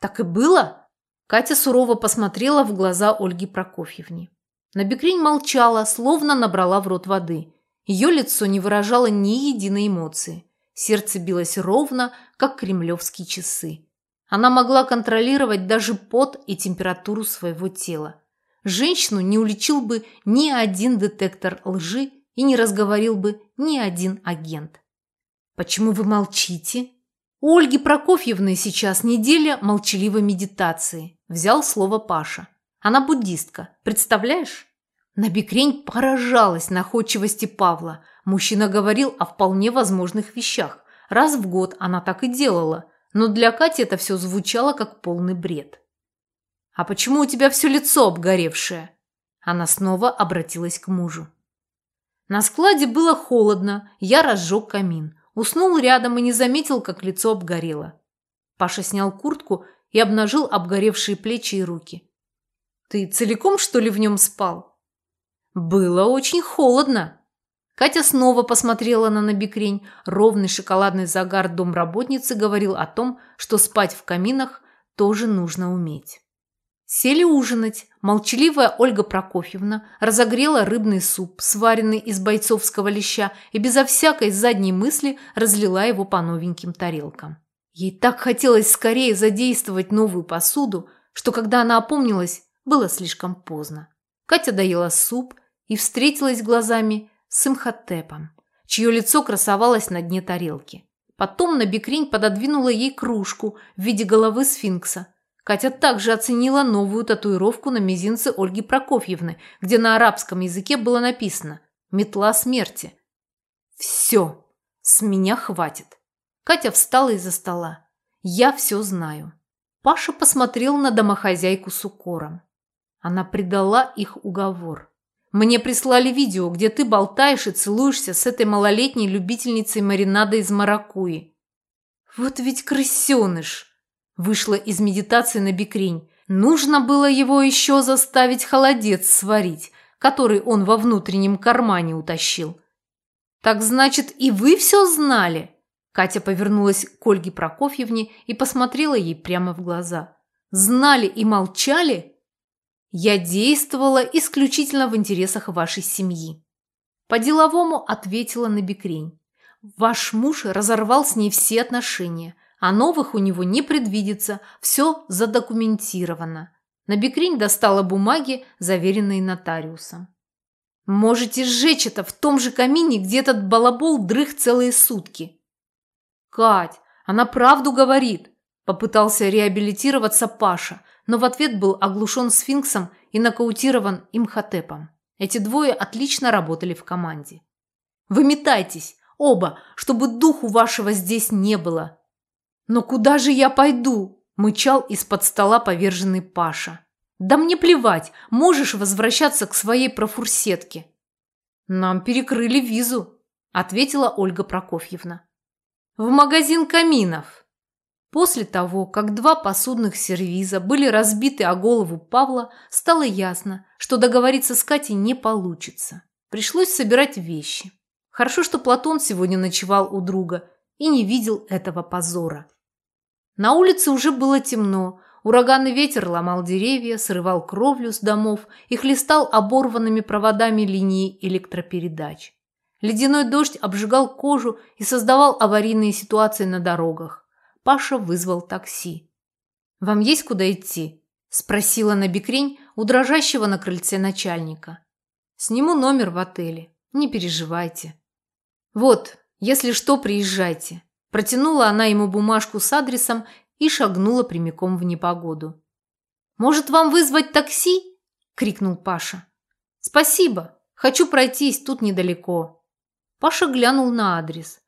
Так и было? Катя сурово посмотрела в глаза Ольги Прокофьевне. Набекрень молчала, словно набрала в рот воды. Ее лицо не выражало ни единой эмоции. Сердце билось ровно, как кремлевские часы. Она могла контролировать даже пот и температуру своего тела. Женщину не уличил бы ни один детектор лжи и не разговорил бы ни один агент. «Почему вы молчите?» «У Ольги Прокофьевны сейчас неделя молчаливой медитации», – взял слово Паша. «Она буддистка, представляешь?» Набекрень поражалась находчивости Павла. Мужчина говорил о вполне возможных вещах. Раз в год она так и делала, но для Кати это все звучало как полный бред. «А почему у тебя все лицо обгоревшее?» Она снова обратилась к мужу. На складе было холодно, я разжег камин. Уснул рядом и не заметил, как лицо обгорело. Паша снял куртку и обнажил обгоревшие плечи и руки. «Ты целиком, что ли, в нем спал?» «Было очень холодно». Катя снова посмотрела на набекрень. Ровный шоколадный загар домработницы говорил о том, что спать в каминах тоже нужно уметь. Сели ужинать. Молчаливая Ольга Прокофьевна разогрела рыбный суп, сваренный из бойцовского леща, и безо всякой задней мысли разлила его по новеньким тарелкам. Ей так хотелось скорее задействовать новую посуду, что когда она опомнилась, было слишком поздно. Катя доела суп и встретилась глазами с Имхотепом, чье лицо красовалось на дне тарелки. Потом Набекрень пододвинула ей кружку в виде головы сфинкса – Катя также оценила новую татуировку на мизинце Ольги Прокофьевны, где на арабском языке было написано «Метла смерти». «Все, с меня хватит». Катя встала из-за стола. «Я все знаю». Паша посмотрел на домохозяйку с укором. Она предала их уговор. «Мне прислали видео, где ты болтаешь и целуешься с этой малолетней любительницей маринада из маракуи». «Вот ведь крысеныш!» Вышла из медитации на бикрень. Нужно было его еще заставить холодец сварить, который он во внутреннем кармане утащил. «Так значит, и вы все знали?» Катя повернулась к Ольге Прокофьевне и посмотрела ей прямо в глаза. «Знали и молчали?» «Я действовала исключительно в интересах вашей семьи». По-деловому ответила на бикрень. «Ваш муж разорвал с ней все отношения а новых у него не предвидится, все задокументировано. Набекрень достала бумаги, заверенные нотариусом. «Можете сжечь это в том же камине, где этот балабол дрых целые сутки». «Кать, она правду говорит», – попытался реабилитироваться Паша, но в ответ был оглушен сфинксом и нокаутирован имхотепом. Эти двое отлично работали в команде. «Выметайтесь, оба, чтобы духу вашего здесь не было», «Но куда же я пойду?» – мычал из-под стола поверженный Паша. «Да мне плевать, можешь возвращаться к своей профурсетке». «Нам перекрыли визу», – ответила Ольга Прокофьевна. «В магазин каминов». После того, как два посудных сервиза были разбиты о голову Павла, стало ясно, что договориться с Катей не получится. Пришлось собирать вещи. Хорошо, что Платон сегодня ночевал у друга и не видел этого позора. На улице уже было темно. Ураганный ветер ломал деревья, срывал кровлю с домов и хлестал оборванными проводами линии электропередач. Ледяной дождь обжигал кожу и создавал аварийные ситуации на дорогах. Паша вызвал такси. «Вам есть куда идти?» – спросила Набекрень у дрожащего на крыльце начальника. «Сниму номер в отеле. Не переживайте». «Вот, если что, приезжайте. Протянула она ему бумажку с адресом и шагнула прямиком в непогоду. «Может, вам вызвать такси?» – крикнул Паша. «Спасибо. Хочу пройтись, тут недалеко». Паша глянул на адрес.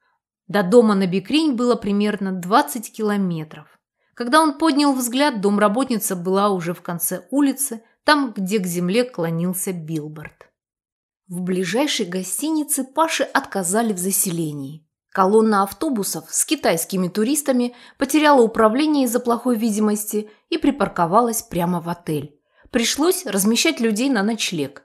До дома на Бекринь было примерно 20 километров. Когда он поднял взгляд, домработница была уже в конце улицы, там, где к земле клонился билборд. В ближайшей гостинице Паше отказали в заселении. Колонна автобусов с китайскими туристами потеряла управление из-за плохой видимости и припарковалась прямо в отель. Пришлось размещать людей на ночлег.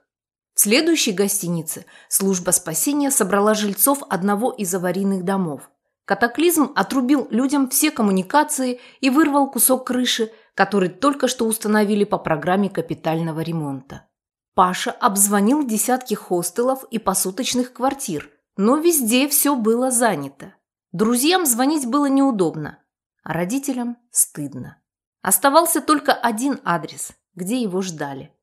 В следующей гостинице служба спасения собрала жильцов одного из аварийных домов. Катаклизм отрубил людям все коммуникации и вырвал кусок крыши, который только что установили по программе капитального ремонта. Паша обзвонил десятки хостелов и посуточных квартир – но везде все было занято. Друзьям звонить было неудобно, а родителям стыдно. Оставался только один адрес, где его ждали.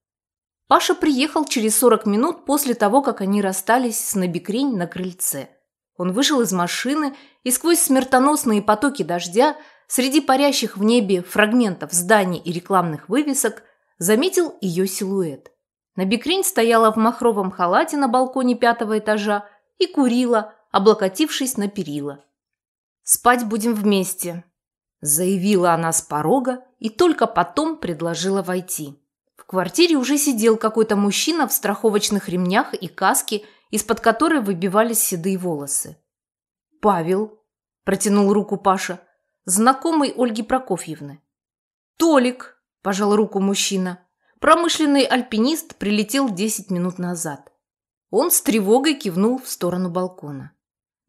Паша приехал через 40 минут после того, как они расстались с Набекрень на крыльце. Он вышел из машины и сквозь смертоносные потоки дождя, среди парящих в небе фрагментов зданий и рекламных вывесок, заметил ее силуэт. Набекрень стояла в махровом халате на балконе пятого этажа и курила, облокотившись на перила. «Спать будем вместе», – заявила она с порога и только потом предложила войти. В квартире уже сидел какой-то мужчина в страховочных ремнях и каске, из-под которой выбивались седые волосы. «Павел», – протянул руку Паша, – знакомый Ольги Прокофьевны. «Толик!» – пожал руку мужчина. Промышленный альпинист прилетел 10 минут назад. Он с тревогой кивнул в сторону балкона.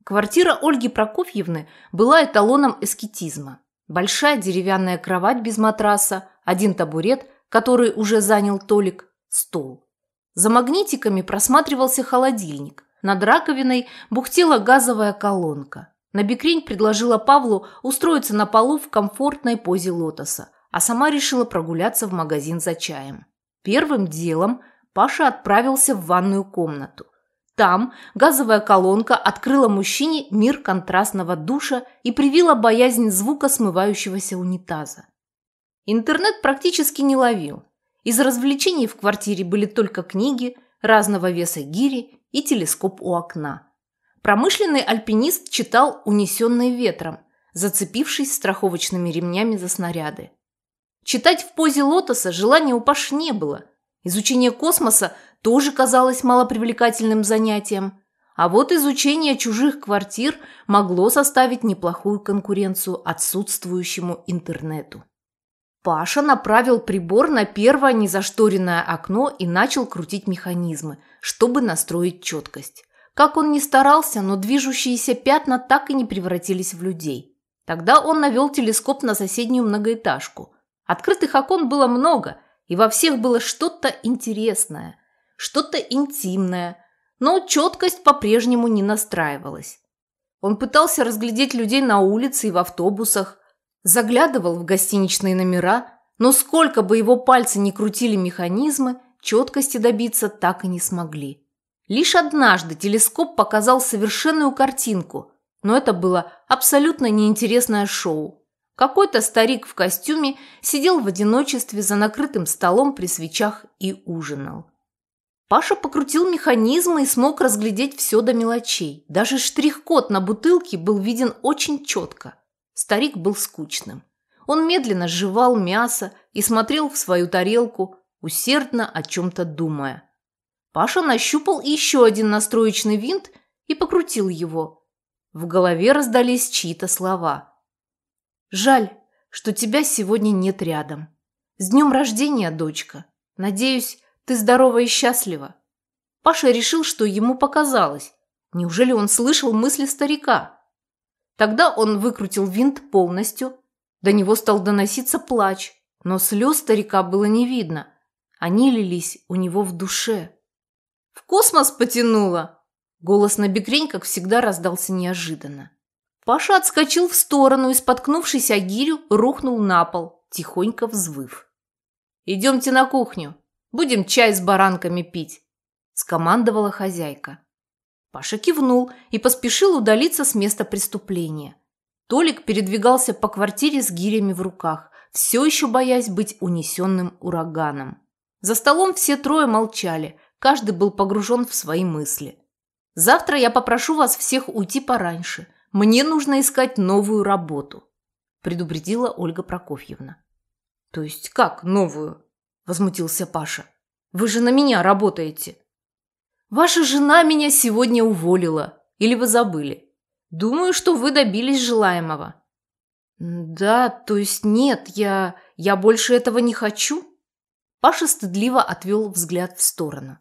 Квартира Ольги Прокофьевны была эталоном эскетизма. Большая деревянная кровать без матраса, один табурет, который уже занял Толик, стол. За магнитиками просматривался холодильник. Над раковиной бухтела газовая колонка. Набекрень предложила Павлу устроиться на полу в комфортной позе лотоса, а сама решила прогуляться в магазин за чаем. Первым делом Паша отправился в ванную комнату. Там газовая колонка открыла мужчине мир контрастного душа и привила боязнь звука смывающегося унитаза. Интернет практически не ловил. Из развлечений в квартире были только книги, разного веса гири и телескоп у окна. Промышленный альпинист читал «Унесенный ветром», зацепившись страховочными ремнями за снаряды. Читать в позе лотоса желания у Паши не было – Изучение космоса тоже казалось малопривлекательным занятием. А вот изучение чужих квартир могло составить неплохую конкуренцию отсутствующему интернету. Паша направил прибор на первое незашторенное окно и начал крутить механизмы, чтобы настроить четкость. Как он ни старался, но движущиеся пятна так и не превратились в людей. Тогда он навел телескоп на соседнюю многоэтажку. Открытых окон было много, и во всех было что-то интересное, что-то интимное, но четкость по-прежнему не настраивалась. Он пытался разглядеть людей на улице и в автобусах, заглядывал в гостиничные номера, но сколько бы его пальцы ни крутили механизмы, четкости добиться так и не смогли. Лишь однажды телескоп показал совершенную картинку, но это было абсолютно неинтересное шоу. Какой-то старик в костюме сидел в одиночестве за накрытым столом при свечах и ужинал. Паша покрутил механизмы и смог разглядеть все до мелочей. Даже штрих-код на бутылке был виден очень четко. Старик был скучным. Он медленно жевал мясо и смотрел в свою тарелку, усердно о чем-то думая. Паша нащупал еще один настроечный винт и покрутил его. В голове раздались чьи-то слова – Жаль, что тебя сегодня нет рядом. С днем рождения, дочка. Надеюсь, ты здорова и счастлива. Паша решил, что ему показалось. Неужели он слышал мысли старика? Тогда он выкрутил винт полностью. До него стал доноситься плач, но слез старика было не видно. Они лились у него в душе. «В космос потянуло!» Голос на бекрень, как всегда, раздался неожиданно. Паша отскочил в сторону и, споткнувшись о гирю, рухнул на пол, тихонько взвыв. «Идемте на кухню. Будем чай с баранками пить», – скомандовала хозяйка. Паша кивнул и поспешил удалиться с места преступления. Толик передвигался по квартире с гирями в руках, все еще боясь быть унесенным ураганом. За столом все трое молчали, каждый был погружен в свои мысли. «Завтра я попрошу вас всех уйти пораньше. Мне нужно искать новую работу», – предупредила Ольга Прокофьевна. «То есть как новую?» – возмутился Паша. «Вы же на меня работаете». «Ваша жена меня сегодня уволила. Или вы забыли? Думаю, что вы добились желаемого». «Да, то есть нет, я... я больше этого не хочу». Паша стыдливо отвел взгляд в сторону.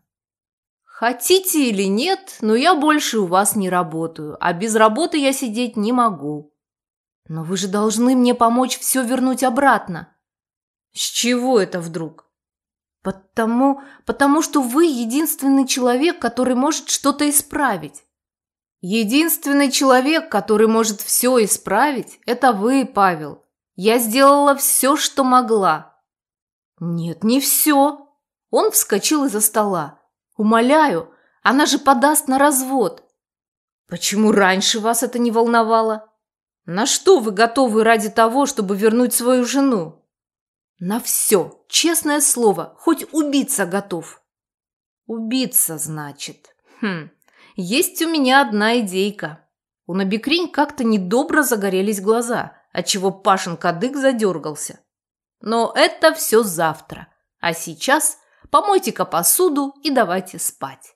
Хотите или нет, но я больше у вас не работаю, а без работы я сидеть не могу. Но вы же должны мне помочь все вернуть обратно. С чего это вдруг? Потому, потому что вы единственный человек, который может что-то исправить. Единственный человек, который может все исправить, это вы, Павел. Я сделала все, что могла. Нет, не все. Он вскочил из-за стола. Умоляю, она же подаст на развод. Почему раньше вас это не волновало? На что вы готовы ради того, чтобы вернуть свою жену? На все, честное слово, хоть убиться готов. Убиться, значит. Хм, есть у меня одна идейка. У Набекрень как-то недобро загорелись глаза, отчего Пашин кадык задергался. Но это все завтра. А сейчас Помойте-ка посуду и давайте спать.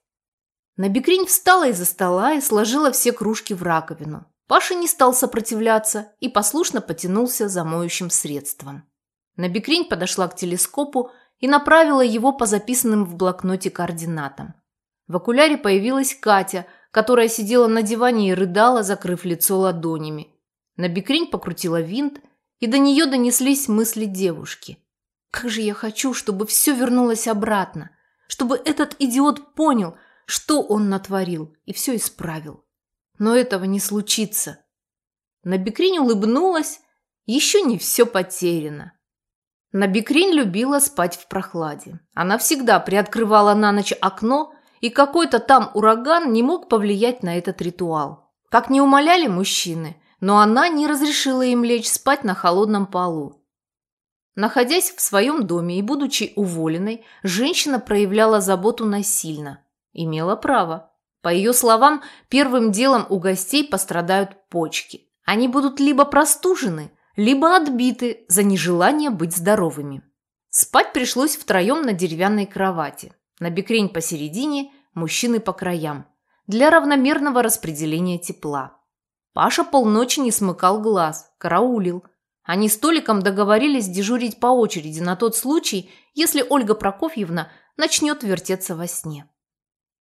Набекрень встала из-за стола и сложила все кружки в раковину. Паша не стал сопротивляться и послушно потянулся за моющим средством. Набекрень подошла к телескопу и направила его по записанным в блокноте координатам. В окуляре появилась Катя, которая сидела на диване и рыдала, закрыв лицо ладонями. Набекрень покрутила винт, и до нее донеслись мысли девушки. «Как же я хочу, чтобы все вернулось обратно, чтобы этот идиот понял, что он натворил, и все исправил. Но этого не случится». Набекрень улыбнулась, еще не все потеряно. Набекрень любила спать в прохладе. Она всегда приоткрывала на ночь окно, и какой-то там ураган не мог повлиять на этот ритуал. Как не умоляли мужчины – но она не разрешила им лечь спать на холодном полу. Находясь в своем доме и будучи уволенной, женщина проявляла заботу насильно. Имела право. По ее словам, первым делом у гостей пострадают почки. Они будут либо простужены, либо отбиты за нежелание быть здоровыми. Спать пришлось втроем на деревянной кровати. На бекрень посередине, мужчины по краям. Для равномерного распределения тепла. Паша полночи не смыкал глаз, караулил. Они с Толиком договорились дежурить по очереди на тот случай, если Ольга Прокофьевна начнет вертеться во сне.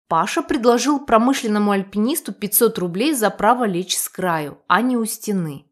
Паша предложил промышленному альпинисту 500 рублей за право лечь с краю, а не у стены.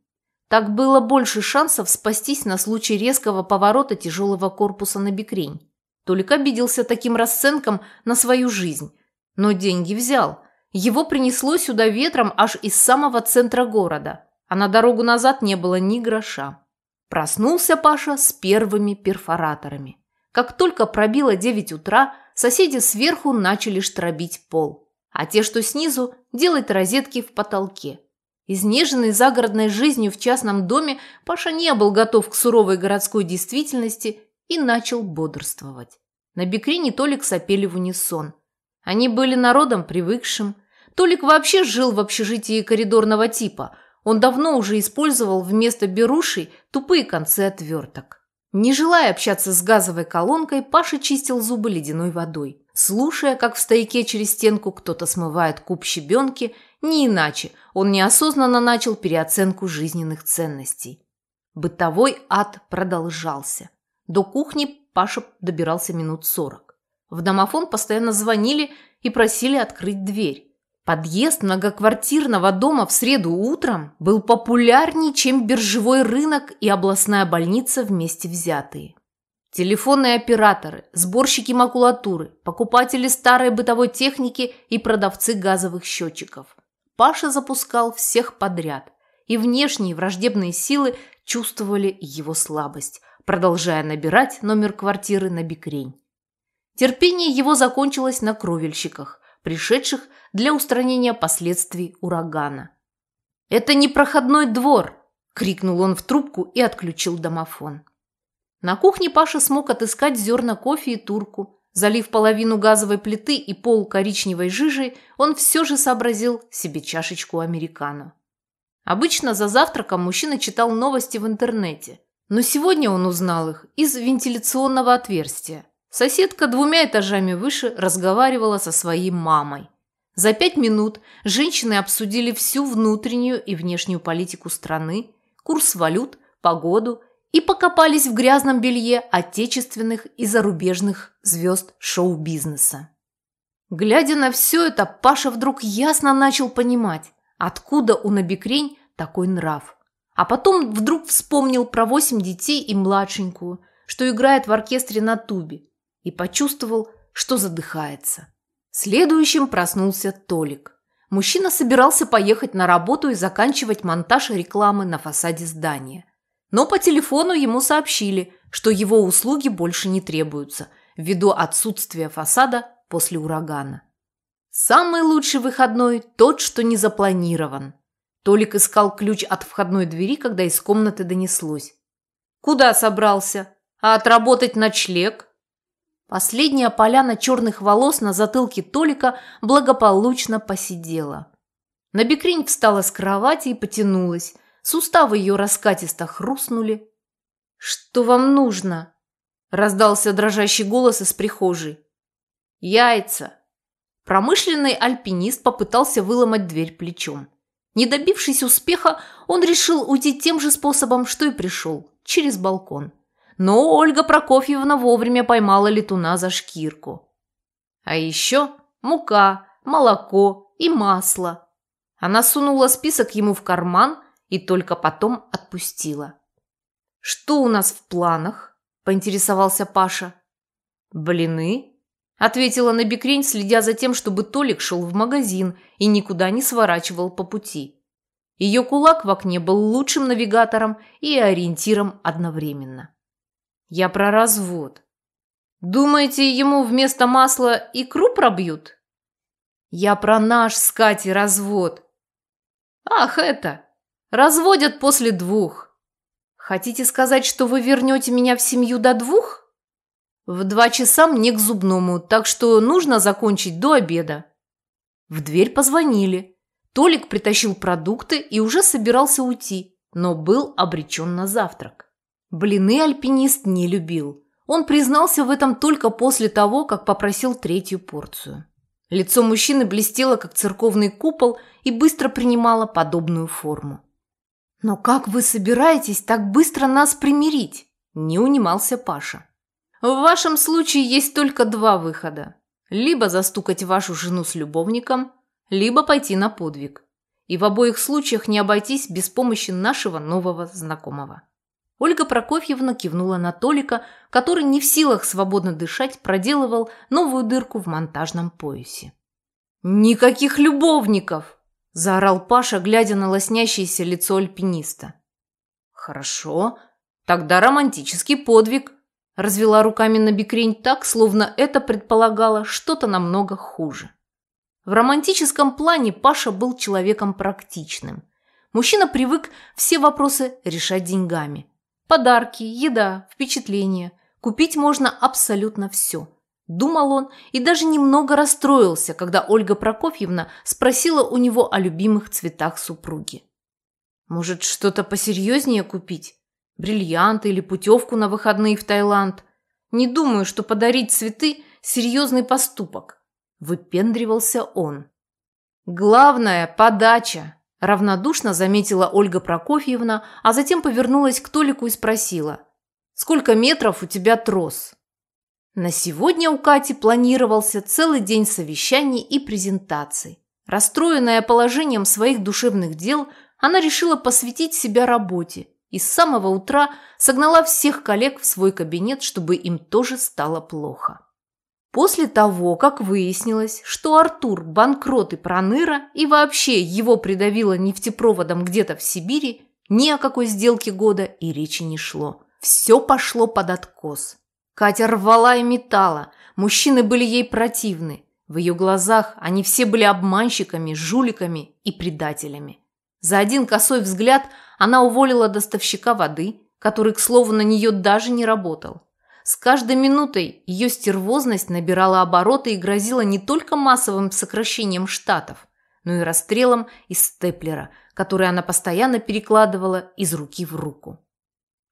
Так было больше шансов спастись на случай резкого поворота тяжелого корпуса на бекрень. Толик обиделся таким расценком на свою жизнь, но деньги взял, его принесло сюда ветром аж из самого центра города, а на дорогу назад не было ни гроша. Проснулся Паша с первыми перфораторами. Как только пробило 9 утра, соседи сверху начали штробить пол, а те, что снизу, делать розетки в потолке. Изнеженный загородной жизнью в частном доме, Паша не был готов к суровой городской действительности и начал бодрствовать. На бекрине Толик сопели в унисон. Они были народом привыкшим, Толик вообще жил в общежитии коридорного типа. Он давно уже использовал вместо берушей тупые концы отверток. Не желая общаться с газовой колонкой, Паша чистил зубы ледяной водой, слушая, как в стояке через стенку кто-то смывает куб щебенки, не иначе он неосознанно начал переоценку жизненных ценностей. Бытовой ад продолжался. До кухни Паша добирался минут сорок. В домофон постоянно звонили и просили открыть дверь. Подъезд многоквартирного дома в среду утром был популярнее, чем биржевой рынок и областная больница вместе взятые. Телефонные операторы, сборщики макулатуры, покупатели старой бытовой техники и продавцы газовых счетчиков. Паша запускал всех подряд, и внешние враждебные силы чувствовали его слабость, продолжая набирать номер квартиры на бикрень. Терпение его закончилось на кровельщиках, пришедших для устранения последствий урагана. «Это не проходной двор!» – крикнул он в трубку и отключил домофон. На кухне Паша смог отыскать зерна кофе и турку. Залив половину газовой плиты и пол коричневой жижей, он все же сообразил себе чашечку американо. Обычно за завтраком мужчина читал новости в интернете, но сегодня он узнал их из вентиляционного отверстия. Соседка двумя этажами выше разговаривала со своей мамой. За пять минут женщины обсудили всю внутреннюю и внешнюю политику страны, курс валют, погоду и покопались в грязном белье отечественных и зарубежных звезд шоу-бизнеса. Глядя на все это, Паша вдруг ясно начал понимать, откуда у Набекрень такой нрав. А потом вдруг вспомнил про восемь детей и младшенькую, что играет в оркестре на тубе, и почувствовал, что задыхается. Следующим проснулся Толик. Мужчина собирался поехать на работу и заканчивать монтаж рекламы на фасаде здания. Но по телефону ему сообщили, что его услуги больше не требуются, ввиду отсутствия фасада после урагана. Самый лучший выходной – тот, что не запланирован. Толик искал ключ от входной двери, когда из комнаты донеслось. «Куда собрался? А отработать ночлег?» Последняя поляна черных волос на затылке Толика благополучно посидела. Набекрень встала с кровати и потянулась. Суставы ее раскатисто хрустнули. «Что вам нужно?» – раздался дрожащий голос из прихожей. «Яйца!» Промышленный альпинист попытался выломать дверь плечом. Не добившись успеха, он решил уйти тем же способом, что и пришел – через балкон. но Ольга Прокофьевна вовремя поймала летуна за шкирку. А еще мука, молоко и масло. Она сунула список ему в карман и только потом отпустила. «Что у нас в планах?» – поинтересовался Паша. «Блины?» – ответила Набекрень, следя за тем, чтобы Толик шел в магазин и никуда не сворачивал по пути. Ее кулак в окне был лучшим навигатором и ориентиром одновременно. «Я про развод. Думаете, ему вместо масла икру пробьют?» «Я про наш с Катей развод». «Ах, это! Разводят после двух. Хотите сказать, что вы вернете меня в семью до двух? В два часа мне к зубному, так что нужно закончить до обеда. В дверь позвонили. Толик притащил продукты и уже собирался уйти, но был обречен на завтрак. Блины альпинист не любил. Он признался в этом только после того, как попросил третью порцию. Лицо мужчины блестело, как церковный купол, и быстро принимало подобную форму. «Но как вы собираетесь так быстро нас примирить?» – не унимался Паша. «В вашем случае есть только два выхода. Либо застукать вашу жену с любовником, либо пойти на подвиг. И в обоих случаях не обойтись без помощи нашего нового знакомого». Ольга Прокофьевна кивнула на Толика, который не в силах свободно дышать проделывал новую дырку в монтажном поясе. «Никаких любовников!» Заорал Паша, глядя на лоснящееся лицо альпиниста. Хорошо, тогда романтический подвиг, развела руками на бикрень так, словно это предполагало что-то намного хуже. В романтическом плане Паша был человеком практичным. Мужчина привык все вопросы решать деньгами. Подарки, еда, впечатления. Купить можно абсолютно все. Думал он и даже немного расстроился, когда Ольга Прокофьевна спросила у него о любимых цветах супруги. «Может, что-то посерьезнее купить? Бриллианты или путевку на выходные в Таиланд? Не думаю, что подарить цветы – серьезный поступок», – выпендривался он. «Главное – подача», – равнодушно заметила Ольга Прокофьевна, а затем повернулась к Толику и спросила. «Сколько метров у тебя трос?» На сегодня у Кати планировался целый день совещаний и презентаций. Расстроенная положением своих душевных дел, она решила посвятить себя работе и с самого утра согнала всех коллег в свой кабинет, чтобы им тоже стало плохо. После того, как выяснилось, что Артур – банкрот и проныра, и вообще его придавило нефтепроводом где-то в Сибири, ни о какой сделке года и речи не шло. Все пошло под откос. Катя рвала и метала, мужчины были ей противны. В ее глазах они все были обманщиками, жуликами и предателями. За один косой взгляд она уволила доставщика воды, который, к слову, на нее даже не работал. С каждой минутой ее стервозность набирала обороты и грозила не только массовым сокращением штатов, но и расстрелом из степлера, который она постоянно перекладывала из руки в руку.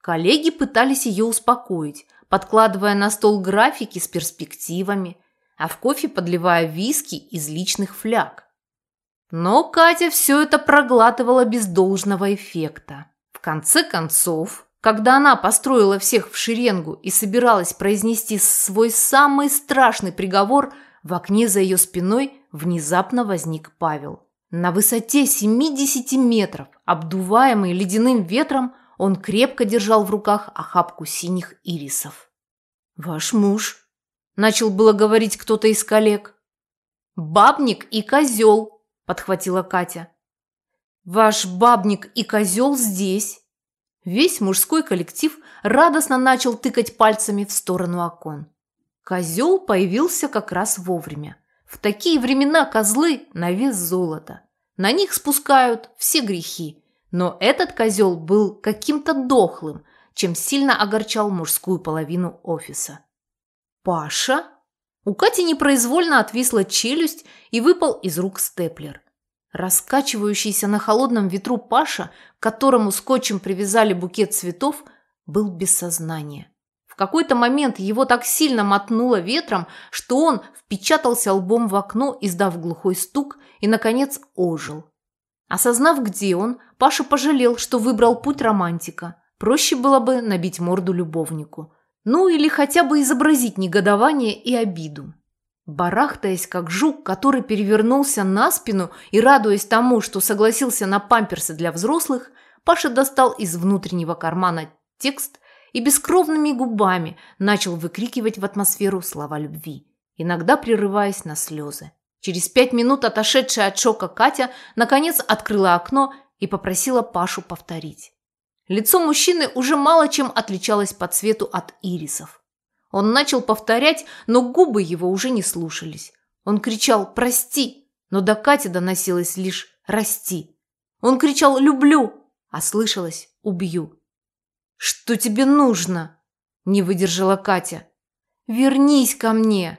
Коллеги пытались ее успокоить, подкладывая на стол графики с перспективами, а в кофе подливая виски из личных фляг. Но Катя все это проглатывала без должного эффекта. В конце концов, когда она построила всех в шеренгу и собиралась произнести свой самый страшный приговор, в окне за ее спиной внезапно возник Павел. На высоте 70 метров, обдуваемый ледяным ветром, он крепко держал в руках охапку синих ирисов. «Ваш муж?» – начал было говорить кто-то из коллег. «Бабник и козел», – подхватила Катя. «Ваш бабник и козел здесь». Весь мужской коллектив радостно начал тыкать пальцами в сторону окон. Козел появился как раз вовремя. В такие времена козлы на вес золота. На них спускают все грехи, но этот козел был каким-то дохлым, чем сильно огорчал мужскую половину офиса. «Паша?» У Кати непроизвольно отвисла челюсть и выпал из рук степлер. Раскачивающийся на холодном ветру Паша, к которому скотчем привязали букет цветов, был без сознания. В какой-то момент его так сильно мотнуло ветром, что он впечатался лбом в окно, издав глухой стук, и, наконец, ожил. Осознав, где он, Паша пожалел, что выбрал путь романтика. Проще было бы набить морду любовнику. Ну или хотя бы изобразить негодование и обиду. Барахтаясь, как жук, который перевернулся на спину и радуясь тому, что согласился на памперсы для взрослых, Паша достал из внутреннего кармана текст и бескровными губами начал выкрикивать в атмосферу слова любви, иногда прерываясь на слезы. Через пять минут отошедшая от шока Катя наконец открыла окно и попросила Пашу повторить. Лицо мужчины уже мало чем отличалось по цвету от ирисов. Он начал повторять, но губы его уже не слушались. Он кричал «Прости!», но до Кати доносилось лишь «Расти!». Он кричал «Люблю!», а слышалось «Убью!». «Что тебе нужно?» – не выдержала Катя. «Вернись ко мне!»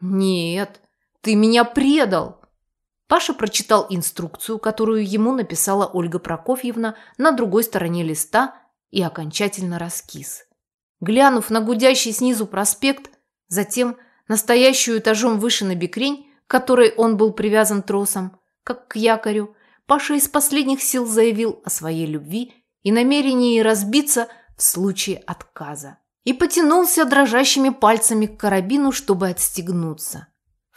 «Нет, ты меня предал!» Паша прочитал инструкцию, которую ему написала Ольга Прокофьевна на другой стороне листа и окончательно раскис. Глянув на гудящий снизу проспект, затем настоящую этажом выше на бекрень, к которой он был привязан тросом, как к якорю, Паша из последних сил заявил о своей любви и намерении разбиться в случае отказа. И потянулся дрожащими пальцами к карабину, чтобы отстегнуться.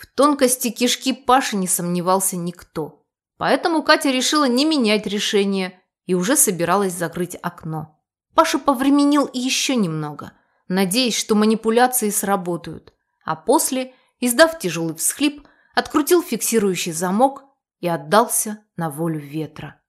В тонкости кишки Паши не сомневался никто. Поэтому Катя решила не менять решение и уже собиралась закрыть окно. Паша повременил еще немного, надеясь, что манипуляции сработают, а после, издав тяжелый всхлип, открутил фиксирующий замок и отдался на волю ветра.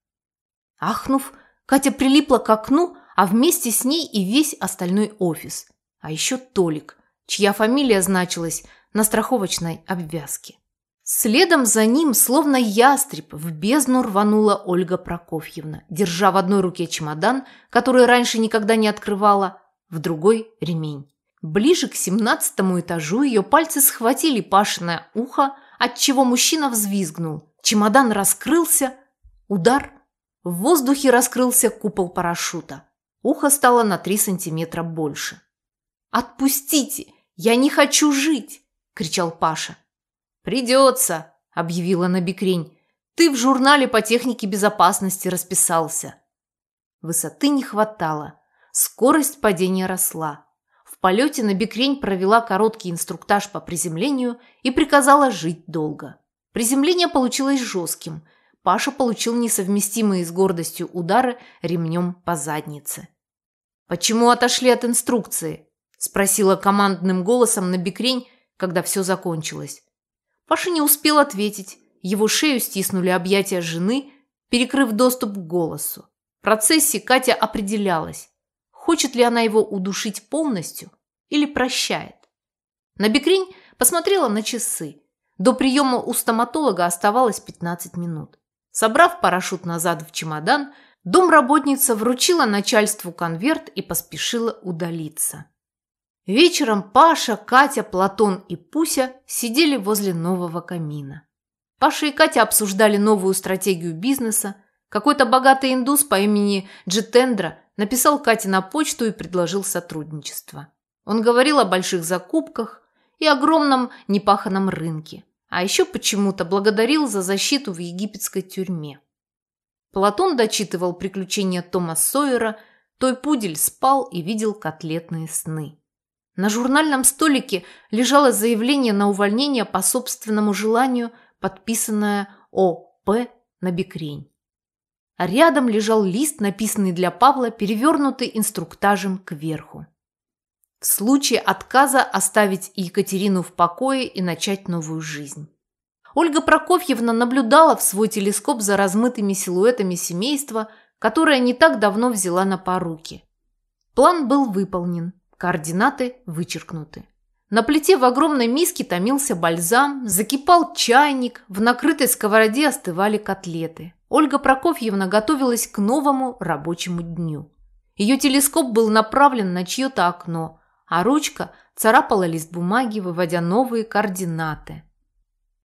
Ахнув, Катя прилипла к окну, а вместе с ней и весь остальной офис, а еще Толик, чья фамилия значилась на страховочной обвязке. Следом за ним, словно ястреб, в бездну рванула Ольга Прокофьевна, держа в одной руке чемодан, который раньше никогда не открывала, в другой – ремень. Ближе к семнадцатому этажу ее пальцы схватили Пашиное ухо, отчего мужчина взвизгнул. Чемодан раскрылся. Удар. В воздухе раскрылся купол парашюта. Ухо стало на три сантиметра больше. «Отпустите! Я не хочу жить!» – кричал Паша. «Придется», – объявила Набекрень. «Ты в журнале по технике безопасности расписался». Высоты не хватало. Скорость падения росла. В полете Набекрень провела короткий инструктаж по приземлению и приказала жить долго. Приземление получилось жестким. Паша получил несовместимые с гордостью удары ремнем по заднице. «Почему отошли от инструкции?» – спросила командным голосом Набекрень, когда все закончилось. Паша не успел ответить. Его шею стиснули объятия жены, перекрыв доступ к голосу. В процессе Катя определялась, хочет ли она его удушить полностью или прощает. Набекрень посмотрела на часы. До приема у стоматолога оставалось 15 минут. Собрав парашют назад в чемодан, домработница вручила начальству конверт и поспешила удалиться. Вечером Паша, Катя, Платон и Пуся сидели возле нового камина. Паша и Катя обсуждали новую стратегию бизнеса. Какой-то богатый индус по имени Джитендра написал Кате на почту и предложил сотрудничество. Он говорил о больших закупках и огромном непаханом рынке, а еще почему-то благодарил за защиту в египетской тюрьме. Платон дочитывал приключения Тома Сойера, той пудель спал и видел котлетные сны. На журнальном столике лежало заявление на увольнение по собственному желанию, подписанное О.П. на бекрень. А рядом лежал лист, написанный для Павла, перевернутый инструктажем кверху. В случае отказа оставить Екатерину в покое и начать новую жизнь. Ольга Прокофьевна наблюдала в свой телескоп за размытыми силуэтами семейства, которое не так давно взяла на поруки. План был выполнен. Координаты вычеркнуты. На плите в огромной миске томился бальзам, закипал чайник, в накрытой сковороде остывали котлеты. Ольга Прокофьевна готовилась к новому рабочему дню. Ее телескоп был направлен на чье-то окно, а ручка царапала лист бумаги, выводя новые координаты.